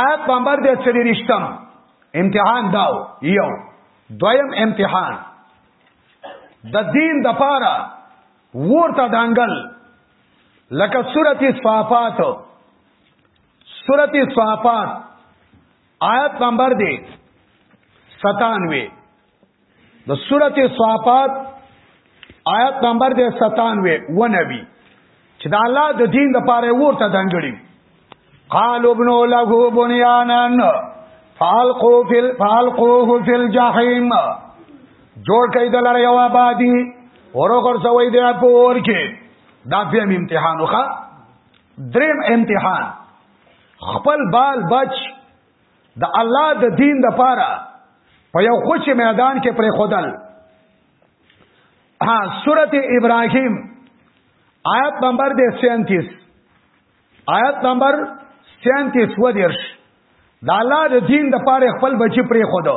آیات نمبر د چلی رښتم امتحان داو یو دویم امتحان د دین د پاره ورته دانګل لکه سورتی صفات سورتی صفات آیت نمبر دی 97 د سورته صافات آیت نمبر دې 97 و نبی چې د الله د دین د پاره ورته دنګړي قال ابن له بنيانن فالقو فی فالقوه فی الجحیم جوړ کړي د لاره یو آبادی ورو کر سوي دی په اور کې دا په امتحان وخا دریم امتحان خپل بال بچ د الله د دین د پاره په یو خوش میدان کې پر خودل ها سورته ابراهیم آیت نمبر 37 آیت نمبر 37 ودیرش د الله د دین د پاره خپل بچی پر خودو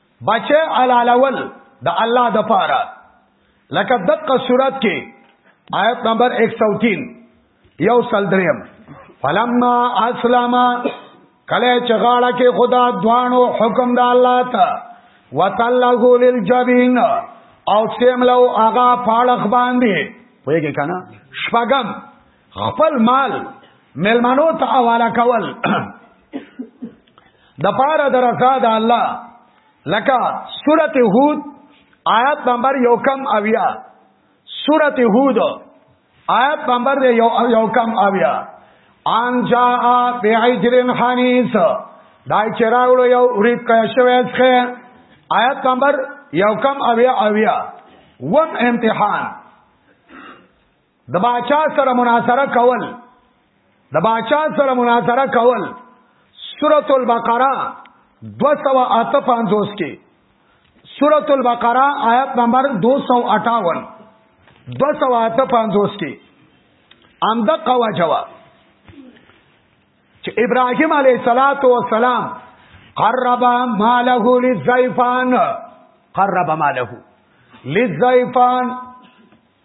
بچه علالول د الله د پاره لکه دقه صورت کې آیت نمبر 103 یو سل دریم فلما اسلم کله چې غاړه کې خدا دوانو حکم د الله ته وتلغه للجبین او سیملو آغا پاړخ باندې پوهیږي کنه شپغم خپل مال ملمنو ته حواله کول د پاره د رضا د الله لکه سورته هود آیات نمبر یو کم اویا سورته هود آیات نمبر یو یو کم اویا ان جاء بعجرن حنیس دای چراولو یو ورید کای شوی څخه آیات نمبر یو کم اویا اویا وم امتحان د باچا سره مناظره کول د باچا سره مناظره کول سورۃ البقره 258 کې سورۃ البقره آیت نمبر 258 258 کې اند قوا جواب چې ابراهيم عليه صلوات و سلام قرب ماله للزيفان قرب ماله للزيفان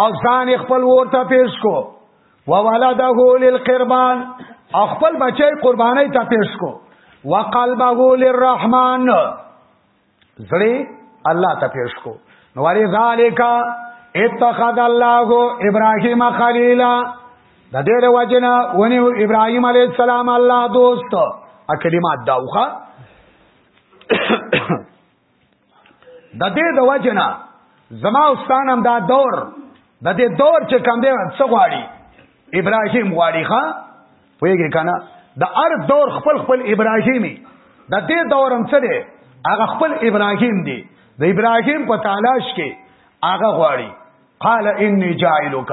او ځان خپل ورته پیش کو وولده للقربان خپل بچی قربانی ته پیش کو وقلبه للرحمن زړه الله ته پیش کو نو وری ذالک اتخذ الله ابراهیم خلیلا د دې د وجنه ونی ابراهیم علی السلام الله دوست ا کلمات داوخه د دې د وجنه زما استان هم دا دور د دې دور چې کم دی څه غواړي ابراهیم غواړي ښا پوهیږي کنه د هر دور خپل خپل ابراهیمي د دې دور هم څه دی هغه خپل ابراهیم دی د ابراهیم په تلاش کې هغه غواړي قال انی جاعلک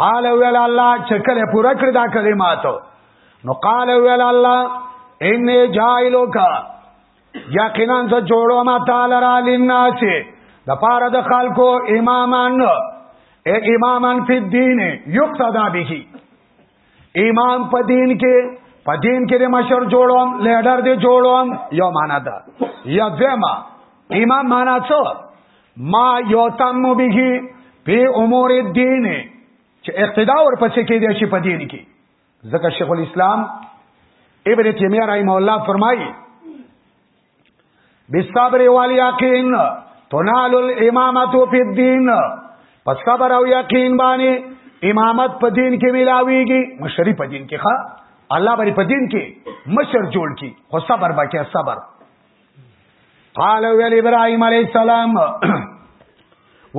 قال ویل الله چې کله پوره کړ دا کلمات نو قال ویل الله انی جاعلک یقینا ز جوړو ما تعالی را لناس د پاره د خلکو امامان اے امامان فی الدین یقتدا به امام په دین کې په دین کې د مشر جوړوم لیډر دی جوړوم یو معنا ده یا دیما امام معنا څه ما یوتم به په امور الدین چې اقتدا ورپسې کې دی شي په دین کې ځکه شیخ الاسلام ابن تیمیه رحمه الله فرمایي بالصبر والیقین تنال الامامت فی الدین پس صبر او یقین باندې امامت په دین کې ملاویږي مشری په دین کې ښا الله باندې په دین کې مشر جوړ کی خو صبر باکه صبر قال ویل ابراهيم عليه السلام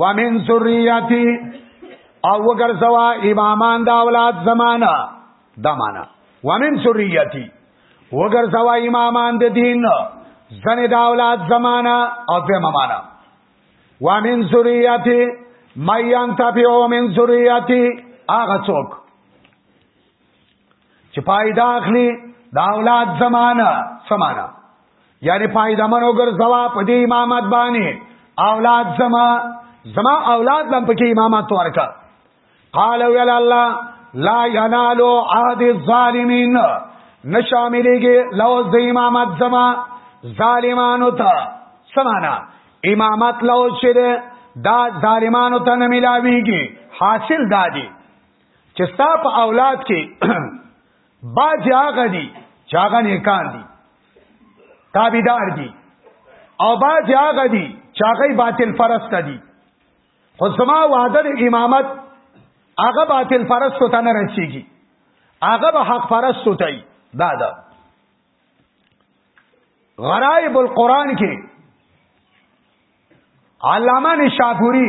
ومن ذريتي او وګرځوا امامان دا اولاد زمانہ دا معنا ومن ذريتي وګرځوا امامان د دین زنه دا اولاد زمانہ او په معنا ومن ذريتي مَيَّن تَبِعُ مِن ذُرِّيَّتِي هغه څوک چې پایدا اخلي دا اولاد زمانہ سمانا یعنی پایدا منو ګرځوا په دې امامت باندې اولاد زما زما اولاد لم پکې امامت ورکا قال ویل الله لا ینالو عهد الظالمین نشاملېږي لو د امامت زما ظالمانو ته سمانا امامت لو شره دا ظالمانو ته نه ملاويږي حاصل دادي چې ستا په اولاد کې باج هغه دي چې هغه نیکان دي تابعدار دي او باج هغه دي چې هغه باطل فرست دي خو زما وعده د امامت هغه باطل فرست ته نه رسیږي هغه به حق فرست ته دی دا ده غرائب القرآن کې علامه نشاپوری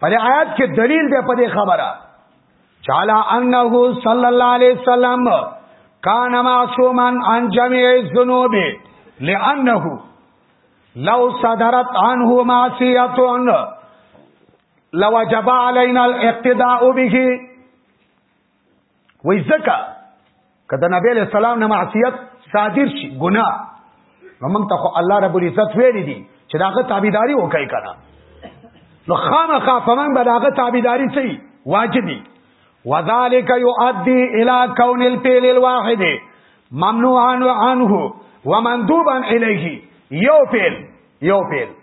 په آیات کې دلیل دی په دې خبره چالا انه صلی الله علیه وسلم کان معصوما عن جميع الذنوب لانه لو صدرت عنه معصيه لوجب علينا الاقتداء به وای زکه کله نبی علیہ السلام نه معصیت صادر شي ګناه نو موږ ته خو الله رب العزت ویلي دي چې داغه تابعداري وکړي کنه نو خامخا فمن به داغه تابعداري سي واجبي وذالک یؤدی الی کون الفعل الواحد ممنوعا عنه ومندوبا الیه یو فعل یو فعل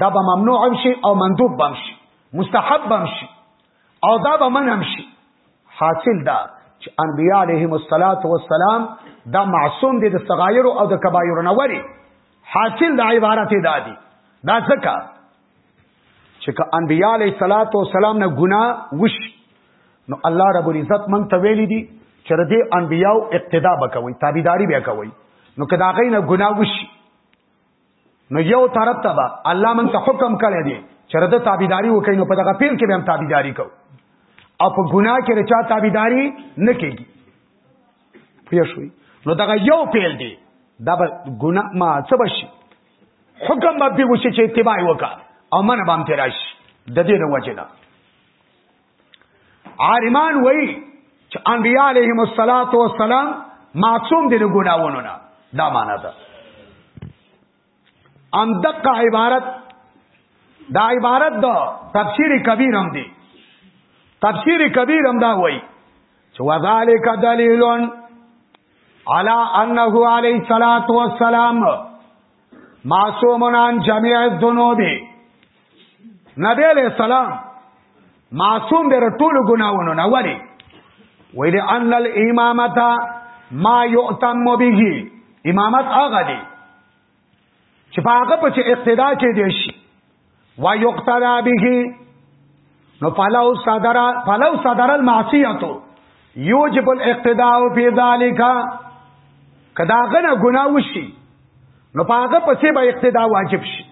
دا به ممنوع شي او مندوب بم شي مستحب بم شي او دا به منم شي حاصل دا چې انبیاء علیهم الصلاۃ والسلام دا معصوم دي د صغایر او د کبایر نه وری حاصل دا عبارت دا دي دا ځکه چې که انبیاء علیه الصلاۃ والسلام نه ګناه وش نو الله رب العزت مونږ ته ویلي دي چې ردی انبیاء اقتدا وکوي تابعداري وکوي نو کدا غینه ګناه وشي نو یو طرف ته به الله مونږ ته حکم کړی دی چې رده تابعداري وکړي نو په دغه پیل کې به هم تابعداري کو او په ګناه کې رچا تابعداري نه کیږي پوه شوي نو دغه یو پیل دی دا به ګناه ما څه بشي حکم به به وشي چې اتباع وکړه او من به هم تراشي د دې نه وجه نه عالمان وایي چې انبیاء علیهم الصلاۃ والسلام معصوم دي له ګناوونو نه دا معنا ده ام دقه عبارت دا عبارت ده تفسیر کبیر هم دی تفسیر کبیر هم دا وایي چې وذالک دلیل علی انه علی الصلاۃ والسلام معصومون عن جميع الذنوب نبی علیہ السلام معصوم دی ټول ګناونه نه وری وای دی ان الامامت ما یؤتم به امامت هغه دی چې هغه په اقتدا کې دی شي و یقتدا به نو فلو صدر فلو صدر المعصیتو یوجب الاقتداء فی ذالک کدا غنه ګنا وشي نو پاغه پسې به اقتداء واجب شي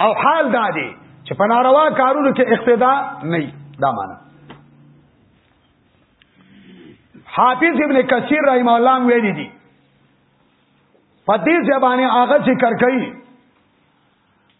او حال دا دی چې په ناروا کارونو کې اقتداء نه دا معنا حافظ ابن کثیر رحم الله ویلي دي په دې ځبانه هغه ذکر کوي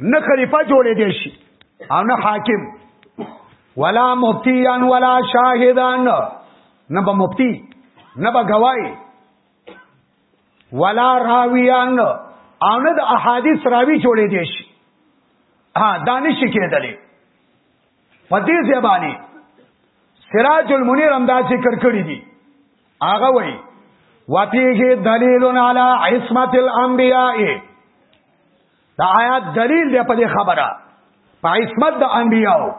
نه خلیفہ جوړې دی شي او نه حاکم ولا مفتیان ولا شاهدان نه به مفتی نه به گواہی ولا راویان او نه د احادیث راوی جوړې دی شي ها دانش کېدلې په دې ځبانی سراج المنیر هم دا ذکر کړی دی هغه وایي وفيه دليل على عصمة الأنبياء دا آیات دلیل دی په دې خبره په عصمت د انبیاو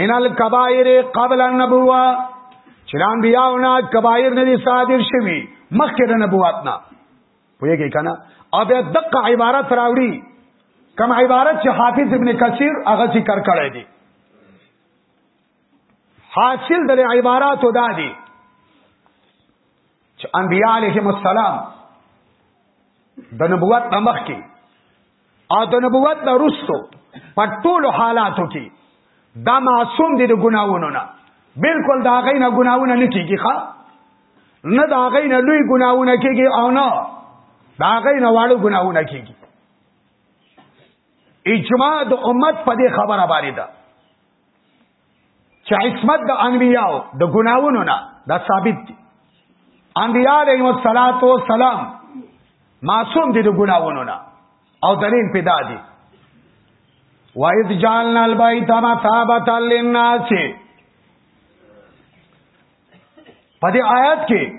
من الکبائر قبل النبوه چې د انبیاو نه کبایر نه دي صادر شوي مخکې د نبوت نه پوهیږئ کنه او بیا دقه عبارت راوړي کوم عبارت چې حافظ ابن کثیر هغه ذکر کړی دی حاصل د عبارات دا دی چې انبیاء علیهم السلام د نبوت نمخ کې او د نبوت نه رسو په ټولو حالاتو کې دا معصوم دي د ګناوونو نه بالکل دا غي نه ګناوونه نه کیږي ښا نه دا غي نه لوی ګناوونه کیږي او نه دا غي نه واړو ګناوونه کیږي اجماع د امت په دې خبره باندې ده چې عصمت د انبیاو د ګناوونو نه دا ثابت دي انبیاء علیهم الصلاۃ والسلام معصوم دي د ګناوونو نه او دلیل پیدا دي وَإِذْ جَعَلْنَا الْبَيْتَ مَثَابَةً لِلنَّاسِ په دې آیات کې